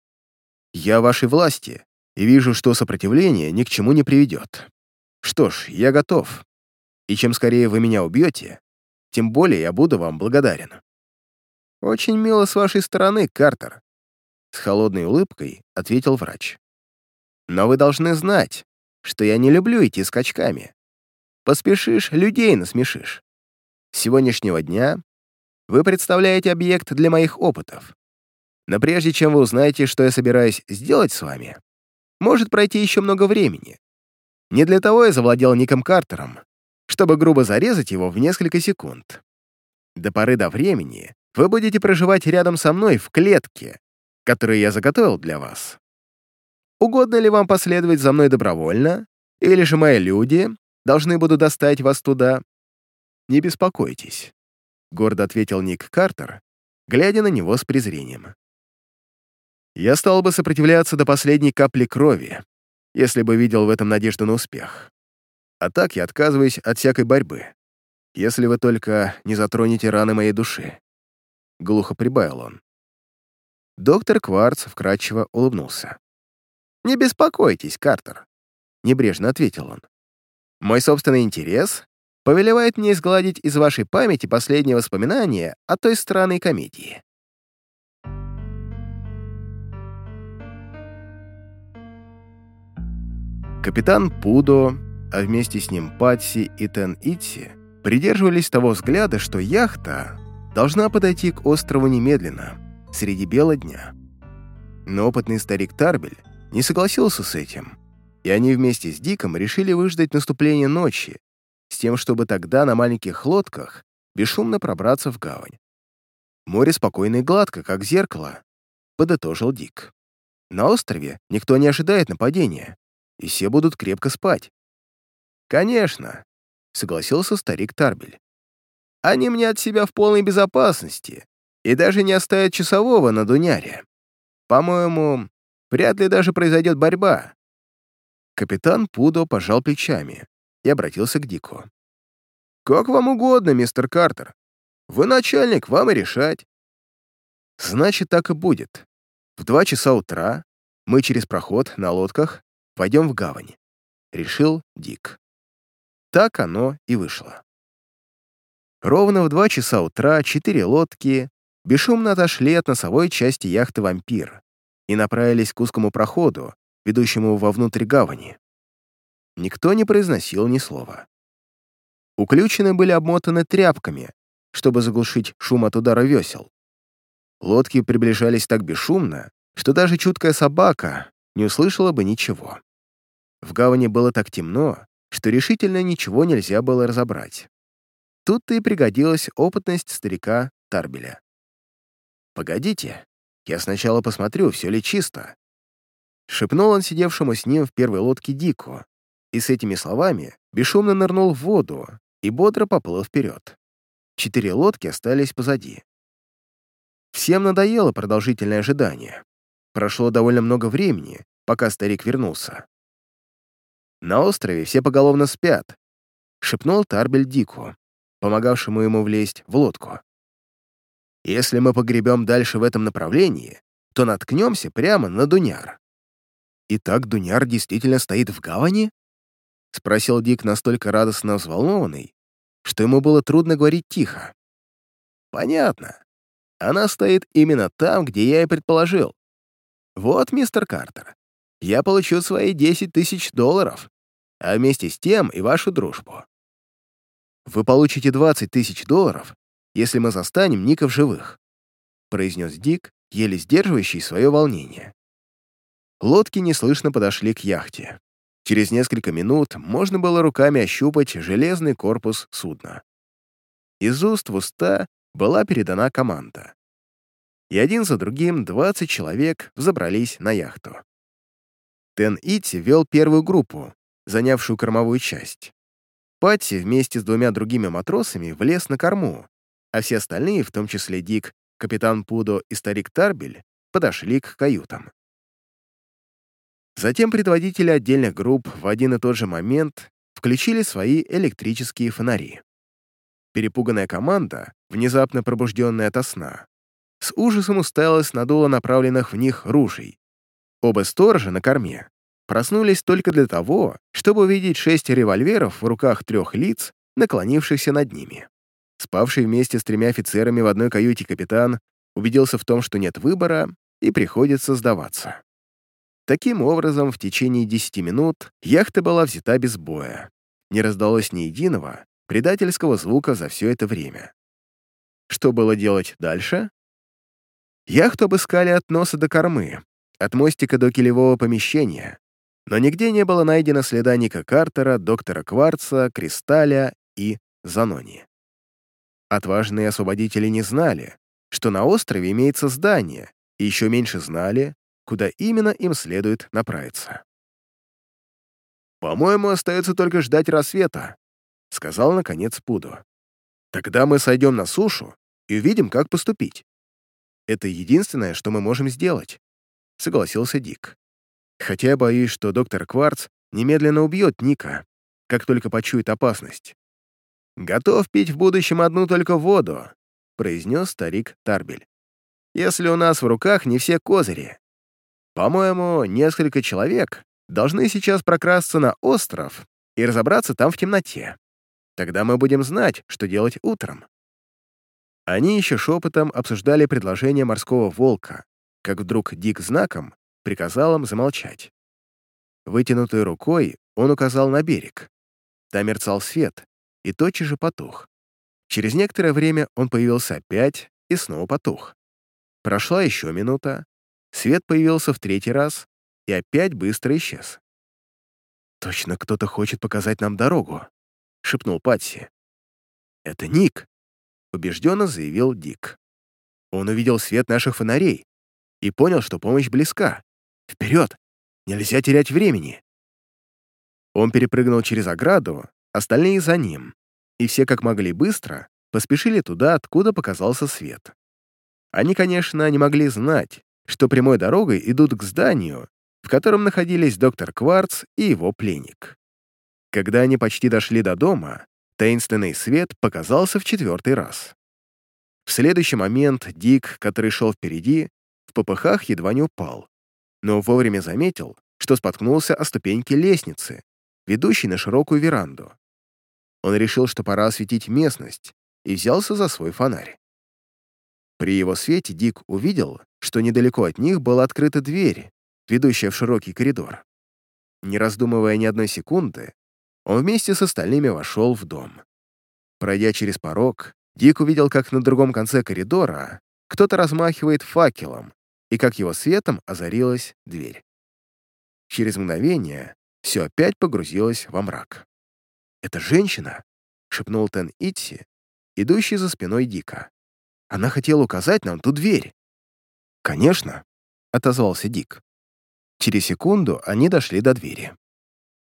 Я вашей власти и вижу, что сопротивление ни к чему не приведет. Что ж, я готов. И чем скорее вы меня убьете, тем более я буду вам благодарен. Очень мило с вашей стороны, Картер. С холодной улыбкой ответил врач. Но вы должны знать, что я не люблю идти скачками. Поспешишь, людей насмешишь. С сегодняшнего дня вы представляете объект для моих опытов. Но прежде чем вы узнаете, что я собираюсь сделать с вами, может пройти еще много времени. Не для того я завладел Ником Картером, чтобы грубо зарезать его в несколько секунд. До поры до времени вы будете проживать рядом со мной в клетке, которую я заготовил для вас. Угодно ли вам последовать за мной добровольно, или же мои люди должны будут доставить вас туда? Не беспокойтесь, — гордо ответил Ник Картер, глядя на него с презрением. Я стал бы сопротивляться до последней капли крови, если бы видел в этом надежду на успех. А так я отказываюсь от всякой борьбы, если вы только не затронете раны моей души. Глухо прибавил он. Доктор Кварц вкрадчиво улыбнулся. «Не беспокойтесь, Картер», — небрежно ответил он. «Мой собственный интерес повелевает мне изгладить из вашей памяти последние воспоминания о той странной комедии. Капитан Пудо, а вместе с ним Патси и Тен Итси придерживались того взгляда, что яхта должна подойти к острову немедленно, среди бела дня. Но опытный старик Тарбель не согласился с этим, и они вместе с Диком решили выждать наступление ночи, с тем, чтобы тогда на маленьких лодках бесшумно пробраться в гавань. Море спокойно и гладко, как зеркало, подытожил Дик. На острове никто не ожидает нападения, и все будут крепко спать. «Конечно», — согласился старик Тарбель. «Они мне от себя в полной безопасности и даже не оставят часового на Дуняре. По-моему, вряд ли даже произойдет борьба». Капитан Пудо пожал плечами и обратился к Дику. «Как вам угодно, мистер Картер. Вы начальник, вам и решать». «Значит, так и будет. В два часа утра мы через проход на лодках Пойдем в гавань», — решил Дик. Так оно и вышло. Ровно в два часа утра четыре лодки бесшумно отошли от носовой части яхты «Вампир» и направились к узкому проходу, ведущему вовнутрь гавани. Никто не произносил ни слова. Уключены были обмотаны тряпками, чтобы заглушить шум от удара весел. Лодки приближались так бесшумно, что даже чуткая собака не услышала бы ничего. В гавани было так темно, что решительно ничего нельзя было разобрать. Тут-то и пригодилась опытность старика Тарбеля. «Погодите, я сначала посмотрю, все ли чисто», — шепнул он сидевшему с ним в первой лодке Дику, и с этими словами бесшумно нырнул в воду и бодро поплыл вперед. Четыре лодки остались позади. Всем надоело продолжительное ожидание. Прошло довольно много времени, пока старик вернулся. На острове все поголовно спят», — шепнул Тарбель Дику, помогавшему ему влезть в лодку. «Если мы погребем дальше в этом направлении, то наткнемся прямо на Дуняр». «Итак, Дуняр действительно стоит в гавани?» — спросил Дик настолько радостно взволнованный, что ему было трудно говорить тихо. «Понятно. Она стоит именно там, где я и предположил. Вот, мистер Картер, я получу свои 10 тысяч долларов, а вместе с тем и вашу дружбу. Вы получите 20 тысяч долларов, если мы застанем Ника в живых», произнес Дик, еле сдерживающий свое волнение. Лодки неслышно подошли к яхте. Через несколько минут можно было руками ощупать железный корпус судна. Из уст в уста была передана команда. И один за другим 20 человек взобрались на яхту. Тен Ити вел первую группу, занявшую кормовую часть. Патти вместе с двумя другими матросами влез на корму, а все остальные, в том числе Дик, капитан Пудо и старик Тарбель, подошли к каютам. Затем предводители отдельных групп в один и тот же момент включили свои электрические фонари. Перепуганная команда, внезапно пробужденная ото сна, с ужасом уставилась на дуло направленных в них ружей Оба сторожа на корме проснулись только для того, чтобы увидеть шесть револьверов в руках трех лиц, наклонившихся над ними. Спавший вместе с тремя офицерами в одной каюте капитан убедился в том, что нет выбора и приходится сдаваться. Таким образом, в течение 10 минут яхта была взята без боя. Не раздалось ни единого предательского звука за все это время. Что было делать дальше? Яхту обыскали от носа до кормы, от мостика до килевого помещения, но нигде не было найдено следа Ника Картера, доктора Кварца, Кристалля и Занони. Отважные освободители не знали, что на острове имеется здание, и еще меньше знали, куда именно им следует направиться. «По-моему, остается только ждать рассвета», — сказал, наконец, Пуду. «Тогда мы сойдем на сушу и увидим, как поступить. Это единственное, что мы можем сделать», — согласился Дик. «Хотя боюсь, что доктор Кварц немедленно убьет Ника, как только почует опасность. Готов пить в будущем одну только воду, произнес старик Тарбель. «Если у нас в руках не все козыри. По-моему, несколько человек должны сейчас прокрасться на остров и разобраться там в темноте. Тогда мы будем знать, что делать утром». Они еще шепотом обсуждали предложение морского волка, как вдруг Дик знаком приказал им замолчать. Вытянутой рукой он указал на берег. Там мерцал свет, и тотчас же потух. Через некоторое время он появился опять и снова потух. Прошла еще минута, свет появился в третий раз и опять быстро исчез. «Точно кто-то хочет показать нам дорогу», — шепнул Патси. «Это Ник», — убежденно заявил Дик. Он увидел свет наших фонарей и понял, что помощь близка. Вперед! Нельзя терять времени. Он перепрыгнул через ограду, остальные за ним и все как могли быстро поспешили туда, откуда показался свет. Они, конечно, не могли знать, что прямой дорогой идут к зданию, в котором находились доктор Кварц и его пленник. Когда они почти дошли до дома, таинственный свет показался в четвертый раз. В следующий момент Дик, который шел впереди, в попыхах едва не упал, но вовремя заметил, что споткнулся о ступеньке лестницы, ведущей на широкую веранду. Он решил, что пора осветить местность, и взялся за свой фонарь. При его свете Дик увидел, что недалеко от них была открыта дверь, ведущая в широкий коридор. Не раздумывая ни одной секунды, он вместе с остальными вошел в дом. Пройдя через порог, Дик увидел, как на другом конце коридора кто-то размахивает факелом, и как его светом озарилась дверь. Через мгновение все опять погрузилось во мрак. «Это женщина?» — шепнул Тен Итси, идущий за спиной Дика. «Она хотела указать нам ту дверь». «Конечно», — отозвался Дик. Через секунду они дошли до двери.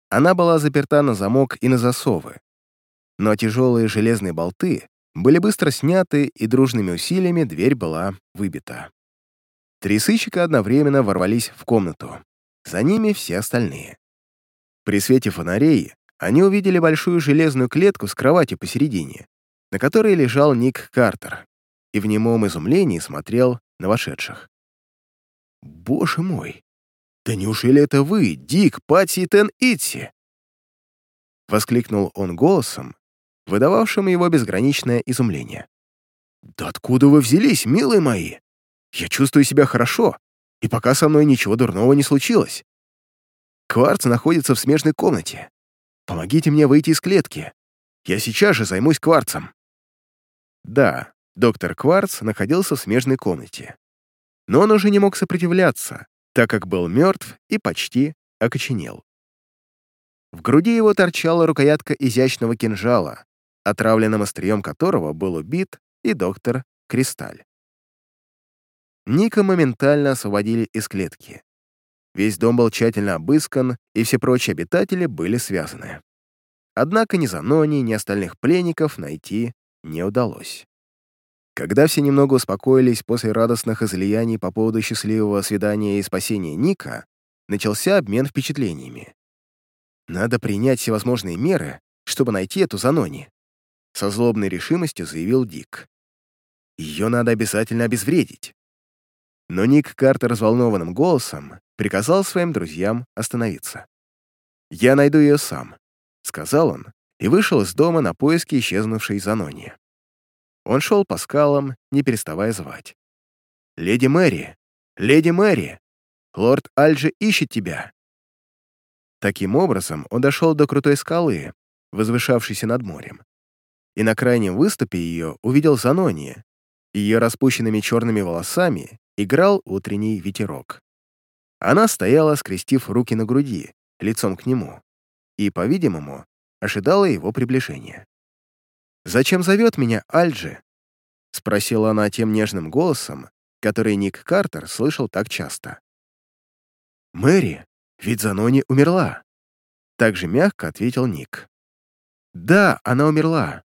Она была заперта на замок и на засовы, но тяжелые железные болты были быстро сняты, и дружными усилиями дверь была выбита. Три сыщика одновременно ворвались в комнату. За ними все остальные. При свете фонарей они увидели большую железную клетку с кроватью посередине, на которой лежал Ник Картер, и в немом изумлении смотрел на вошедших. «Боже мой! Да неужели это вы, Дик, Патси и Тен Итси?» Воскликнул он голосом, выдававшим его безграничное изумление. «Да откуда вы взялись, милые мои? Я чувствую себя хорошо, и пока со мной ничего дурного не случилось. Кварц находится в смежной комнате. Помогите мне выйти из клетки. Я сейчас же займусь кварцем». Да, доктор Кварц находился в смежной комнате. Но он уже не мог сопротивляться, так как был мертв и почти окоченел. В груди его торчала рукоятка изящного кинжала, отравленным острием которого был убит и доктор Кристаль. Ника моментально освободили из клетки. Весь дом был тщательно обыскан, и все прочие обитатели были связаны. Однако ни Занони, ни остальных пленников найти не удалось. Когда все немного успокоились после радостных излияний по поводу счастливого свидания и спасения Ника, начался обмен впечатлениями. «Надо принять всевозможные меры, чтобы найти эту Занони», со злобной решимостью заявил Дик. «Ее надо обязательно обезвредить. Но Ник Картер взволнованным голосом приказал своим друзьям остановиться. «Я найду ее сам», — сказал он, и вышел из дома на поиски исчезнувшей Занони. Он шел по скалам, не переставая звать. «Леди Мэри! Леди Мэри! Лорд Альджи ищет тебя!» Таким образом, он дошел до крутой скалы, возвышавшейся над морем. И на крайнем выступе ее увидел Занони. Ее распущенными черными волосами играл утренний ветерок. Она стояла, скрестив руки на груди, лицом к нему, и, по-видимому, ожидала его приближения. «Зачем зовет меня Альджи?» — спросила она тем нежным голосом, который Ник Картер слышал так часто. «Мэри, ведь Занони умерла», — так же мягко ответил Ник. «Да, она умерла.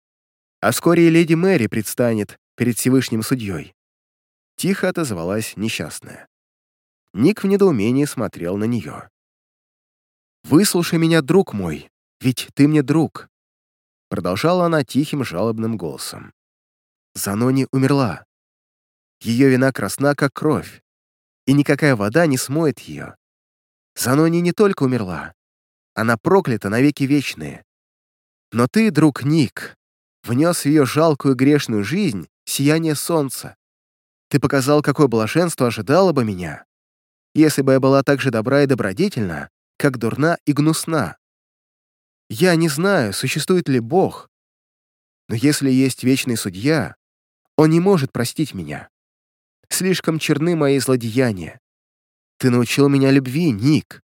А вскоре и леди Мэри предстанет перед Всевышним судьей». Тихо отозвалась несчастная. Ник в недоумении смотрел на нее. «Выслушай меня, друг мой, ведь ты мне друг», продолжала она тихим жалобным голосом. Занони умерла. Ее вина красна, как кровь, и никакая вода не смоет ее. Занони не только умерла, она проклята навеки вечные. Но ты, друг Ник, внес в ее жалкую грешную жизнь сияние солнца. Ты показал, какое блаженство ожидало бы меня, если бы я была так же добра и добродетельна, как дурна и гнусна. Я не знаю, существует ли Бог, но если есть вечный судья, он не может простить меня. Слишком черны мои злодеяния. Ты научил меня любви, Ник.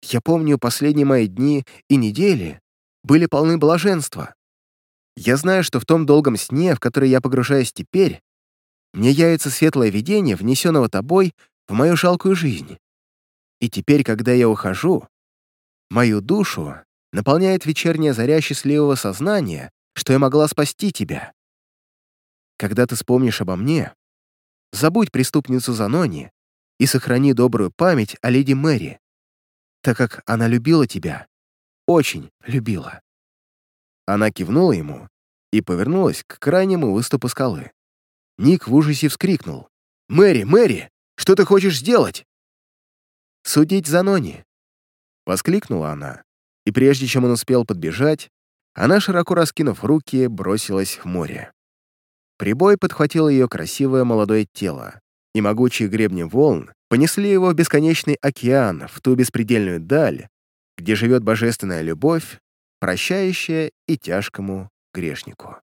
Я помню, последние мои дни и недели были полны блаженства. Я знаю, что в том долгом сне, в который я погружаюсь теперь, мне явится светлое видение, внесенного тобой в мою жалкую жизнь. И теперь, когда я ухожу, мою душу наполняет вечерняя заря счастливого сознания, что я могла спасти тебя. Когда ты вспомнишь обо мне, забудь преступницу Занони и сохрани добрую память о леди Мэри, так как она любила тебя, очень любила». Она кивнула ему и повернулась к крайнему выступу скалы. Ник в ужасе вскрикнул. «Мэри, Мэри, что ты хочешь сделать?» «Судить Занони!» Воскликнула она и прежде чем он успел подбежать, она, широко раскинув руки, бросилась в море. Прибой подхватил ее красивое молодое тело, и могучие гребни волн понесли его в бесконечный океан, в ту беспредельную даль, где живет божественная любовь, прощающая и тяжкому грешнику.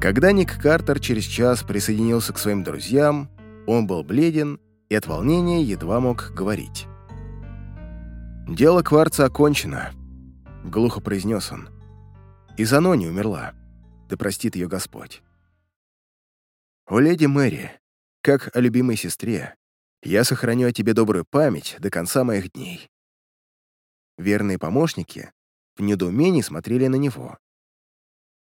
Когда Ник Картер через час присоединился к своим друзьям, он был бледен и от волнения едва мог говорить. «Дело кварца окончено», — глухо произнес он. «И Занони умерла. Да простит ее Господь». «О, леди Мэри, как о любимой сестре, я сохраню о тебе добрую память до конца моих дней». Верные помощники в недоумении смотрели на него.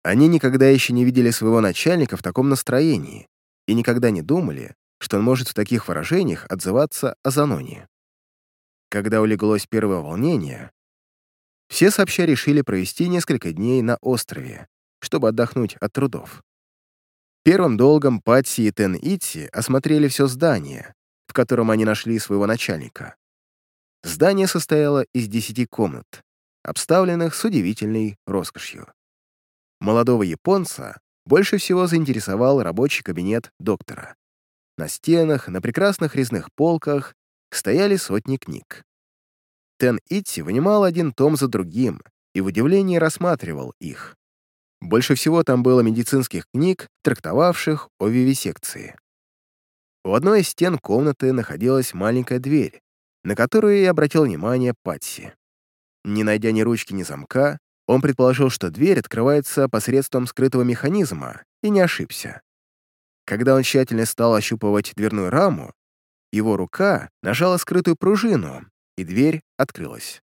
Они никогда еще не видели своего начальника в таком настроении и никогда не думали, что он может в таких выражениях отзываться о Заноне. Когда улеглось первое волнение, все сообща решили провести несколько дней на острове, чтобы отдохнуть от трудов. Первым долгом Патси и Тен Итси осмотрели все здание, в котором они нашли своего начальника. Здание состояло из десяти комнат, обставленных с удивительной роскошью. Молодого японца больше всего заинтересовал рабочий кабинет доктора. На стенах, на прекрасных резных полках стояли сотни книг. Тен Итси вынимал один том за другим и в удивлении рассматривал их. Больше всего там было медицинских книг, трактовавших о вивисекции. У одной из стен комнаты находилась маленькая дверь, на которую и обратил внимание Патси. Не найдя ни ручки, ни замка, он предположил, что дверь открывается посредством скрытого механизма, и не ошибся. Когда он тщательно стал ощупывать дверную раму, его рука нажала скрытую пружину, и дверь открылась.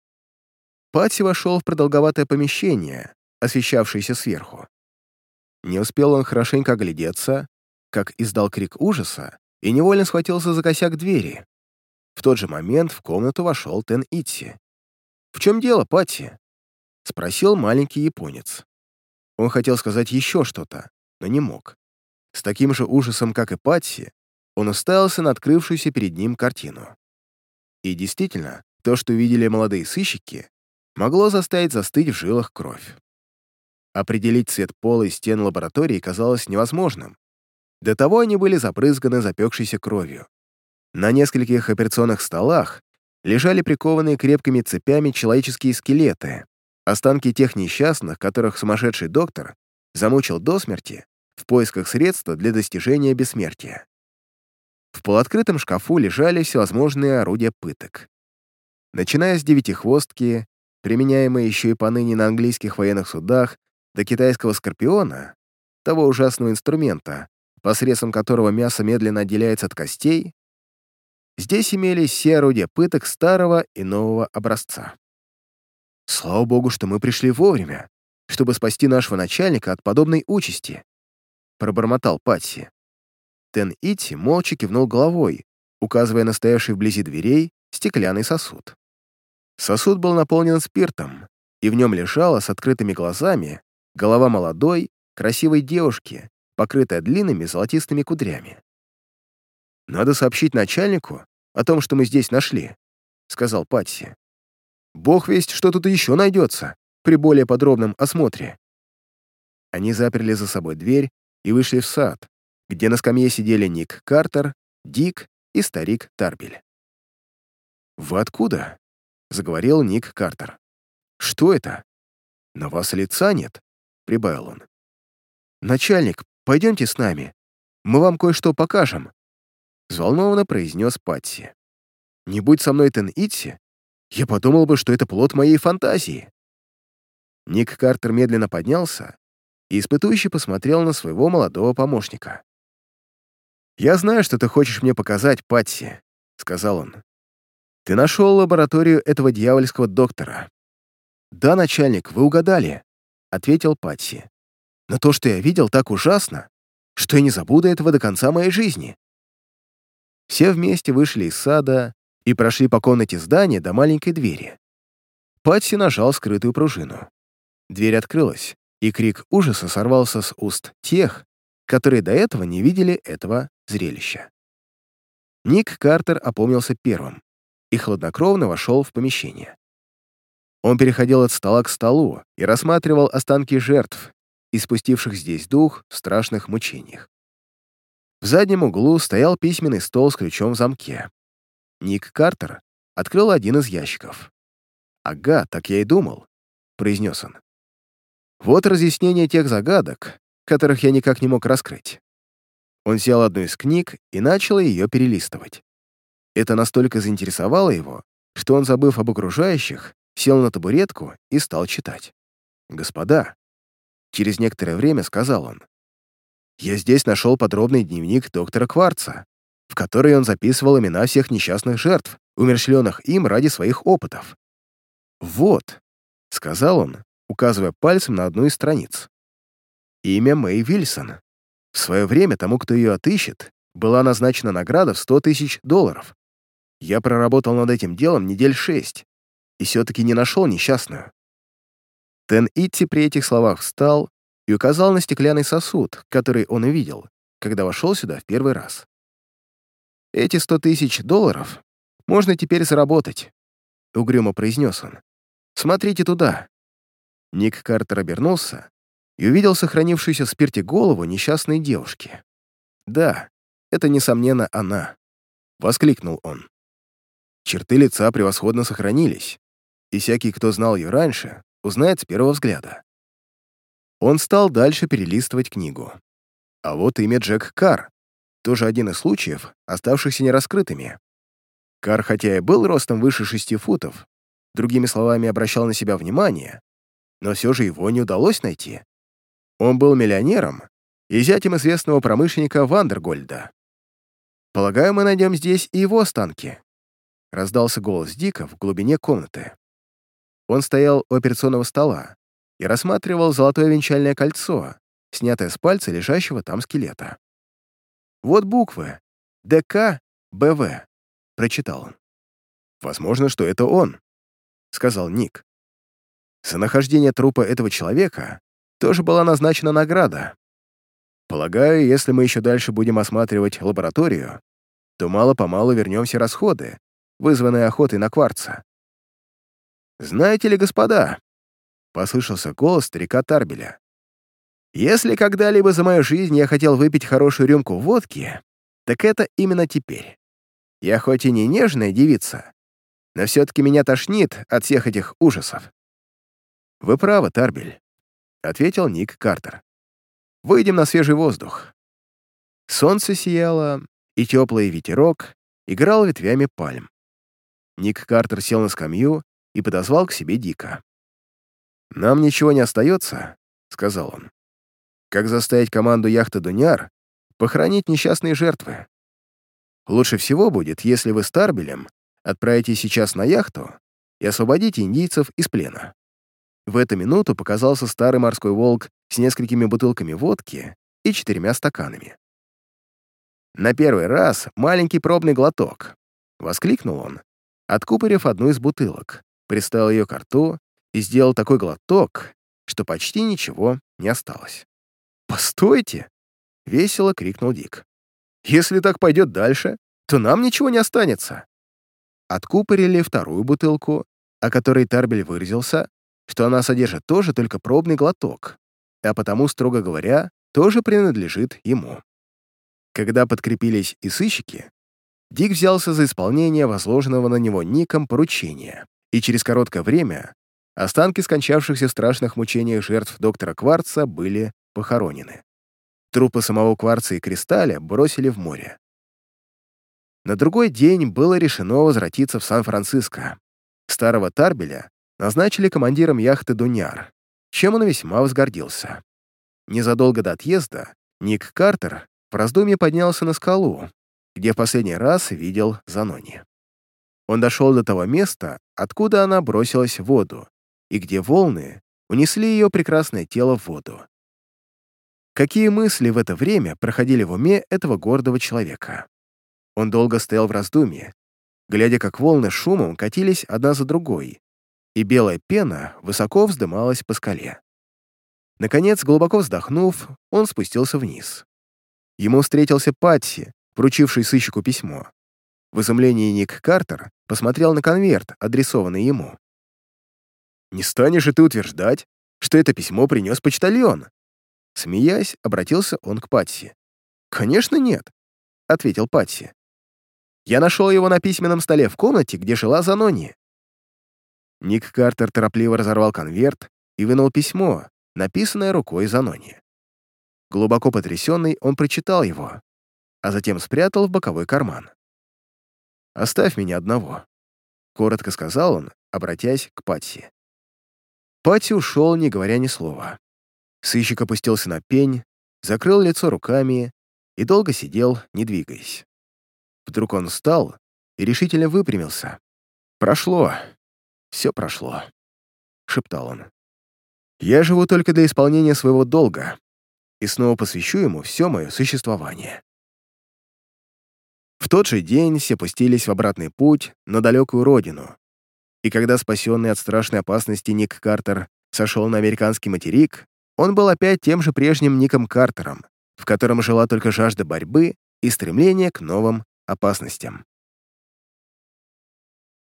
Патси вошел в продолговатое помещение, освещавшееся сверху. Не успел он хорошенько оглядеться, как издал крик ужаса и невольно схватился за косяк двери. В тот же момент в комнату вошел Тен Итси. «В чем дело, Патси?» — спросил маленький японец. Он хотел сказать еще что-то, но не мог. С таким же ужасом, как и Патси, он уставился на открывшуюся перед ним картину. И действительно, то, что увидели молодые сыщики, могло заставить застыть в жилах кровь. Определить цвет пола и стен лаборатории казалось невозможным. До того они были запрызганы запекшейся кровью. На нескольких операционных столах лежали прикованные крепкими цепями человеческие скелеты, останки тех несчастных, которых сумасшедший доктор замучил до смерти в поисках средства для достижения бессмертия. В полуоткрытом шкафу лежали всевозможные орудия пыток. Начиная с девятихвостки, применяемой еще и поныне на английских военных судах, до китайского скорпиона, того ужасного инструмента, посредством которого мясо медленно отделяется от костей, здесь имелись все орудия пыток старого и нового образца. Слава богу, что мы пришли вовремя, чтобы спасти нашего начальника от подобной участи, пробормотал Патси. Тен Ити молча кивнул головой, указывая на стоявший вблизи дверей стеклянный сосуд. Сосуд был наполнен спиртом, и в нем лежала с открытыми глазами голова молодой, красивой девушки, покрытая длинными золотистыми кудрями. «Надо сообщить начальнику о том, что мы здесь нашли», — сказал Патси. «Бог весть, что тут еще найдется при более подробном осмотре». Они заперли за собой дверь и вышли в сад, где на скамье сидели Ник Картер, Дик и старик Тарбель. «Вы откуда?» — заговорил Ник Картер. «Что это? На вас лица нет?» — прибавил он. «Начальник, пойдемте с нами. Мы вам кое-что покажем», — взволнованно произнес Патси. «Не будь со мной Тен Итси, я подумал бы, что это плод моей фантазии». Ник Картер медленно поднялся и испытующе посмотрел на своего молодого помощника. «Я знаю, что ты хочешь мне показать, Патси», — сказал он. «Ты нашел лабораторию этого дьявольского доктора». «Да, начальник, вы угадали», — ответил Патси. «Но то, что я видел, так ужасно, что я не забуду этого до конца моей жизни». Все вместе вышли из сада и прошли по комнате здания до маленькой двери. Патси нажал скрытую пружину. Дверь открылась, и крик ужаса сорвался с уст тех, которые до этого не видели этого зрелища. Ник Картер опомнился первым и хладнокровно вошел в помещение. Он переходил от стола к столу и рассматривал останки жертв, испустивших здесь дух в страшных мучениях. В заднем углу стоял письменный стол с ключом в замке. Ник Картер открыл один из ящиков. «Ага, так я и думал», — произнес он. «Вот разъяснение тех загадок, которых я никак не мог раскрыть. Он взял одну из книг и начал ее перелистывать. Это настолько заинтересовало его, что он, забыв об окружающих, сел на табуретку и стал читать. «Господа», — через некоторое время сказал он, «я здесь нашел подробный дневник доктора Кварца, в который он записывал имена всех несчастных жертв, умершленных им ради своих опытов. «Вот», — сказал он, указывая пальцем на одну из страниц. Имя Мэй Вильсон. В свое время тому, кто ее отыщет, была назначена награда в 100 тысяч долларов. Я проработал над этим делом недель шесть и все-таки не нашел несчастную. Тен Итти при этих словах встал и указал на стеклянный сосуд, который он увидел, когда вошел сюда в первый раз. «Эти сто тысяч долларов можно теперь заработать», — угрюмо произнес он. «Смотрите туда». Ник Картер обернулся и увидел сохранившуюся в спирте голову несчастной девушки. «Да, это, несомненно, она», — воскликнул он. Черты лица превосходно сохранились, и всякий, кто знал ее раньше, узнает с первого взгляда. Он стал дальше перелистывать книгу. А вот имя Джек Карр, тоже один из случаев, оставшихся нераскрытыми. Карр, хотя и был ростом выше шести футов, другими словами, обращал на себя внимание, но все же его не удалось найти. Он был миллионером и зятем известного промышленника Вандергольда. Полагаю, мы найдем здесь и его останки. Раздался голос Дика в глубине комнаты. Он стоял у операционного стола и рассматривал золотое венчальное кольцо, снятое с пальца лежащего там скелета. «Вот буквы. ДК, БВ», — прочитал он. «Возможно, что это он», — сказал Ник. «За нахождение трупа этого человека тоже была назначена награда. Полагаю, если мы еще дальше будем осматривать лабораторию, то мало-помалу вернемся расходы, вызванные охотой на кварца. «Знаете ли, господа», — послышался голос старика Тарбеля, «если когда-либо за мою жизнь я хотел выпить хорошую рюмку водки, так это именно теперь. Я хоть и не нежная девица, но все-таки меня тошнит от всех этих ужасов». «Вы правы, Тарбель», — ответил Ник Картер. «Выйдем на свежий воздух». Солнце сияло, и теплый ветерок играл ветвями пальм. Ник Картер сел на скамью и подозвал к себе Дика. «Нам ничего не остается», — сказал он. «Как заставить команду яхты «Дуняр» похоронить несчастные жертвы? Лучше всего будет, если вы с Тарбелем отправитесь сейчас на яхту и освободите индийцев из плена». В эту минуту показался старый морской волк с несколькими бутылками водки и четырьмя стаканами. «На первый раз маленький пробный глоток», — воскликнул он, откупорив одну из бутылок, приставил ее к рту и сделал такой глоток, что почти ничего не осталось. «Постойте!» — весело крикнул Дик. «Если так пойдет дальше, то нам ничего не останется». Откупорили вторую бутылку, о которой Тарбель выразился, что она содержит тоже только пробный глоток, а потому, строго говоря, тоже принадлежит ему. Когда подкрепились и сыщики, Дик взялся за исполнение возложенного на него Ником поручения, и через короткое время останки скончавшихся в страшных мучениях жертв доктора Кварца были похоронены. Трупы самого Кварца и Кристалля бросили в море. На другой день было решено возвратиться в Сан-Франциско. Старого Тарбеля назначили командиром яхты «Дуняр», чем он весьма возгордился. Незадолго до отъезда Ник Картер в раздумье поднялся на скалу, где в последний раз видел Занони. Он дошел до того места, откуда она бросилась в воду, и где волны унесли ее прекрасное тело в воду. Какие мысли в это время проходили в уме этого гордого человека? Он долго стоял в раздумье, глядя, как волны шумом катились одна за другой, и белая пена высоко вздымалась по скале. Наконец, глубоко вздохнув, он спустился вниз. Ему встретился Патси, вручивший сыщику письмо. В изумлении Ник Картер посмотрел на конверт, адресованный ему. «Не станешь же ты утверждать, что это письмо принес почтальон?» Смеясь, обратился он к Патси. «Конечно нет», — ответил Патси. «Я нашел его на письменном столе в комнате, где жила Занони. Ник Картер торопливо разорвал конверт и вынул письмо, написанное рукой Занони. Глубоко потрясенный, он прочитал его, а затем спрятал в боковой карман. «Оставь меня одного», — коротко сказал он, обратясь к Патси. Патси ушел, не говоря ни слова. Сыщик опустился на пень, закрыл лицо руками и долго сидел, не двигаясь. Вдруг он встал и решительно выпрямился. «Прошло», все прошло», — шептал он. «Я живу только для исполнения своего долга и снова посвящу ему все мое существование». В тот же день все пустились в обратный путь на далекую родину, и когда спасенный от страшной опасности Ник Картер сошел на американский материк, он был опять тем же прежним Ником Картером, в котором жила только жажда борьбы и стремление к новым опасностям.